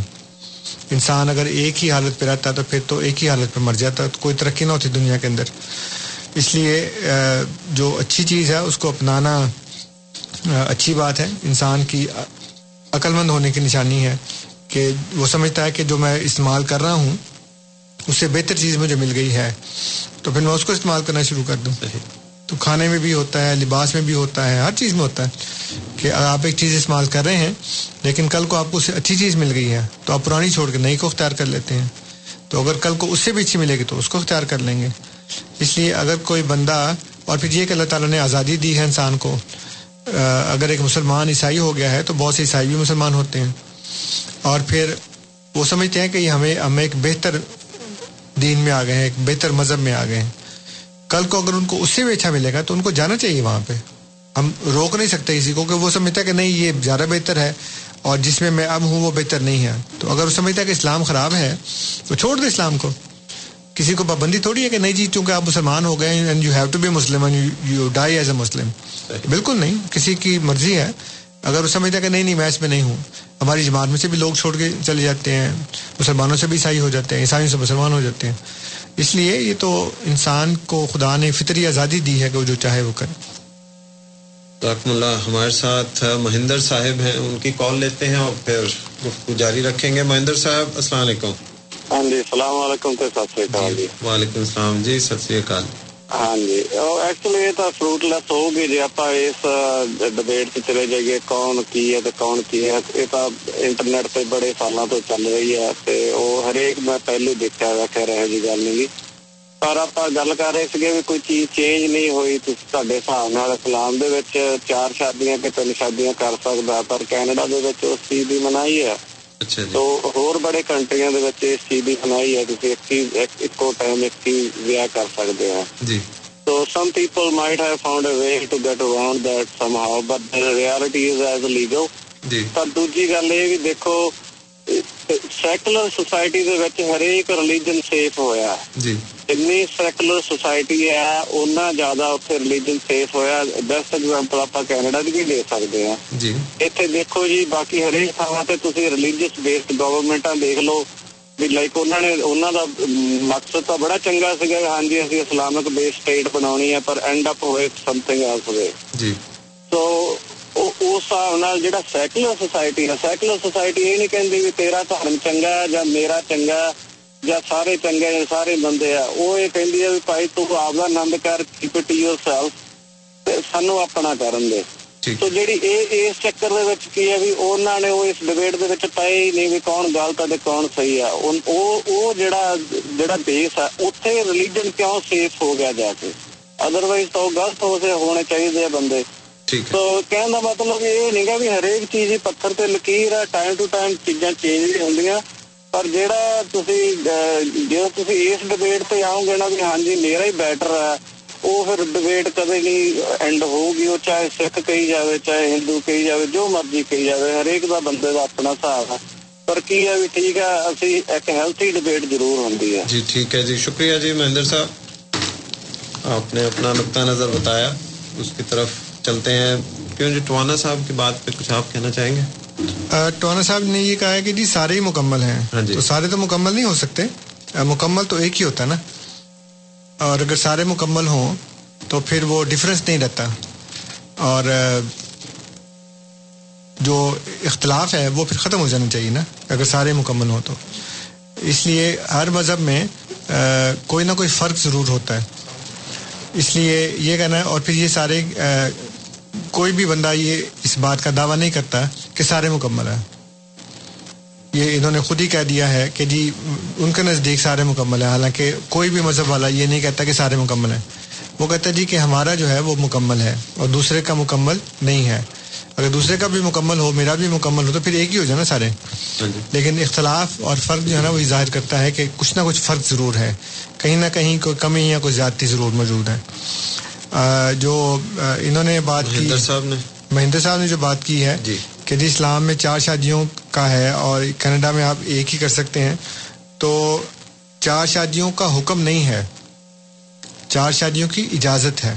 انسان اگر ایک ہی حالت پہ رہتا تو پھر تو ایک ہی حالت پہ مر جاتا، تو کوئی ترقی نہ ہوتی دنیا کے اندر۔ اس لیے جو اچھی چیز ہے اس کو اپنانا اچھی بات ہے۔ انسان کی عقل مند ہونے کی نشانی ہے کہ وہ سمجھتا ہے کہ جو میں استعمال کر رہا ہوں اس سے بہتر چیز مجھے مل گئی ہے۔ تو پھر میں اس کو استعمال کرنا شروع کر دوں۔ تو کھانے میں بھی ہوتا ہے لباس میں بھی ہوتا ہے ہر چیز میں ہوتا ہے کہ آپ ایک چیز استعمال کر رہے ہیں لیکن کل کو آپ کو اس سے اچھی چیز مل گئی ہے تو آپ پرانی چھوڑ کے نئی کو اختیار کر لیتے ہیں۔ تو اگر کل کو اس سے بھی اچھی ملے گی تو اس کو اختیار کر لیں گے۔ اس لیے اگر کوئی بندہ، اور پھر یہ کہ اللہ تعالیٰ نے آزادی دی ہے انسان کو اگر ایک مسلمان عیسائی ہو گیا ہے تو بہت سے عیسائی بھی مسلمان ہوتے ہیں۔ اور پھر وہ سمجھتے ہیں کہ یہ ہمیں ہمیں ایک بہتر دین میں آ گئے ہیں، ایک بہتر مذہب میں آ گئے ہیں۔ کل کو اگر ان کو اس سے بھی اچھا ملے گا تو ان کو جانا چاہیے وہاں پہ۔ ہم روک نہیں سکتے کسی کو کہ وہ سمجھتا ہے کہ نہیں، یہ زیادہ بہتر ہے، اور جس میں میں اب ہوں وہ بہتر نہیں ہے۔ تو اگر وہ سمجھتا ہے کہ اسلام خراب ہے، تو چھوڑ دے اسلام کو۔ کسی کو پابندی تھوڑی ہے کہ نہیں جی چونکہ آپ مسلمان ہو گئے and you have to be Muslim as a Muslim بالکل نہیں کسی کی مرضی ہے۔ اگر وہ سمجھتا ہے کہ نہیں نہیں میں اس میں نہیں ہوں۔ ہماری جماعت میں سے بھی لوگ چھوڑ کے چلے جاتے ہیں۔ مسلمانوں سے بھی عیسائی ہو جاتے ہیں عیسائیوں سے مسلمان ہو جاتے ہیں۔ اس لیے یہ تو انسان کو خدا نے فطری آزادی دی ہے کہ وہ جو چاہے وہ کرے۔ ڈاکٹر اللہ۔ ہمارے ساتھ مہندر صاحب ہیں ان کی کال لیتے ہیں اور پھر گفتگو جاری رکھیں گے۔ مہندر صاحب السلام علیکم۔ ہاں جی السلام علیکم تو سب سے اکال جی۔ وعلیکم السلام جی سب سے اکال جی۔ ہاں جی ایکچولی یہ تو فروٹ لیس ہوگی جی آپ اس ڈبیٹ سے چلے جائیے کون کی ہے تو کون کی ہے۔ یہ تو انٹرنیٹ پہ بڑے سالوں تو چل رہی ہے تے وہ ہر ایک میں پہلے دیکھا رکھ رہے جی گل نہیں۔ پر آپ گل کر رہے سکے بھی کوئی چیز چینج نہیں ہوئی تے حساب نال اسلام دے وچ چار شادیاں کہ تین شادیاں کر سکدا پر کینیڈا دے وچ اس چیز دی منائی ہے۔ تو ہور بڑے کنٹریاں دے وچ اس چیز دی سنائی ہے کہ ایک چیز ایک ٹائم ایک چیز ویا کر سکدے ہیں جی تو some people might have found a way to get around that somehow but the reality is as legal جی پر دوسری گل اے کہ دیکھو ਸੈਕੂਲਰ ਸੋਸਾਇਟੀ ਦੇ ਵਿੱਚ ਹਰੇਕ ਰਿਲੀਜੀਅਨ ਸੇਫ ਹੋਇਆ ਜੀ ਜਿੰਨੀ ਸੈਕੂਲਰ ਸੋਸਾਇਟੀ ਹੈ ਉਹਨਾਂ ਜ਼ਿਆਦਾ ਉੱਥੇ ਰਿਲੀਜੀਅਨ ਸੇਫ ਹੋਇਆ ਬੈਸਟ ਐਗਜ਼ਾਮਪਲ ਆਪਾਂ ਕੈਨੇਡਾ ਦੀ ਵੀ ਲੈ ਸਕਦੇ ਹਾਂ ਜੀ ਇੱਥੇ ਦੇਖੋ ਜੀ ਬਾਕੀ ਹਰੇਕ ਥਾਵਾਂ ਤੇ ਤੁਸੀਂ ਰਿਲੀਜੀਅਸ ਬੇਸਡ ਗਵਰਨਮੈਂਟਾਂ ਦੇਖ ਲਓ ਵੀ ਲਾਈਕ ਉਹਨਾਂ ਨੇ ਉਹਨਾਂ ਦਾ ਮਕਸਦ ਤਾਂ ਬੜਾ ਚੰਗਾ ਸੀਗਾ ਹਾਂਜੀ ਅਸੀਂ ਇਸਲਾਮਿਕ ਬੇਸਡ ਸਟੇਟ ਬਣਾਉਣੀ ਹੈ ਪਰ ਐਂਡ ਅਪ ਹੋਏ ਸਮਥਿੰਗ ਆਫ ਦੇ ਜੀ ਸੋ جس ہے رلیجنز تو ہونے چاہیے بند تو مطلب یہ نہیں بھی ہر ایک چیز پتھر تے لکیر ہے ٹائم ٹو ٹائم چیزاں چینج بھی پر جیڑا تسی جو تسی اس تے آؤ گے نا ہاں جی میرا ہی بیٹر ہے وہ پھر کدے نہیں اینڈ ہوگی وہ چاہے سکھ کہی جاوے چاہے ہندو کہی جاوے جو مرضی کہی جاوے ہر ایک دا بندے دا اپنا حساب ہے پر کی ہے بھی ٹھیک ہے اسی ایک ہیلتھی ضرور ہوندی ہے جی ٹھیک ہے جی شکریہ جی مہندر صاحب آپ نے اپنا نقطہ نظر بتایا اس کی طرف چلتے ہیں۔ کیوں جی ٹوانا صاحب کی بات پہ کچھ آپ کہنا چاہیں گے؟ ٹوانا صاحب نے یہ کہا ہے کہ جی سارے ہی مکمل ہیں۔ ہاں جی۔ تو سارے تو مکمل نہیں ہو سکتے۔ مکمل تو ایک ہی ہوتا ہے نا۔ اور اگر سارے مکمل ہوں تو پھر وہ ڈفرینس نہیں رہتا۔ اور جو اختلاف ہے وہ پھر ختم ہو جانا چاہیے نا اگر سارے مکمل ہوں تو۔ اس لیے ہر مذہب میں کوئی نہ کوئی فرق ضرور ہوتا ہے۔ اس لیے یہ کہنا ہے اور پھر یہ سارے کوئی بھی بندہ یہ اس بات کا دعویٰ نہیں کرتا کہ سارے مکمل ہیں۔ یہ انہوں نے خود ہی کہہ دیا ہے کہ جی ان کے نزدیک سارے مکمل ہیں حالانکہ کوئی بھی مذہب والا یہ نہیں کہتا کہ سارے مکمل ہیں۔ وہ کہتا ہے جی کہ ہمارا جو ہے وہ مکمل ہے اور دوسرے کا مکمل نہیں ہے۔ اگر دوسرے کا بھی مکمل ہو میرا بھی مکمل ہو تو پھر ایک ہی ہو جائے نا سارے۔ لیکن اختلاف اور فرق جو ہے نا وہی ظاہر کرتا ہے کہ کچھ نہ کچھ فرق ضرور ہے۔ کہیں نہ کہیں کوئی کمی یا کوئی زیادتی ضرور موجود ہے۔ جو انہوں نے بات کی مہندر صاحب نے۔ مہندر صاحب نے جو بات کی ہے جی۔ کہ جی اسلام میں چار شادیوں کا ہے اور کینیڈا میں آپ ایک ہی کر سکتے ہیں تو چار شادیوں کا حکم نہیں ہے۔ چار شادیوں کی اجازت ہے۔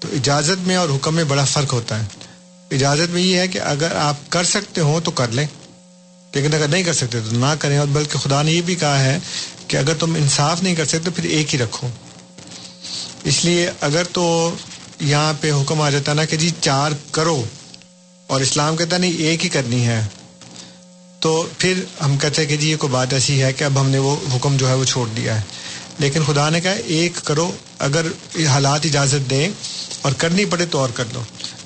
تو اجازت میں اور حکم میں بڑا فرق ہوتا ہے۔ اجازت میں یہ ہے کہ اگر آپ کر سکتے ہوں تو کر لیں۔ لیکن اگر نہیں کر سکتے تو نہ کریں۔ اور بلکہ خدا نے یہ بھی کہا ہے کہ اگر تم انصاف نہیں کر سکتے تو پھر ایک ہی رکھو۔ اس لیے اگر تو یہاں پہ حکم آ جاتا نا کہ جی چار کرو اور اسلام کہتا نہیں، ایک ہی کرنی ہے، تو پھر ہم کہتے ہیں کہ جی یہ کوئی بات ایسی ہے کہ اب ہم نے وہ حکم جو ہے وہ چھوڑ دیا ہے۔ لیکن خدا نے کہا ایک کرو، اگر حالات اجازت دیں اور کرنی پڑے تو اور کر لو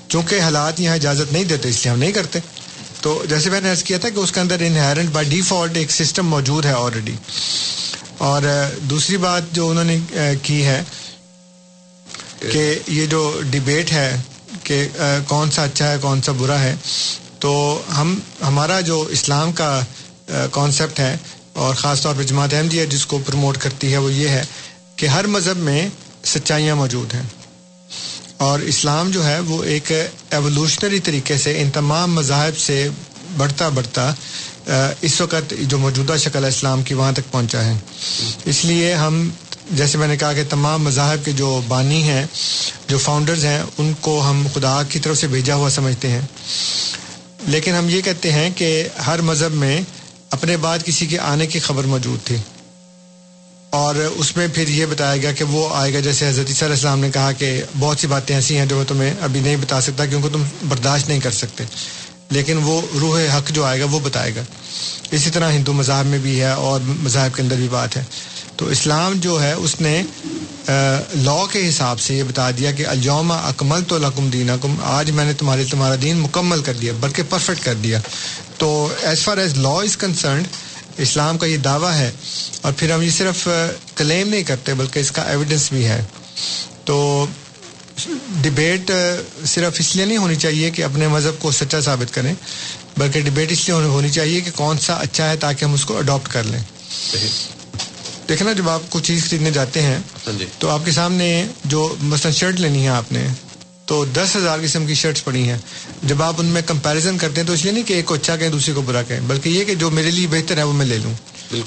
چونکہ حالات یہاں اجازت نہیں دیتے، اس لیے ہم نہیں کرتے۔ تو جیسے میں نے عرض کیا تھا کہ اس کے اندر انہیرنٹ بائی ڈیفالٹ ایک سسٹم موجود ہے آلریڈی اور دوسری بات جو انہوں نے کی ہے کہ یہ جو ڈبیٹ ہے کہ کون سا اچھا ہے، کون سا برا ہے، تو ہم، ہمارا جو اسلام کا کانسیپٹ ہے، اور خاص طور پہ جماعت احمدیہ جس کو پروموٹ کرتی ہے، وہ یہ ہے کہ ہر مذہب میں سچائیاں موجود ہیں۔ اور اسلام جو ہے، وہ ایک ایولیوشنری طریقے سے، ان تمام مذاہب سے بڑھتا بڑھتا اس وقت جو موجودہ شکل ہے اسلام کی، وہاں تک پہنچا ہے۔ اس لیے ہم جیسے میں نے کہا کہ تمام مذاہب کے جو بانی ہیں، جو فاؤنڈرز ہیں، ان کو ہم خدا کی طرف سے بھیجا ہوا سمجھتے ہیں۔ لیکن ہم یہ کہتے ہیں کہ ہر مذہب میں اپنے بعد کسی کے آنے کی خبر موجود تھی۔ اور اس میں پھر یہ بتایا گیا کہ وہ آئے گا، جیسے حضرت عیسیٰ علیہ السلام نے کہا کہ بہت سی باتیں ایسی ہیں جو میں تمہیں ابھی نہیں بتا سکتا کیونکہ تم برداشت نہیں کر سکتے۔ لیکن وہ روح حق جو آئے گا، وہ بتائے گا۔ اسی طرح ہندو مذہب میں بھی ہے اور مذاہب کے اندر بھی بات ہے۔ تو اسلام جو ہے، اس نے لا کے حساب سے یہ بتا دیا کہ الجوم اکمل تو لکم دینکم، آج میں نے تمہارے تمہارا دین مکمل کر دیا، بلکہ پرفیکٹ کر دیا۔ تو as far as law is concerned اسلام کا یہ دعویٰ ہے۔ اور پھر ہم یہ صرف کلیم نہیں کرتے، بلکہ اس کا ایویڈنس بھی ہے۔ تو ڈبیٹ صرف اس لیے نہیں ہونی چاہیے کہ اپنے مذہب کو سچا ثابت کریں، بلکہ ڈبیٹ اس لیے ہونی چاہیے کہ کون سا اچھا ہے تاکہ ہم اس کو اڈاپٹ کر لیں۔ دیکھیں نا جب آپ کوئی چیز خریدنے جاتے ہیں تو آپ کے سامنے جو مثلاً شرٹ لینی ہے آپ نے تو دس ہزار قسم کی شرٹس پڑی ہیں۔ جب آپ ان میں کمپیریزن کرتے ہیں تو اس لیے نہیں کہ ایک کو اچھا کہیں دوسرے کو برا کہیں بلکہ یہ کہ جو میرے لیے بہتر ہے وہ میں لے لوں۔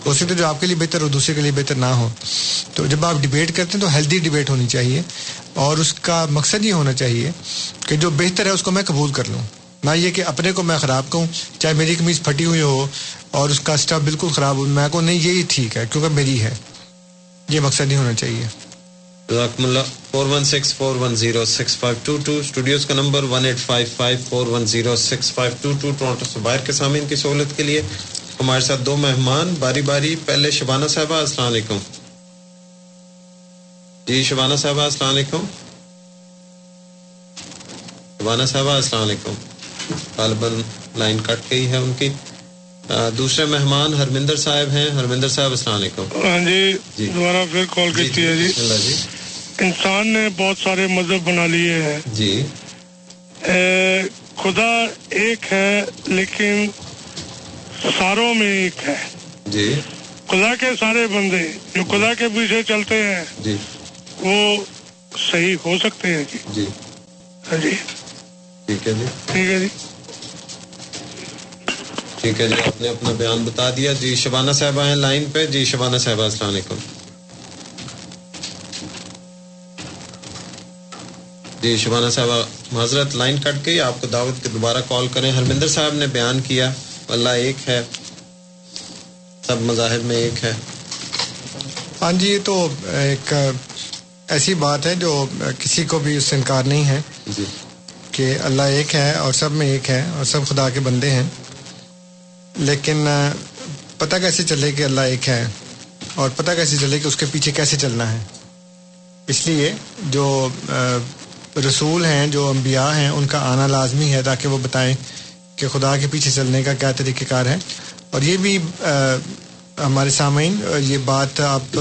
ہو سکتا ہے جو آپ کے لیے بہتر ہو دوسرے کے لیے بہتر نہ ہو۔ تو جب آپ ڈبیٹ کرتے ہیں تو ہیلدی ڈبیٹ ہونی چاہیے۔ اور اس کا مقصد یہ ہونا چاہیے کہ جو بہتر ہے اس کو میں قبول کر لوں۔ نہ یہ کہ اپنے کو میں خراب کہوں، چاہے میری قمیض پھٹی ہوئی ہو اور اس کا اسٹاف بالکل خراب ہو، میں کو نہیں، یہی ٹھیک ہے، کیونکہ میری ہے۔ یہ مقصد نہیں ہونا چاہیے۔ جزاکم اللہ four one six four one zero six five two two studios کا number one eight five five four one zero six five two two Toronto سے باہر کے سامعین کی سہولت کے لیے۔ ہمارے ساتھ دو مہمان، باری باری، پہلے شبانہ صاحبہ، السلام علیکم۔ جی شبانہ صاحبہ، السلام علیکم۔ شبانہ صاحبہ، السلام علیکم۔ غالباً لائن کٹ گئی ہے ان کی۔ دوسرے مہمان ہرمندر صاحب ہیں۔ ہرمندر صاحب السلام علیکم۔ ہاں جی دوبارہ پھر کال کی ہے جی۔ جی۔ انسان نے بہت سارے مذہب بنا لیے ہیں۔ جی۔ خدا ایک ہے لیکن ساروں میں ایک ہے۔ جی۔ ٹھیک ہے جی۔ ٹھیک ہے جی۔ ٹھیک ہے جی آپ نے اپنا بیان بتا دیا۔ جی شبانہ صاحب ہیں لائن پہ۔ جی شبانہ صاحب السلام علیکم۔ جی شبانہ صاحب معذرت لائن کٹ گئی۔ آپ کو دعوت کے دوبارہ کال کریں۔ ہرمندر صاحب نے بیان کیا۔ اللہ ایک ہے۔ سب مذاہب میں ایک ہے۔ ہاں جی یہ تو ایک ایسی بات ہے جو کسی کو بھی اس سے انکار نہیں ہے۔ جی۔ کہ اللہ ایک ہے اور سب میں ایک ہے اور سب خدا کے بندے ہیں۔ لیکن پتہ کیسے چلے کہ اللہ ایک ہے اور پتہ کیسے چلے کہ اس کے پیچھے کیسے چلنا ہے۔ اس لیے جو رسول ہیں، جو انبیاء ہیں، ان کا آنا لازمی ہے تاکہ وہ بتائیں کہ خدا کے پیچھے چلنے کا کیا طریقہ کار ہے۔ اور یہ بھی ہمارے سامعین، یہ بات آپ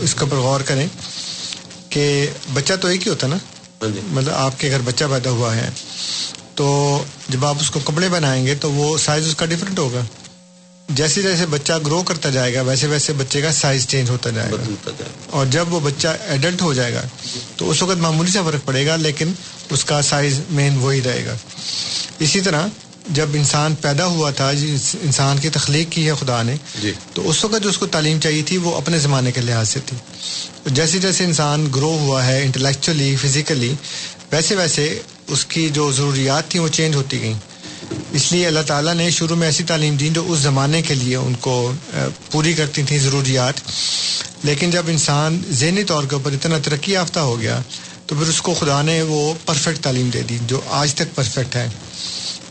اس کے اوپر غور کریں کہ بچہ تو ایک ہی ہوتا نا۔ ہاں جی۔ مطلب آپ کے گھر بچہ پیدا ہوا ہے تو جب آپ اس کو کپڑے بنائیں گے تو وہ سائز اس کا ڈفرینٹ ہوگا۔ جیسے جیسے بچہ گرو کرتا جائے گا ویسے ویسے بچے کا سائز چینج ہوتا جائے گا۔ اور جب وہ بچہ ایڈلٹ ہو جائے گا تو اس وقت معمولی سا فرق پڑے گا لیکن اس کا سائز مین وہی رہے گا۔ اسی طرح جب انسان پیدا ہوا تھا انسان کی تخلیق کی ہے خدا نے جی۔ تو اس وقت جو اس کو تعلیم چاہیے تھی وہ اپنے زمانے کے لحاظ سے تھی۔ جیسے جیسے انسان گرو ہوا ہے انٹلیکچولی فزیکلی ویسے ویسے اس کی جو ضروریات تھیں وہ چینج ہوتی گئیں۔ اس لیے اللہ تعالیٰ نے شروع میں ایسی تعلیم دی جو اس زمانے کے لیے ان کو پوری کرتی تھیں ضروریات۔ لیکن جب انسان ذہنی طور کے اوپر اتنا ترقی یافتہ ہو گیا تو پھر اس کو خدا نے وہ پرفیکٹ تعلیم دے دی جو آج تک پرفیکٹ ہے۔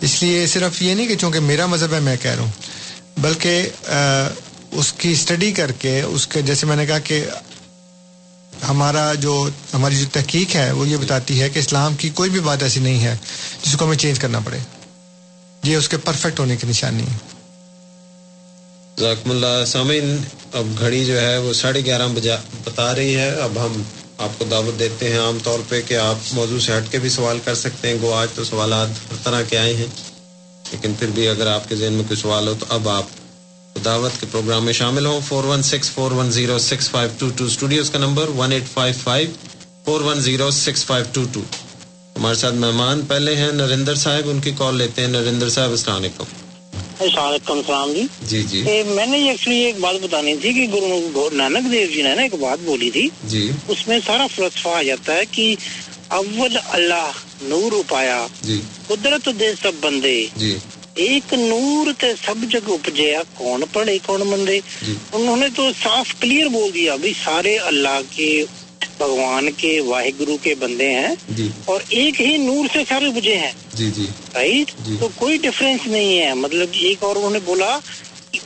اس لیے صرف یہ نہیں کہ چونکہ میرا مذہب ہے میں کہہ رہا ہوں، بلکہ اس کی اسٹڈی کر کے، اس کے، جیسے میں نے کہا کہ ہمارا جو، ہماری جو تحقیق ہے، وہ یہ بتاتی ہے کہ اسلام کی کوئی بھی بات ایسی نہیں ہے جس کو ہمیں چینج کرنا پڑے۔ یہ اس کے پرفیکٹ ہونے کی نشانی ہے۔ ذاکم اللہ، سامعین، اب گھڑی جو ہے وہ ساڑھے گیارہ بجا، بتا رہی ہے۔ اب ہم آپ کو دعوت دیتے ہیں عام طور پہ کہ آپ موضوع سے ہٹ کے بھی سوال کر سکتے ہیں، گو آج تو سوالات ہر طرح کے آئے ہیں، لیکن پھر بھی اگر آپ کے ذہن میں کوئی سوال ہو تو اب آپ دعوت کے پروگرام میں شامل ہوں۔ Four one six four one zero six five two two studios کا number one eight five five four one zero six five two two ہمارے ساتھ مہمان پہلے ہیں نریندر صاحب، ان کی کال لیتے ہیں۔ نریندر صاحب، السلام علیکم۔ وعلیکم السلام جی جی۔ جی میں نے ایکچولی ایک بات بتانی تھی کہ گرو نانک دیو جی نے نا ایک بات بولی تھی۔ جی۔ اس میں سارا فلسفہ آ جاتا ہے کہ اول اللہ نور اپایا جی۔ قدرت دے سب بندے۔ جی۔ ایک نور تے سب جگ اپجیا کون پڑے کون بندے جی۔ انہوں نے تو صاف کلیئر بول دیا بھی سارے اللہ کے بھگوان کے واہ گرو کے بندے ہیں جی۔ اور ایک ہی نور سے سارے بجے ہیں۔ جی جی۔ رائٹ جی۔ تو کوئی ڈفرینس نہیں ہے۔ مطلب ایک اور انہوں نے بولا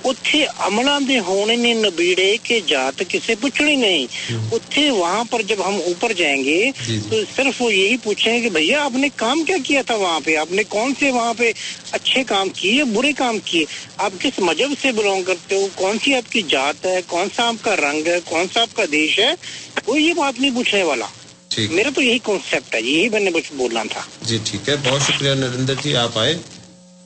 ਉੱਥੇ ਅਮਲਾਂ ਦੇ ਹੋਣੇ ਨੇ ਨਬੀੜੇ ਕਿ ਜਾਤ ਕਿਸੇ ਪੁੱਛਣੀ نہیں ਉੱਥੇ وہاں پر جب ہم اوپر جائیں گے تو صرف وہ یہی پوچھیں کہ بھیا آپ نے کام کیا کیا تھا وہاں پہ آپ نے کون سے وہاں پہ اچھے کام کیے برے کام کیے آپ کس مذہب سے بلونگ کرتے ہو کون سی آپ کی جات ہے کون سا آپ کا رنگ ہے کون سا آپ کا دیش ہے وہ یہ بات نہیں پوچھنے والا میرا تو یہی کانسیپٹ ہے یہی میں نے بولنا تھا جی ٹھیک ہے بہت شکریہ نرندر جی آپ آئے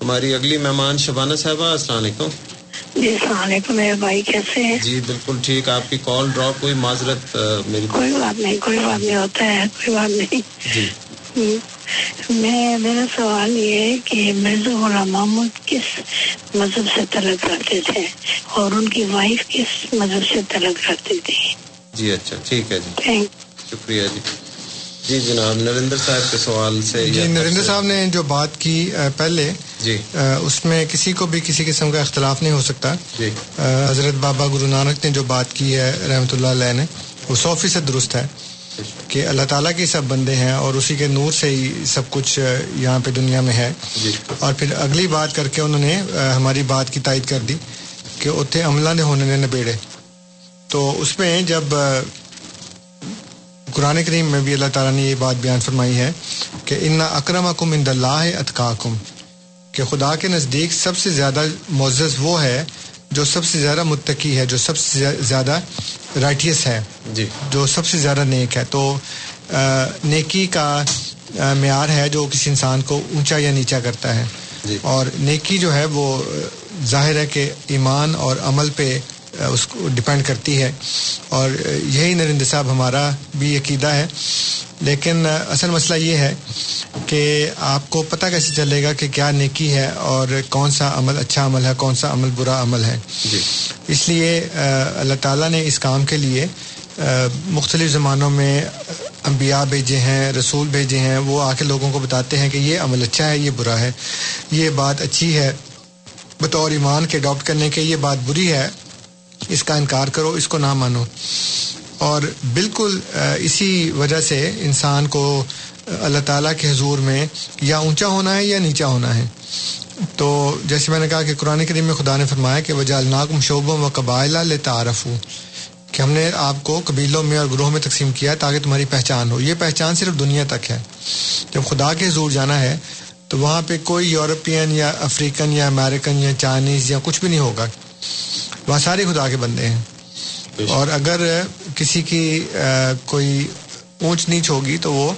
ہماری اگلی مہمان شبانہ صاحبہ السلام علیکم جی السلام علیکم میرے بھائی کیسے ہیں؟ جی بالکل ٹھیک۔ آپ کی کال ڈراپ ہوئی معذرت میری کوئی بات نہیں کوئی بات نہیں ہوتا ہے کوئی بات نہیں۔ جی۔ میں میرا سوال یہ ہے کہ مرزا غلام محمود کس مذہب سے طلب کرتے تھے اور ان کی وائف کس مذہب سے طلب کرتی تھی جی اچھا ٹھیک ہے جی۔ شکریہ جی۔ جی جناب نریندر صاحب کے سوال سے جی نریندر صاحب نے جو بات کی پہلے جی. اس میں کسی کو بھی کسی قسم کا اختلاف نہیں ہو سکتا. جی. حضرت بابا گرو نانک نے جو بات کی ہے رحمۃ اللہ علیہ نے وہ سو فیصد درست ہے کہ اللہ تعالیٰ کے سب بندے ہیں اور اسی کے نور سے ہی سب کچھ یہاں پہ دنیا میں ہے۔ جی. اور پھر اگلی بات کر کے انہوں نے ہماری بات کی تائید کر دی کہ اتنے عملہ نے ہونے نے نبیڑے۔ تو اس میں جب قرآن کریم میں بھی اللہ تعالیٰ نے یہ بات بیان فرمائی ہے کہ ان اکرم اکم ان اللہ اطکاکم کہ خدا کے نزدیک سب سے زیادہ معزز وہ ہے جو سب سے زیادہ متقی ہے جو سب سے زیادہ رائٹیس ہے جی۔ جو سب سے زیادہ نیک ہے۔ تو نیکی کا معیار ہے جو کسی انسان کو اونچا یا نیچا کرتا ہے۔ جی۔ اور نیکی جو ہے وہ ظاہر ہے کہ ایمان اور عمل پہ اس کو ڈپینڈ کرتی ہے۔ اور یہی نریندر صاحب ہمارا بھی عقیدہ ہے۔ لیکن اصل مسئلہ یہ ہے کہ آپ کو پتہ کیسے چلے گا کہ کیا نیکی ہے اور کون سا عمل اچھا عمل ہے کون سا عمل برا عمل ہے۔ جی۔ اس لیے اللہ تعالیٰ نے اس کام کے لیے مختلف زمانوں میں انبیاء بھیجے ہیں رسول بھیجے ہیں۔ وہ آ کے لوگوں کو بتاتے ہیں کہ یہ عمل اچھا ہے یہ برا ہے۔ یہ بات اچھی ہے۔ بطور ایمان کے اڈاپٹ کرنے کے یہ بات بری ہے۔ اس کا انکار کرو، اس کو نہ مانو۔ اور بالکل اسی وجہ سے انسان کو اللہ تعالیٰ کے حضور میں یا اونچا ہونا ہے یا نیچا ہونا ہے۔ تو جیسے میں نے کہا کہ قرآن کریم میں خدا نے فرمایا کہ وجہ الناکم شعبوں و قبائلہ لے تعارف ہوں کہ ہم نے آپ کو قبیلوں میں اور گروہ میں تقسیم کیا تاکہ تمہاری پہچان ہو۔ یہ پہچان صرف دنیا تک ہے۔ جب خدا کے حضور جانا ہے، تو وہاں پہ کوئی یورپین یا افریقن یا امیریکن یا چائنیز یا کچھ بھی نہیں ہوگا۔ وہاں سارے خدا کے بندے ہیں۔ اور اگر کسی کی کوئی اونچ نیچ ہوگی تو وہ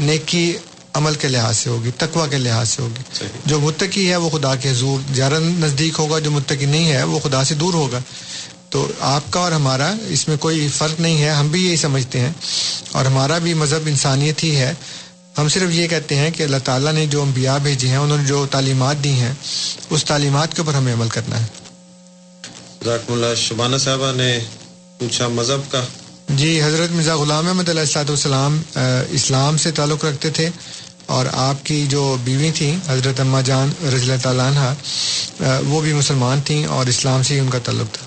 نیکی عمل کے لحاظ سے ہوگی تقوا کے لحاظ سے ہوگی۔ جو متقی ہے وہ خدا کے حضور زیادہ نزدیک ہوگا جو متقی نہیں ہے وہ خدا سے دور ہوگا۔ تو آپ کا اور ہمارا اس میں کوئی فرق نہیں ہے۔ ہم بھی یہی سمجھتے ہیں۔ اور ہمارا بھی مذہب انسانیت ہی ہے۔ ہم صرف یہ کہتے ہیں کہ اللہ تعالیٰ نے جو انبیاء بھیجے ہیں انہوں نے جو تعلیمات دی ہیں اس تعلیمات کے اوپر ہمیں عمل کرنا ہے۔ ذاکم اللہ. شبانہ صاحبہ نے پوچھا مذہب کا۔ جی حضرت مرزا غلام احمد علیہ السلاۃ والسلام اسلام سے تعلق رکھتے تھے اور آپ کی جو بیوی تھیں حضرت اما جان رضی اللہ تعالیٰ عنہ وہ بھی مسلمان تھیں اور اسلام سے ہی ان کا تعلق تھا۔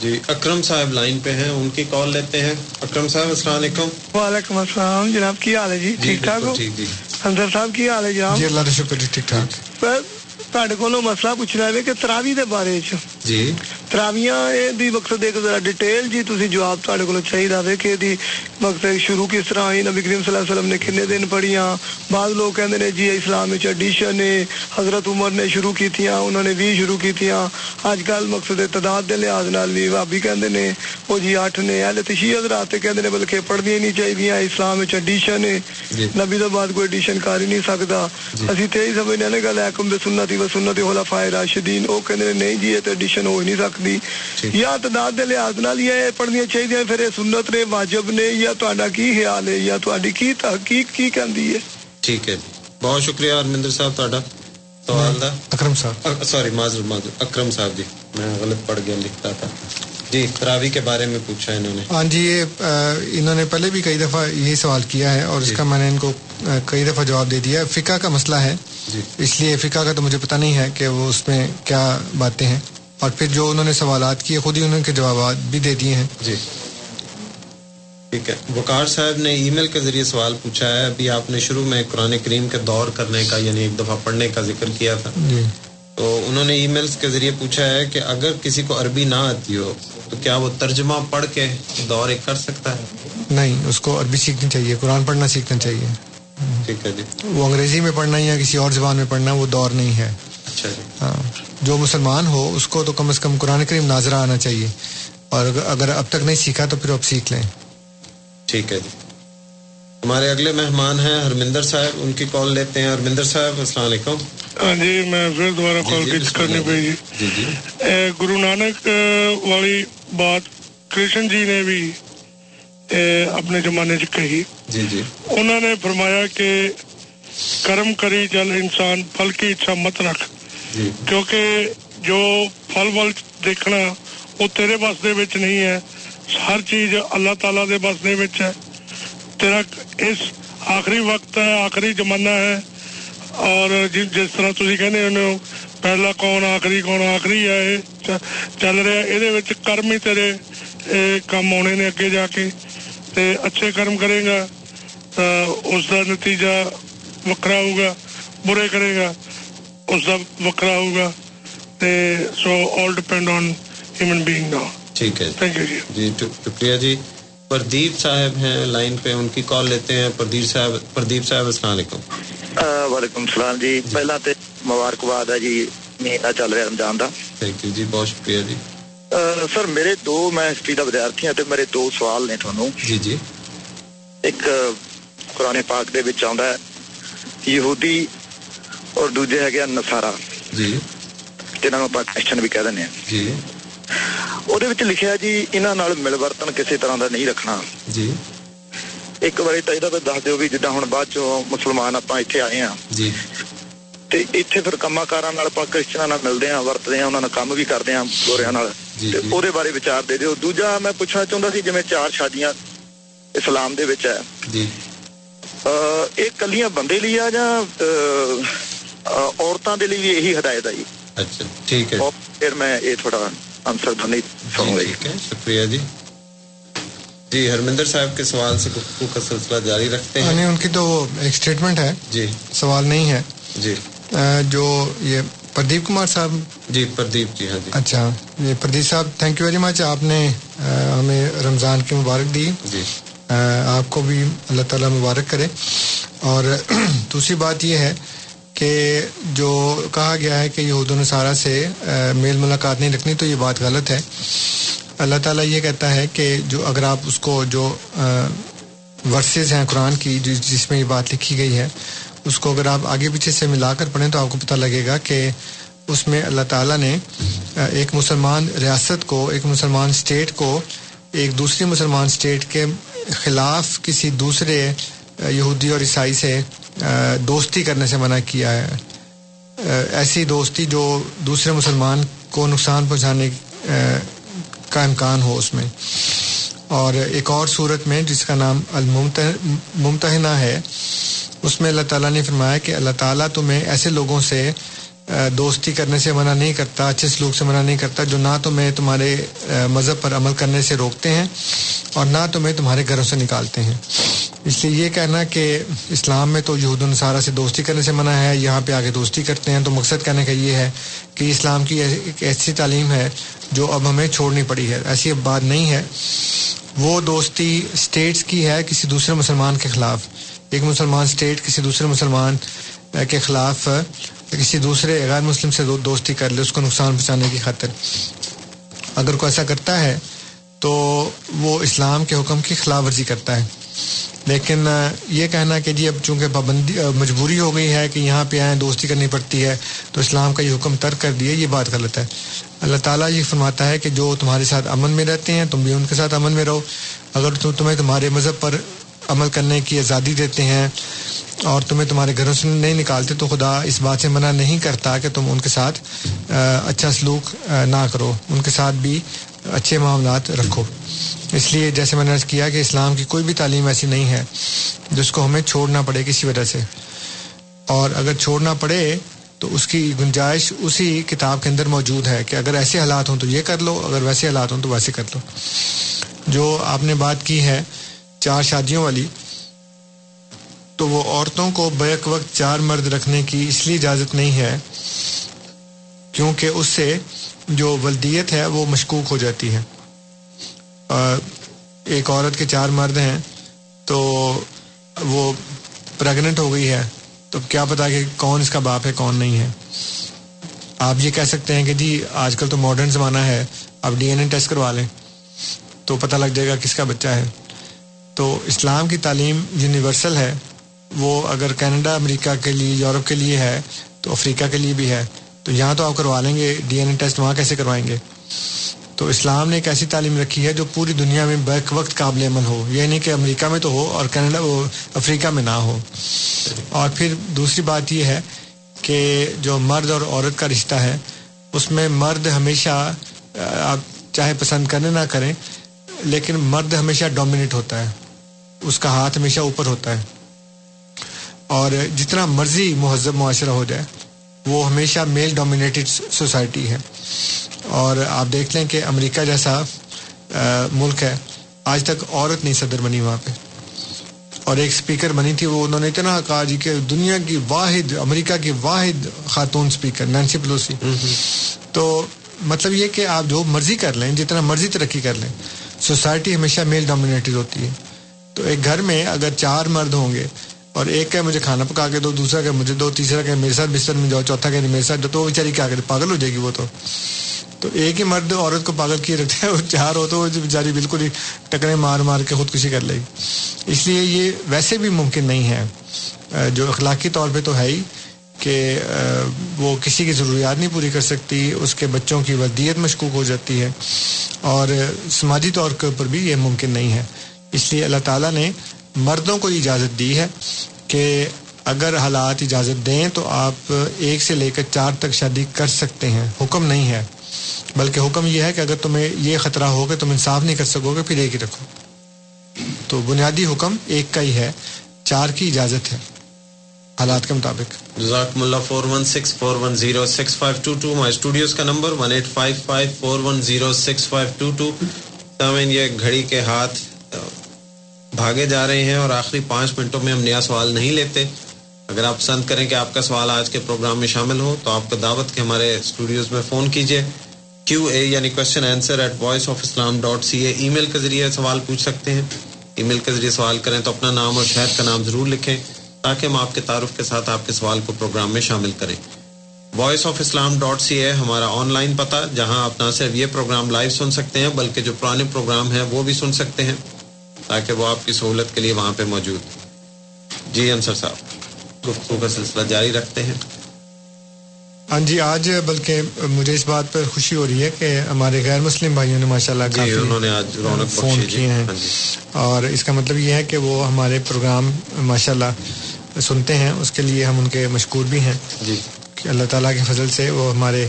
جی اکرم صاحب لائن پہ ہیں ان کی کال لیتے ہیں۔ اکرم صاحب السلام علیکم۔ وعلیکم السلام جناب کی حال ہے جی؟ ٹھیک ٹھاک ہو؟ ٹھیک جی۔ انصر صاحب کی حال ہے جناب؟ جی اللہ کا شکر جی ٹھیک ٹھاک۔ مسئلہ پوچھنا ہے کہ تراوی دار چ تراویاں دی مقصد ایک ذرا ڈیٹیل جی تسی جواب تہاڈے چاہیے کہ دی مقصد شروع کس طرح ہوئی؟ نبی کریم صلی اللہ علیہ وسلم نے کنے دن پڑھیاں؟ بعض لوگ کہندے نے جی اسلام وچ ایڈیشن نے حضرت عمر نے شروع کیتیاں انہوں نے 20 شروع کیتیاں۔ اج کل مقصد تعداد دے لحاظ نال وی بھابی کہندے نے۔ او جی 8 نے اہل تشیع حضرات تے کہندے نے بلکہ پڑھنی نہیں چاہیے اسلام وچ ایڈیشن ہے جی۔ نبی تو بعد کوئی ایڈیشن کر ہی نہیں سکدا۔ جی۔ اسی تے ہی سمجھنے نے گل ہے کہ سنت و سنت خلفائے راشدین او کہندے نے نہیں جی تے ایڈیشن ہو نہیں سکدا سکتی یا تعداد دے لحاظ نال یہ پڑھنی چاہیے پھر یہ سنت نے واجب نے یا تہاڈا کی خیال ہے یا تہاڈی کی تحقیق کی کہندی ہے ٹھیک ہے بہت شکریہ ارمندر صاحب تہاڈا سوال دا اکرم صاحب سوری معذرت معذرت اکرم صاحب جی میں غلط پڑھ گیا لکھتا تھا جی تراوی کے بارے میں پوچھا انہوں نے ہاں جی یہ انہوں نے پہلے بھی کئی دفعہ یہی سوال کیا ہے اور اس کا میں نے ان کو کئی دفعہ جواب دے دیا فقہ کا مسئلہ ہے اس لیے فقہ کا تو مجھے پتہ نہیں ہے کہ وہ اس میں کیا باتیں ہیں اور پھر جو انہوں نے سوالات کیے خود ہی انہوں کے جوابات بھی دے دیے ہیں۔ جی۔ ٹھیک ہے۔ وقار صاحب نے ای میل کے ذریعے سوال پوچھا ہے۔ ابھی آپ نے شروع میں قرآن کریم کے دور کرنے کا یعنی ایک دفعہ پڑھنے کا ذکر کیا تھا۔ جی۔ تو انہوں نے ای میلز کے ذریعے پوچھا ہے کہ اگر کسی کو عربی نہ آتی ہو تو کیا وہ ترجمہ پڑھ کے دور ایک کر سکتا ہے؟ نہیں اس کو عربی سیکھنی چاہیے قرآن پڑھنا سیکھنا چاہیے۔ ٹھیک ہے جی۔ وہ انگریزی میں پڑھنا یا کسی اور زبان میں پڑھنا وہ دور نہیں ہے۔ جو مسلمان ہو اس کو تو کم از کم قرآن کریم ناظرہ آنا چاہیے۔ اور اگر اب تک نہیں سیکھا تو پھر اب سیکھ لیں۔ ٹھیک ہے جی۔ ہمارے اگلے مہمان ہیں ہرمندر صاحب ان کی کال لیتے ہیں۔ ہرمندر صاحب السلام علیکم۔ ہاں جی میں پھر دوبارہ کال کرنی پڑے گی جی جی۔ گرو نانک والی بات کرشن جی نے بھی اپنے زمانے سے کہی۔ جی جی۔ انہوں نے فرمایا کہ کرم کری جل انسان پھل کی اچھا مت رکھ۔ جی کیونکہ جو پھل ول دیکھنا وہ تیرے بس دے وچ نہیں ہے ہر چیز اللہ تعالیٰ دے بس دے وچ ہے تیرا اس آخری وقت ہے آخری زمانہ ہے اور جس طرح تھی کہنے ہو پہلا کون آخری کون آخری ہے یہ چل رہا ہے یہ کرم ہی تیرے کام آنے نے اگے جا کے تے اچھے کرم کرے گا تو اس کا نتیجہ وکرا ہوگا برے کرے گا اس کا وکرا ہوگا so all depend on human being now ٹھیک ہے تھینک یو جی جی شکریہ جی۔ پردیپ صاحب ہیں لائن پہ ان کی کال لیتے ہیں۔ پردیپ صاحب پردیپ صاحب السلام علیکم۔ وعلیکم السلام جی۔ پہلا تے مبارکباد ہے جی مہینہ چل رہا رمضان دا۔ تھینک یو جی بہت شکریہ جی۔ سر میرے دو میں ہسٹری کا ودیارتھی ہوں میرے دو سوال نے تھانوں۔ جی جی۔ ایک قرآن پاک دے وچ آندا ہے یہودی اور دو نسارا کرتے کام بھی کرتے ہیں۔ جی۔ جی۔ جی۔ گوریا بارے دے دینا چاہتا سر جی چار شادیاں اسلام دن آ جا ਔਰਤਾਂ ਦੇ ਲਈ ਵੀ ਇਹੀ ਹਦਾਇਤ جی ہرمندر صاحب کے سوال سے گفتگو کا سلسلہ جاری رکھتے ہیں ان کی تو ایک سٹیٹمنٹ ہے جی سوال نہیں ہے جی جو یہ پردیپ کمار صاحب جی پردیپ جی ہاں جی اچھا پردیپ صاحب تھینک یو ویری مچ آپ نے ہمیں رمضان کی مبارک دی جی آپ کو بھی اللہ تعالیٰ مبارک کرے اور دوسری بات یہ ہے کہ جو کہا گیا ہے کہ یہود و نصارہ سے میل ملاقات نہیں رکھنی، تو یہ بات غلط ہے۔ اللہ تعالیٰ یہ کہتا ہے کہ جو اگر آپ اس کو جو ورسز ہیں قرآن کی، جس میں یہ بات لکھی گئی ہے، اس کو اگر آپ آگے پیچھے سے ملا کر پڑھیں تو آپ کو پتہ لگے گا کہ اس میں اللہ تعالیٰ نے ایک مسلمان ریاست کو، ایک مسلمان اسٹیٹ کو ایک دوسری مسلمان اسٹیٹ کے خلاف کسی دوسرے یہودی اور عیسائی سے دوستی کرنے سے منع کیا ہے۔ ایسی دوستی جو دوسرے مسلمان کو نقصان پہنچانے کا امکان ہو اس میں۔ اور ایک اور صورت میں جس کا نام الممتحنہ ہے، اس میں اللہ تعالیٰ نے فرمایا کہ اللہ تعالیٰ تمہیں ایسے لوگوں سے دوستی کرنے سے منع نہیں کرتا، اچھے سلوک سے منع نہیں کرتا جو نہ تمہیں تمہارے مذہب پر عمل کرنے سے روکتے ہیں اور نہ تمہیں تمہارے گھروں سے نکالتے ہیں۔ اس لیے یہ کہنا کہ اسلام میں تو یہود النصارہ سے دوستی کرنے سے منع ہے، یہاں پہ آگے دوستی کرتے ہیں، تو مقصد کہنے کا یہ ہے کہ اسلام کی ایک ایسی تعلیم ہے جو اب ہمیں چھوڑنی پڑی ہے۔ ایسی اب بات نہیں ہے۔ وہ دوستی اسٹیٹس کی ہے کسی دوسرے مسلمان کے خلاف۔ ایک مسلمان اسٹیٹ کسی دوسرے مسلمان کے خلاف، کسی دوسرے غیر مسلم سے دوستی کر لے، اس کو نقصان پہنچانے کی خاطر۔ اگر کوئی ایسا کرتا ہے، تو وہ اسلام کے حکم کی خلاف ورزی کرتا ہے۔ لیکن یہ کہنا کہ جی اب چونکہ پابندی مجبوری ہو گئی ہے کہ یہاں پہ آئیں، دوستی کرنی پڑتی ہے، تو اسلام کا یہ حکم ترک کر دیا یہ بات غلط ہے۔ اللہ تعالیٰ یہ فرماتا ہے کہ جو تمہارے ساتھ امن میں رہتے ہیں، تم بھی ان کے ساتھ امن میں رہو۔ اگر تم تمہیں تمہارے مذہب پر عمل کرنے کی آزادی دیتے ہیں اور تمہیں تمہارے گھروں سے نہیں نکالتے، تو خدا اس بات سے منع نہیں کرتا کہ تم ان کے ساتھ اچھا سلوک نہ کرو۔ ان کے ساتھ بھی اچھے معاملات رکھو۔ اس لیے جیسے میں نے عرض کیا کہ اسلام کی کوئی بھی تعلیم ایسی نہیں ہے جس کو ہمیں چھوڑنا پڑے کسی وجہ سے۔ اور اگر چھوڑنا پڑے تو اس کی گنجائش اسی کتاب کے اندر موجود ہے کہ اگر ایسے حالات ہوں تو یہ کر لو، اگر ویسے حالات ہوں تو ویسے کر لو۔ جو آپ نے بات کی ہے چار شادیوں والی، تو وہ عورتوں کو بیک وقت چار مرد رکھنے کی اس لیے اجازت نہیں ہے کیونکہ اس سے جو ولدیت ہے وہ مشکوک ہو جاتی ہے ایک عورت کے چار مرد ہیں، تو وہ پریگنٹ ہو گئی ہے۔ تو کیا پتا کہ کون اس کا باپ ہے، کون نہیں ہے۔ آپ یہ کہہ سکتے ہیں کہ جی آج کل تو ماڈرن زمانہ ہے آپ ڈی این اے ٹیسٹ کروا لیں۔ تو پتہ لگ جائے گا کس کا بچہ ہے۔ تو اسلام کی تعلیم یونیورسل ہے، وہ اگر کینیڈا، امریکہ کے لیے، یورپ کے لیے ہے، تو افریقہ کے لیے بھی ہے۔ تو یہاں تو آپ کروا لیں گے ڈی این اے ٹیسٹ، وہاں کیسے کروائیں گے؟ تو اسلام نے ایک ایسی تعلیم رکھی ہے جو پوری دنیا میں بیک وقت قابل عمل ہو یہ نہیں کہ امریکہ میں تو ہو اور کینیڈا، وہ افریقہ میں نہ ہو۔ اور پھر دوسری بات یہ ہے کہ جو مرد اور عورت کا رشتہ ہے، اس میں مرد ہمیشہ آپ چاہے پسند کریں نہ کریں، لیکن مرد ہمیشہ ڈومینیٹ ہوتا ہے۔ اس کا ہاتھ ہمیشہ اوپر ہوتا ہے۔ اور جتنا مرضی مہذب معاشرہ ہو جائے وہ ہمیشہ میل ڈومینیٹڈ سوسائٹی ہے۔ اور آپ دیکھ لیں کہ امریکہ جیسا ملک ہے آج تک عورت نہیں صدر بنی وہاں پہ۔ اور ایک سپیکر بنی تھی وہ انہوں نے اتنا کہا جی کہ دنیا کی واحد امریکہ کی واحد خاتون سپیکر نینسی پلوسی۔ تو مطلب یہ کہ آپ جو مرضی کر لیں جتنا مرضی ترقی کر لیں سوسائٹی ہمیشہ میل ڈومینیٹڈ ہوتی ہے۔ تو ایک گھر میں اگر چار مرد ہوں گے اور ایک کہ مجھے کھانا پکا کے دو، دوسرا کہ مجھے دو، تیسرا کہ میرے ساتھ، بستر میں جاؤ، چوتھا کہ میرے ساتھ تو وہ بیچاری کیا کرے؟ پاگل ہو جائے گی وہ تو۔ تو ایک ہی مرد عورت کو پاگل کیے رکھتے ہیں اور چار ہو تو وہ بیچاری بالکل ہی ٹکرے مار مار کے خودکشی کر لے گی۔ اس لیے یہ ویسے بھی ممکن نہیں ہے۔ جو اخلاقی طور پہ تو ہے ہی کہ وہ کسی کی ضروریات نہیں پوری کر سکتی، اس کے بچوں کی ودیت مشکوک ہو جاتی ہے۔ اور سماجی طور کے اوپر بھی یہ ممکن نہیں ہے۔ اس لیے اللہ تعالیٰ نے مردوں کو اجازت دی ہے کہ اگر حالات اجازت دیں تو آپ ایک سے لے کر چار تک شادی کر سکتے ہیں۔ حکم نہیں ہے۔ بلکہ حکم یہ ہے کہ اگر تمہیں یہ خطرہ ہو کہ تم انصاف نہیں کر سکو گے، پھر ایک ہی رکھو۔ تو بنیادی حکم ایک کا ہی ہے۔ چار کی اجازت ہے۔ حالات کے مطابق۔ جزاکم اللہ four one six, four one zero, six five two two. ہمارے اسٹوڈیوز کا number one eight five five, four one zero, six five two two. تمہیں یہ گھڑی کے ہاتھ بھاگے جا رہے ہیں اور آخری پانچ منٹوں میں ہم نیا سوال نہیں لیتے۔ اگر آپ پسند کریں کہ آپ کا سوال آج کے پروگرام میں شامل ہو، تو آپ کو دعوت کے ہمارے اسٹوڈیوز میں فون کیجیے کیو اے یعنی question answer at voice of Islam dot C A email کے ذریعے سوال پوچھ سکتے ہیں۔ ای میل کے ذریعے سوال کریں تو اپنا نام اور شہر کا نام ضرور لکھیں، تاکہ ہم آپ کے تعارف کے ساتھ آپ کے سوال کو پروگرام میں شامل کریں۔ Voice of Islam dot C A ہمارا آن لائن پتہ، جہاں آپ نہ صرف یہ پروگرام لائیو سن سکتے ہیں، بلکہ جو پرانے پروگرام ہیں وہ بھی سن سکتے ہیں۔ تاکہ وہ آپ کی سہولت کے لیے وہاں پہ موجود جی انصر صاحب گفتگو کا سلسلہ جاری رکھتے ہیں۔ ہاں جی آج بلکہ مجھے اس بات پر خوشی ہو رہی ہے کہ ہمارے غیر مسلم بھائیوں نے ماشاء اللہ جی انہوں نے آج رونق فون کیے ہیں۔ اور اس کا مطلب یہ ہے کہ وہ ہمارے پروگرام ماشاء اللہ سنتے ہیں اس کے لیے ہم ان کے مشکور بھی ہیں۔ جی۔ کہ اللہ تعالیٰ کے فضل سے وہ ہمارے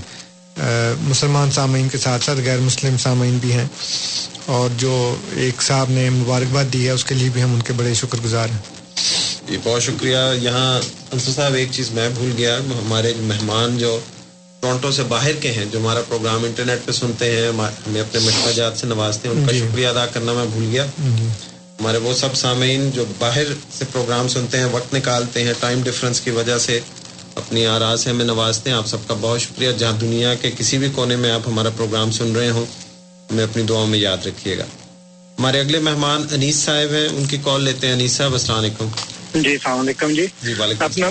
مسلمان سامعین کے ساتھ ساتھ غیر مسلم سامعین بھی ہیں اور جو ایک صاحب نے مبارکباد دی ہے اس کے لیے بھی ہم ان کے بڑے شکر گزار ہیں۔ جی بہت شکریہ۔ یہاں انصر صاحب ایک چیز میں بھول گیا ہمارے مہمان جو ٹورنٹو سے باہر کے ہیں جو ہمارا پروگرام انٹرنیٹ پہ سنتے ہیں ہمیں اپنے مشاجات سے نوازتے ہیں ان کا جی۔ شکریہ ادا کرنا میں بھول گیا۔ ہمارے وہ سب سامعین جو باہر سے پروگرام سنتے ہیں وقت نکالتے ہیں ٹائم ڈفرینس کی وجہ سے اپنی آراز سے ہمیں نوازتے ہیں۔ آپ سب کا بہت شکریہ۔ جہاں دنیا کے کسی بھی کونے میں آپ ہمارا پروگرام سن رہے ہوں ہمیں اپنی دعاؤں میں یاد رکھیے گا۔ ہمارے اگلے مہمان انیس صاحب ہیں ان کی کال لیتے ہیں۔ انیس صاحب السلام علیکم۔ جی السلام علیکم جی۔ جی وعلیکم اپنا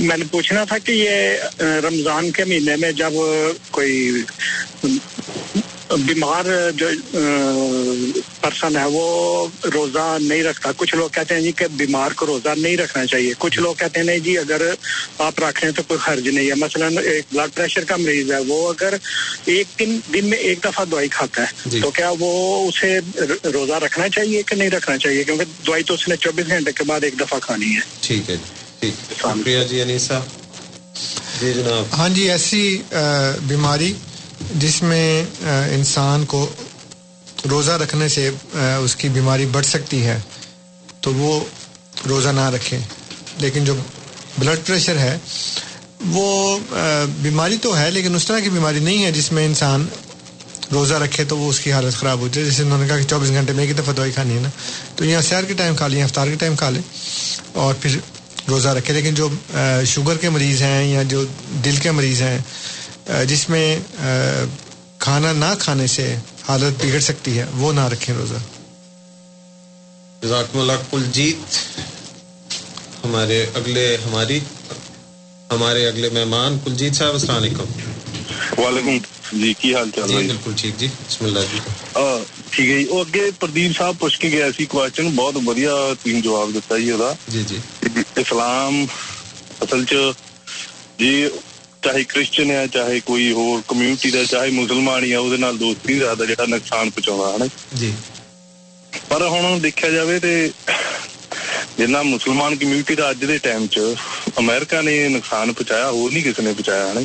میں نے پوچھنا تھا کہ یہ رمضان کے مہینے میں جب کوئی بیمار جو پرسن ہے وہ روزہ نہیں رکھتا۔ کچھ لوگ کہتے ہیں جی کہ بیمار کو روزہ نہیں رکھنا چاہیے۔ کچھ لوگ کہتے ہیں نہیں جی اگر آپ رکھ رہے ہیں تو کوئی خرچ نہیں ہے۔ مثلا ایک بلڈ پریشر کا مریض ہے وہ اگر ایک دن دن میں ایک دفعہ دوائی کھاتا ہے تو کیا وہ اسے روزہ رکھنا چاہیے کہ نہیں رکھنا چاہیے؟ کیونکہ دوائی تو اس نے چوبیس گھنٹے کے بعد ایک دفعہ کھانی ہے۔ ٹھیک ہے جی ٹھیک۔ شکریہ جی انیسا جی جناب۔ ہاں جی ایسی بیماری جس میں انسان کو روزہ رکھنے سے اس کی بیماری بڑھ سکتی ہے، تو وہ روزہ نہ رکھے۔ لیکن جو بلڈ پریشر ہے، وہ بیماری تو ہے، لیکن اس طرح کی بیماری نہیں ہے جس میں انسان روزہ رکھے تو وہ اس کی حالت خراب ہو جائے۔ جیسے انہوں نے کہا کہ چوبیس گھنٹے میں ایک دفعہ دوائی کھانی ہے نا، تو یہاں سیر کے ٹائم کھا لیں، افطار کے ٹائم کھا لیں اور پھر روزہ رکھے۔ لیکن جو شوگر کے مریض ہیں یا جو دل کے مریض ہیں جس میں کھانا نہ کھانے سے حالت بگڑ سکتی ہے وہ نہ رکھیں روزہ۔ جزاکم اللہ کلجیت ہمارے اگلے ہماری ہمارے اگلے مہمان کلجیت صاحب السلام علیکم۔ وعلیکم۔ جی کی حال چال جی بالکل ٹھیک جی۔ بسم اللہ جی۔ ٹھیک ہے جی۔ وہ اگے پردیپ صاحب پوچھ کے گیا سی کوشچن بہت بڑھیا تین جواب دیتا جی وہ جی جی۔ اسلام اصل چ جی چاہے کرسچن ہے چاہے کوئی ہور کمیونٹی دا چاہے مسلمان ہی ہے وہ نال دوستی رہتا جڑا نقصان پہنچا ہے نا پر ہوں دیکھا جائے تو جنا مسلمان کمیونٹی کا اج دے ٹائم چ امریکہ نے نقصان پہنچایا اور نہیں کسی نے پہنچایا ہے نا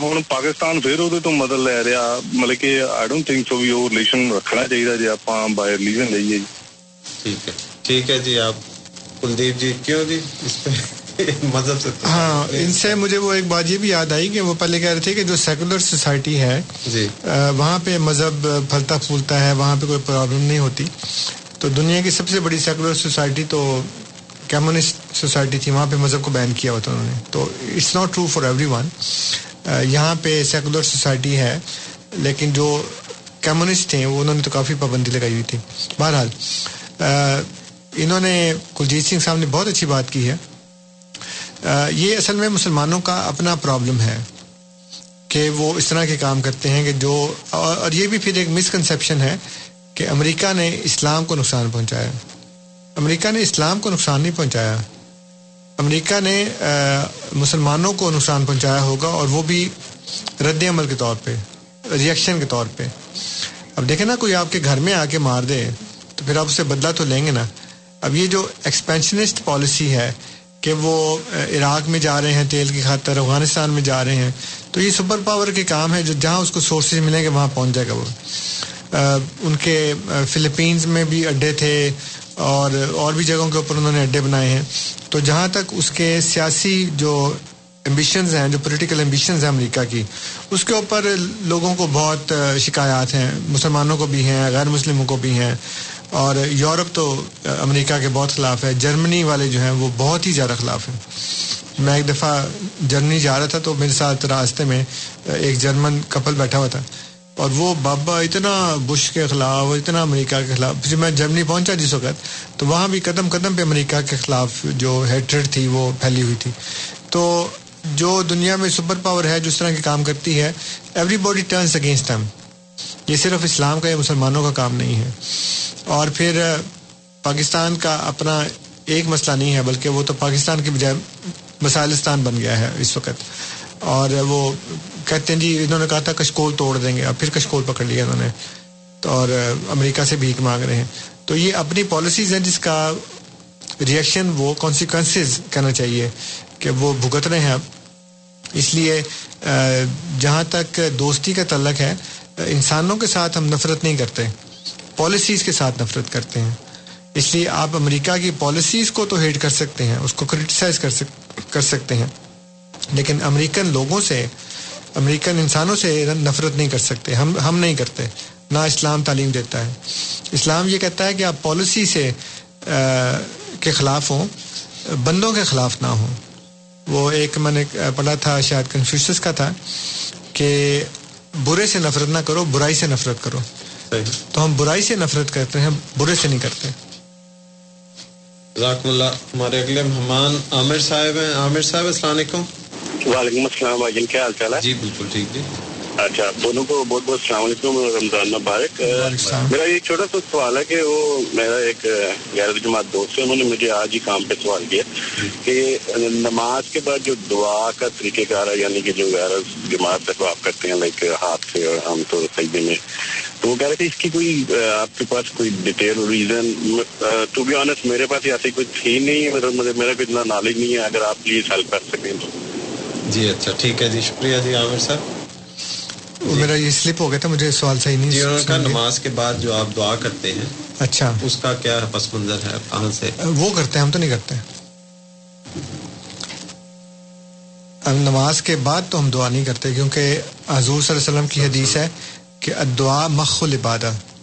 ہوں پاکستان پھر وہ تو مدد لے رہا مطلب کہ آئی ڈونٹ تھنک سو بھی وہ ریلیشن رکھنا چاہیے جی آپ بائی ریلیجن لئیے جی ٹھیک ہے ٹھیک ہے جی آپ کلدیپ جی کیوں جی اس پہ *laughs* مذہب سے ہاں ان سے مجھے وہ ایک بات یہ بھی یاد آئی کہ وہ پہلے کہہ رہے تھے کہ جو سیکولر سوسائٹی ہے جی۔ وہاں پہ مذہب پھلتا پھولتا ہے وہاں پہ کوئی پرابلم نہیں ہوتی۔ تو دنیا کی سب سے بڑی سیکولر سوسائٹی تو کمیونسٹ سوسائٹی تھی وہاں پہ مذہب کو بین کیا ہوا تھا انہوں نے۔ تو it's not true for everyone یہاں پہ سیکولر سوسائٹی ہے لیکن جو کمیونسٹ تھے وہ انہوں نے تو کافی پابندی لگائی ہوئی تھی۔ بہرحال انہوں نے کلجیت سنگھ صاحب نے بہت اچھی بات کی ہے۔ یہ اصل میں مسلمانوں کا اپنا پرابلم ہے کہ وہ اس طرح کے کام کرتے ہیں کہ جو، اور یہ بھی پھر ایک مسکنسیپشن ہے کہ امریکہ نے اسلام کو نقصان پہنچایا۔ امریکہ نے اسلام کو نقصان نہیں پہنچایا۔ امریکہ نے مسلمانوں کو نقصان پہنچایا ہوگا اور وہ بھی رد عمل کے طور پہ ریئیکشن کے طور پہ۔ اب دیکھیں نا، کوئی آپ کے گھر میں آ کے مار دے تو پھر آپ اسے بدلا تو لیں گے نا۔ اب یہ جو ایکسپینشنسٹ پالیسی ہے کہ وہ عراق میں جا رہے ہیں، تیل کی خاطر، افغانستان میں جا رہے ہیں۔ تو یہ سپر پاور کے کام ہے، جو جہاں اس کو سورسز ملیں گے، وہاں پہنچ جائے گا وہ۔ ان کے فلپینز میں بھی اڈے تھے، اور اور بھی جگہوں کے اوپر انہوں نے اڈے بنائے ہیں۔ تو جہاں تک اس کے سیاسی جو ایمبیشنز ہیں، جو پولیٹیکل ایمبیشنز ہیں امریکہ کی، اس کے اوپر لوگوں کو بہت شکایات ہیں۔ مسلمانوں کو بھی ہیں، غیر مسلموں کو بھی ہیں۔ اور یورپ تو امریکہ کے بہت خلاف ہے، جرمنی والے جو ہیں وہ بہت ہی زیادہ خلاف ہیں۔ میں ایک دفعہ جرمنی جا رہا تھا تو میرے ساتھ راستے میں ایک جرمن کپل بیٹھا ہوا تھا۔ اور وہ بابا اتنا بش کے خلاف، اتنا امریکہ کے خلاف، پھر میں جرمنی پہنچا جس وقت، تو وہاں بھی قدم قدم پہ امریکہ کے خلاف جو ہیٹریڈ تھی وہ پھیلی ہوئی تھی۔ تو جو دنیا میں سپر پاور ہے، جو اس طرح کے کام کرتی ہے everybody turns against them یہ صرف اسلام کا یا مسلمانوں کا کام نہیں ہے۔ اور پھر پاکستان کا اپنا ایک مسئلہ نہیں ہے، بلکہ وہ تو پاکستان کی بجائے مسائلستان بن گیا ہے اس وقت۔ اور وہ کہتے ہیں جی انہوں نے کہا تھا کشکول توڑ دیں گے، اب پھر کشکول پکڑ لیا انہوں نے۔ تو اور امریکہ سے بھیک مانگ رہے ہیں۔ تو یہ اپنی پالیسیز ہیں جس کا ریئیکشن وہ کانسیکوینسز کہنا چاہیے کہ وہ بھگت رہے ہیں۔ اب اس لیے جہاں تک دوستی کا تعلق ہے انسانوں کے ساتھ ہم نفرت نہیں کرتے پالیسیز کے ساتھ نفرت کرتے ہیں۔ اس لیے آپ امریکہ کی پالیسیز کو تو ہیٹ کر سکتے ہیں، اس کو کرٹیسائز کر سک، کر سکتے ہیں۔ لیکن امریکن لوگوں سے، امریکن انسانوں سے نفرت نہیں کر سکتے، ہم ہم نہیں کرتے، نہ اسلام تعلیم دیتا ہے۔ اسلام یہ کہتا ہے کہ آپ پالیسی سے کے خلاف ہوں، بندوں کے خلاف نہ ہوں۔ وہ ایک میں نے پڑھا تھا، شاید کنفیوشس کا تھا، کہ برے سے نفرت نہ کرو برائی سے نفرت کرو۔ تو ہم برائی سے نفرت کرتے ہیں برے سے نہیں کرتے۔ جزاکم اللہ۔ ہمارے اگلے مہمان عامر صاحب ہیں۔ عامر صاحب السلام علیکم۔ وعلیکم السلام بھائی جن کیا حال چال ہے؟ جی بالکل ٹھیک جی۔ اچھا دونوں کو بہت بہت السلام علیکم رمضان مبارک۔ میرا ایک چھوٹا سا سوال ہے کہ وہ میرا ایک غیر جماعت دوست ہے انہوں نے مجھے آج ہی کام پہ سوال کیا کہ نماز کے بعد جو دعا کا طریقہ کار ہے یعنی کہ جو غیر جماعت سے آپ کرتے ہیں لائک ہاتھ سے اور عام طور سجدے میں تو وہ کہہ رہے تھے اس کی کوئی آپ کے پاس کوئی detail reason to be honest میرے پاس ایسی کوئی تھی نہیں مطلب میرا کوئی اتنا نالج نہیں ہے اگر آپ پلیز ہیلپ کر سکیں تو۔ جی اچھا ٹھیک ہے جی شکریہ جی عامر صاحب۔ میرا یہ سلپ ہو گیا تھا مجھے سوال صحیح نہیں جی انہوں نے کہا نماز کے بعد جو آپ دعا کرتے ہیں اچھا۔ اس کا کیا پس منظر ہے؟ کہاں سے؟ وہ کرتے ہیں ہم تو نہیں کرتے۔ اب نماز کے بعد تو ہم دعا نہیں کرتے کیونکہ حضور صلی اللہ علیہ وسلم کی حدیث ہے کہ دعا مخ العبادت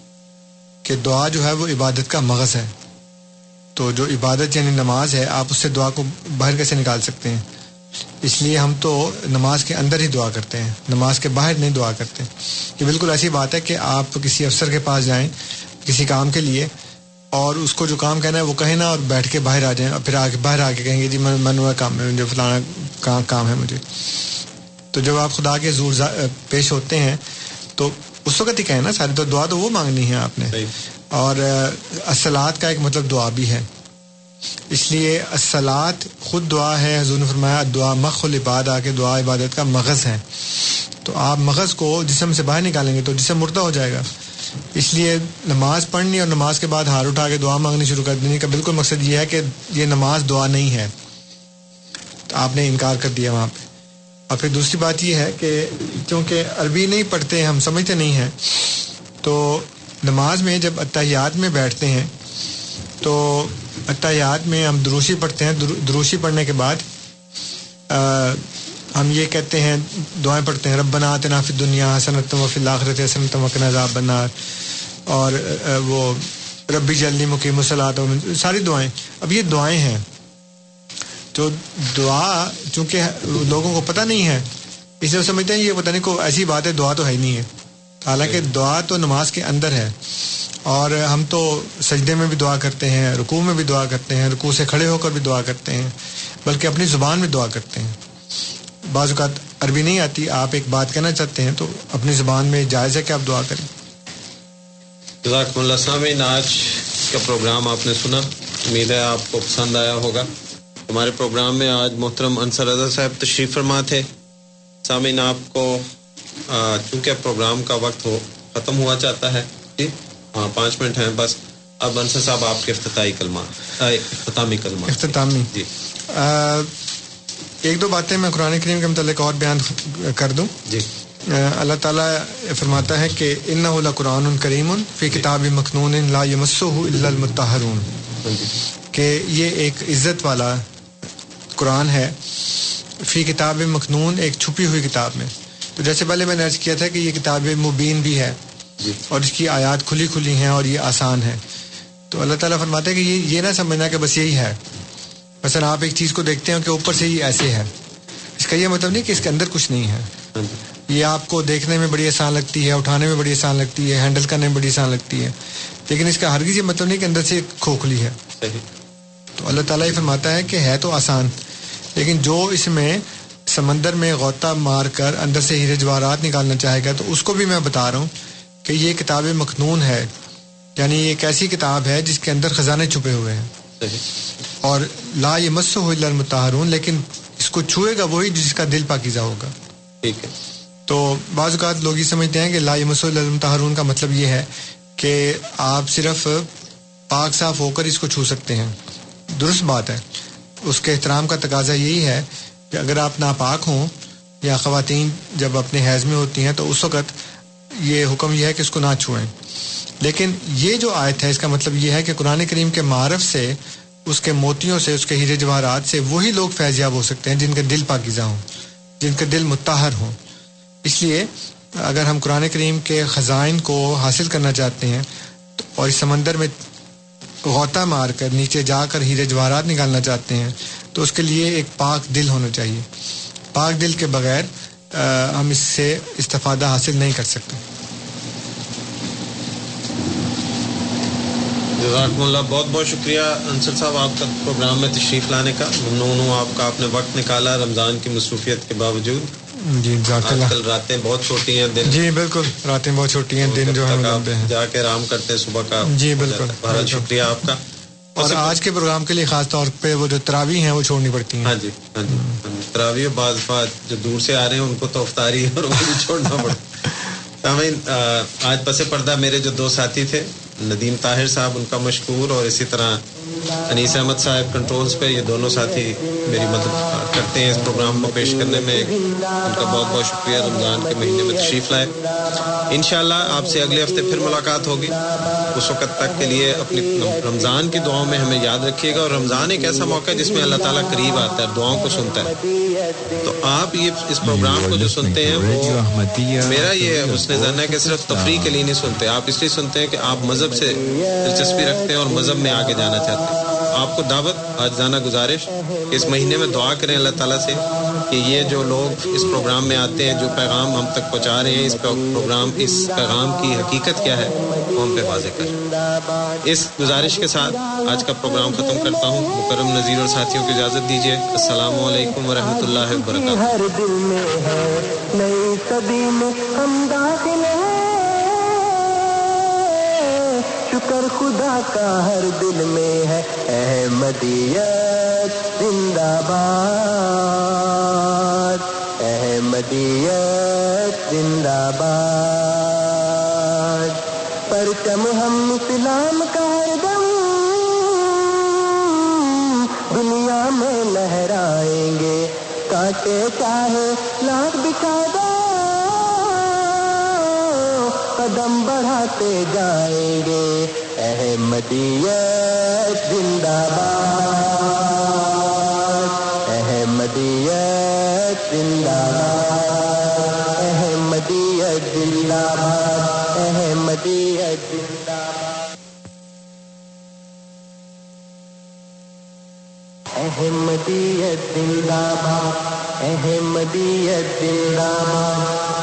کہ دعا جو ہے وہ عبادت کا مغز ہے۔ تو جو عبادت یعنی نماز ہے آپ اس سے دعا کو باہر کیسے نکال سکتے ہیں؟ اس لیے ہم تو نماز کے اندر ہی دعا کرتے ہیں نماز کے باہر نہیں دعا کرتے۔ یہ بالکل ایسی بات ہے کہ آپ کسی افسر کے پاس جائیں کسی کام کے لیے اور اس کو جو کام کہنا ہے وہ کہیں نا اور بیٹھ کے باہر آ جائیں اور پھر آگے باہر آ کے کہیں گے جی میں منوع کام ہے جو فلانا کام ہے مجھے۔ تو جب آپ خدا کے زور پیش ہوتے ہیں تو اس وقت ہی کہیں نا ساری تو دعا تو وہ مانگنی ہے آپ نے۔ اور اصلاحات کا ایک مطلب دعا بھی ہے۔ اس لیے اصلاط خود دعا ہے۔ حضور نے فرمایا، دعا مخ العباد آ کے دعا عبادت کا مغز ہے۔ تو آپ مغز کو جسم سے باہر نکالیں گے تو جسم مردہ ہو جائے گا۔ اس لیے نماز پڑھنی اور نماز کے بعد ہار اٹھا کے دعا مانگنی شروع کر دینی کا بالکل مقصد یہ ہے کہ یہ نماز دعا نہیں ہے۔ تو آپ نے انکار کر دیا وہاں پہ۔ اور پھر دوسری بات یہ ہے کہ کیونکہ عربی نہیں پڑھتے، ہم سمجھتے نہیں ہیں۔ تو نماز میں جب اتحیات میں بیٹھتے ہیں، تو اتحیات میں ہم دروشی پڑھتے ہیں دروشی پڑھنے کے بعد ہم یہ کہتے ہیں، دعائیں پڑھتے ہیں رب بنا فی دنیا حسنت و فی حسنت وقن عذاب بنار اور وہ ربی جلدی مقیم وصلاۃ ساری دعائیں۔ اب یہ دعائیں ہیں۔ تو دعا، چونکہ لوگوں کو پتہ نہیں ہے، اس لیے سمجھتے ہیں یہ پتہ نہیں کو ایسی بات ہے، دعا تو ہے ہی نہیں ہے۔ حالانکہ دعا تو نماز کے اندر ہے۔ اور ہم تو سجدے میں بھی دعا کرتے ہیں، رکوع میں بھی دعا کرتے ہیں، رکوع سے کھڑے ہو کر بھی دعا کرتے ہیں، بلکہ اپنی زبان میں دعا کرتے ہیں۔ بعض اوقات عربی نہیں آتی، آپ ایک بات کہنا چاہتے ہیں تو اپنی زبان میں جائز ہے کہ آپ دعا کریں؟ جزاکم اللہ سامعین، آج کا پروگرام آپ نے سنا۔ امید ہے آپ کو پسند آیا ہوگا۔ ہمارے پروگرام میں آج محترم انصر رضا صاحب تشریف فرما تھے۔ سامعین، آپ کو چونکہ پروگرام کا وقت ہو، ختم ہوا چاہتا ہے جی؟ ہاں پانچ منٹ ہیں بس اب انصر صاحب آپ کے افتتاحی کلمہ اختتامی کلمہ۔ اختتامی۔ جی۔ ایک دو باتیں میں قرآن کریم کے متعلق اور بیان کر دوں۔ جی۔ اللہ تعالیٰ فرماتا ہے کہ ان قرآن کریم فی کتاب مخنون لا الا المتحرون کہ یہ ایک عزت والا قرآن ہے۔ فی کتاب مخنون ایک چھپی ہوئی کتاب میں۔ تو جیسے پہلے میں نے عرض کیا تھا کہ یہ کتاب مبین بھی ہے۔ اور اس کی آیات کھلی کھلی ہیں اور یہ آسان ہے تو اللہ تعالیٰ فرماتا ہے کہ یہ یہ نہ سمجھنا کہ بس یہی ہے۔ مثلا آپ ایک چیز کو دیکھتے ہیں کہ اوپر سے یہ ایسے ہے۔ اس کا یہ مطلب نہیں کہ اس کے اندر کچھ نہیں ہے۔ یہ آپ کو دیکھنے میں بڑی آسان لگتی ہے اٹھانے میں بڑی آسان لگتی ہے ہینڈل کرنے میں بڑی آسان لگتی ہے۔ لیکن اس کا ہرگز یہ مطلب نہیں کہ اندر سے کھوکھلی ہے۔ تو اللہ تعالیٰ یہ فرماتا ہے کہ ہے تو آسان لیکن جو اس میں سمندر میں غوطہ مار کر اندر سے ہیرے جواہرات نکالنا چاہے گا تو اس کو بھی میں بتا رہا ہوں۔ کہ یہ کتاب مخنون ہے یعنی یہ ایک ایسی کتاب ہے جس کے اندر خزانے چھپے ہوئے ہیں۔ اور لا یہ مس ہو المتحرون لیکن اس کو چھوئے گا وہی جس کا دل پاکیزہ ہوگا۔ ٹھیک ہے۔ تو بعض اوقات لوگ یہ سمجھتے ہیں کہ لا یمس المتحرون کا مطلب یہ ہے کہ آپ صرف پاک صاف ہو کر اس کو چھو سکتے ہیں۔ درست بات ہے۔ اس کے احترام کا تقاضا یہی ہے کہ اگر آپ ناپاک ہوں یا خواتین جب اپنے حیض میں ہوتی ہیں تو اس وقت یہ حکم یہ ہے کہ اس کو نہ چھوئیں۔ لیکن یہ جو آیت ہے، اس کا مطلب یہ ہے کہ قرآن کریم کے معرف سے، اس کے موتیوں سے، اس کے ہیرے جواہرات سے وہی لوگ فیضیاب ہو سکتے ہیں جن کے دل پاکیزہ ہوں، جن کے دل متحر ہوں۔ اس لیے اگر ہم قرآن کریم کے خزائن کو حاصل کرنا چاہتے ہیں، اور اس سمندر میں غوطہ مار کر نیچے جا کر ہیرے جواہرات نکالنا چاہتے ہیں، تو اس کے لیے ایک پاک دل ہونا چاہیے۔ پاک دل کے بغیر ہم اس سے استفادہ حاصل نہیں کر سکتے۔ جزاکم اللہ بہت بہت شکریہ۔ انصر صاحب آپ کا پروگرام میں تشریف لانے کا۔ ممنون ہوں آپ کا آپ نے وقت نکالا رمضان کی مصروفیت کے باوجود۔ جی کل راتیں بہت چھوٹی ہیں دن جی بالکل۔ راتیں بہت چھوٹی ہیں دن جو ہے جا کے آرام کرتے ہیں صبح کا؟ جی بالکل۔ بہت شکریہ آپ کا۔ اور آج کے پروگرام کے لیے خاص طور پہ وہ جو تراوی ہیں وہ چھوڑنی پڑتی ہیں۔ ہاں جی ہاں جی تراوی بعض بات جو دور سے آ رہے ہیں ان کو تو افطاری اور وہ بھی چھوڑنا پڑتا سامعین آج پس پردہ میرے جو دو ساتھی تھے ندیم طاہر صاحب ان کا مشکور اور اسی طرح انیس احمد صاحب کنٹرولز پہ یہ دونوں ساتھی میری مدد کرتے ہیں اس پروگرام کو پیش کرنے میں۔ ان کا بہت بہت شکریہ۔ رمضان کے مہینے میں تشریف لائے۔ انشاءاللہ آپ سے اگلے ہفتے پھر ملاقات ہوگی۔ اس وقت تک کے لیے اپنی رمضان کی دعاؤں میں ہمیں یاد رکھیے گا۔ اور رمضان ایک ایسا موقع ہے جس میں اللہ تعالیٰ قریب آتا ہے، دعاؤں کو سنتا ہے۔ تو آپ یہ اس پروگرام کو جو سنتے ہیں، وہ میرا یہ حسن زن ہے کہ صرف تفریح کے لیے نہیں سنتے۔ آپ اس لیے سنتے ہیں کہ آپ مذہب سے دلچسپی رکھتے ہیں اور مذہب میں آگے جانا چاہتے ہیں۔ آپ کو دعوت، آج جانا گزارش، اس مہینے میں دعا کریں اللہ تعالیٰ سے کہ یہ جو لوگ اس پروگرام میں آتے ہیں، جو پیغام ہم تک پہنچا رہے ہیں، اس پروگرام، اس پیغام کی حقیقت کیا ہے، وہ ہم پہ واضح کریں اس گزارش کے ساتھ آج کا پروگرام ختم کرتا ہوں۔ مکرم نذیر اور ساتھیوں کی اجازت دیجیے۔ السلام علیکم ورحمۃ اللہ وبرکاتہ۔ شکر خدا کا ہر دل میں ہے احمدیت، زندہ باد۔ احمدیت، زندہ باد۔ پرچم ہم اسلام کا ہر دم۔ دنیا میں لہرائیں گے۔ کاٹے چاہے لاکھ بچھا دو قدم بڑھاتے جائیں گے۔ احمدیت زندہ باد، احمدیت زندہ باد، احمدیت زندہ باد، احمدیت زندہ باد۔ احمدیت زندہ باد، احمدیت زندہ باد۔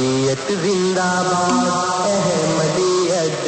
شریعت زندہ باد۔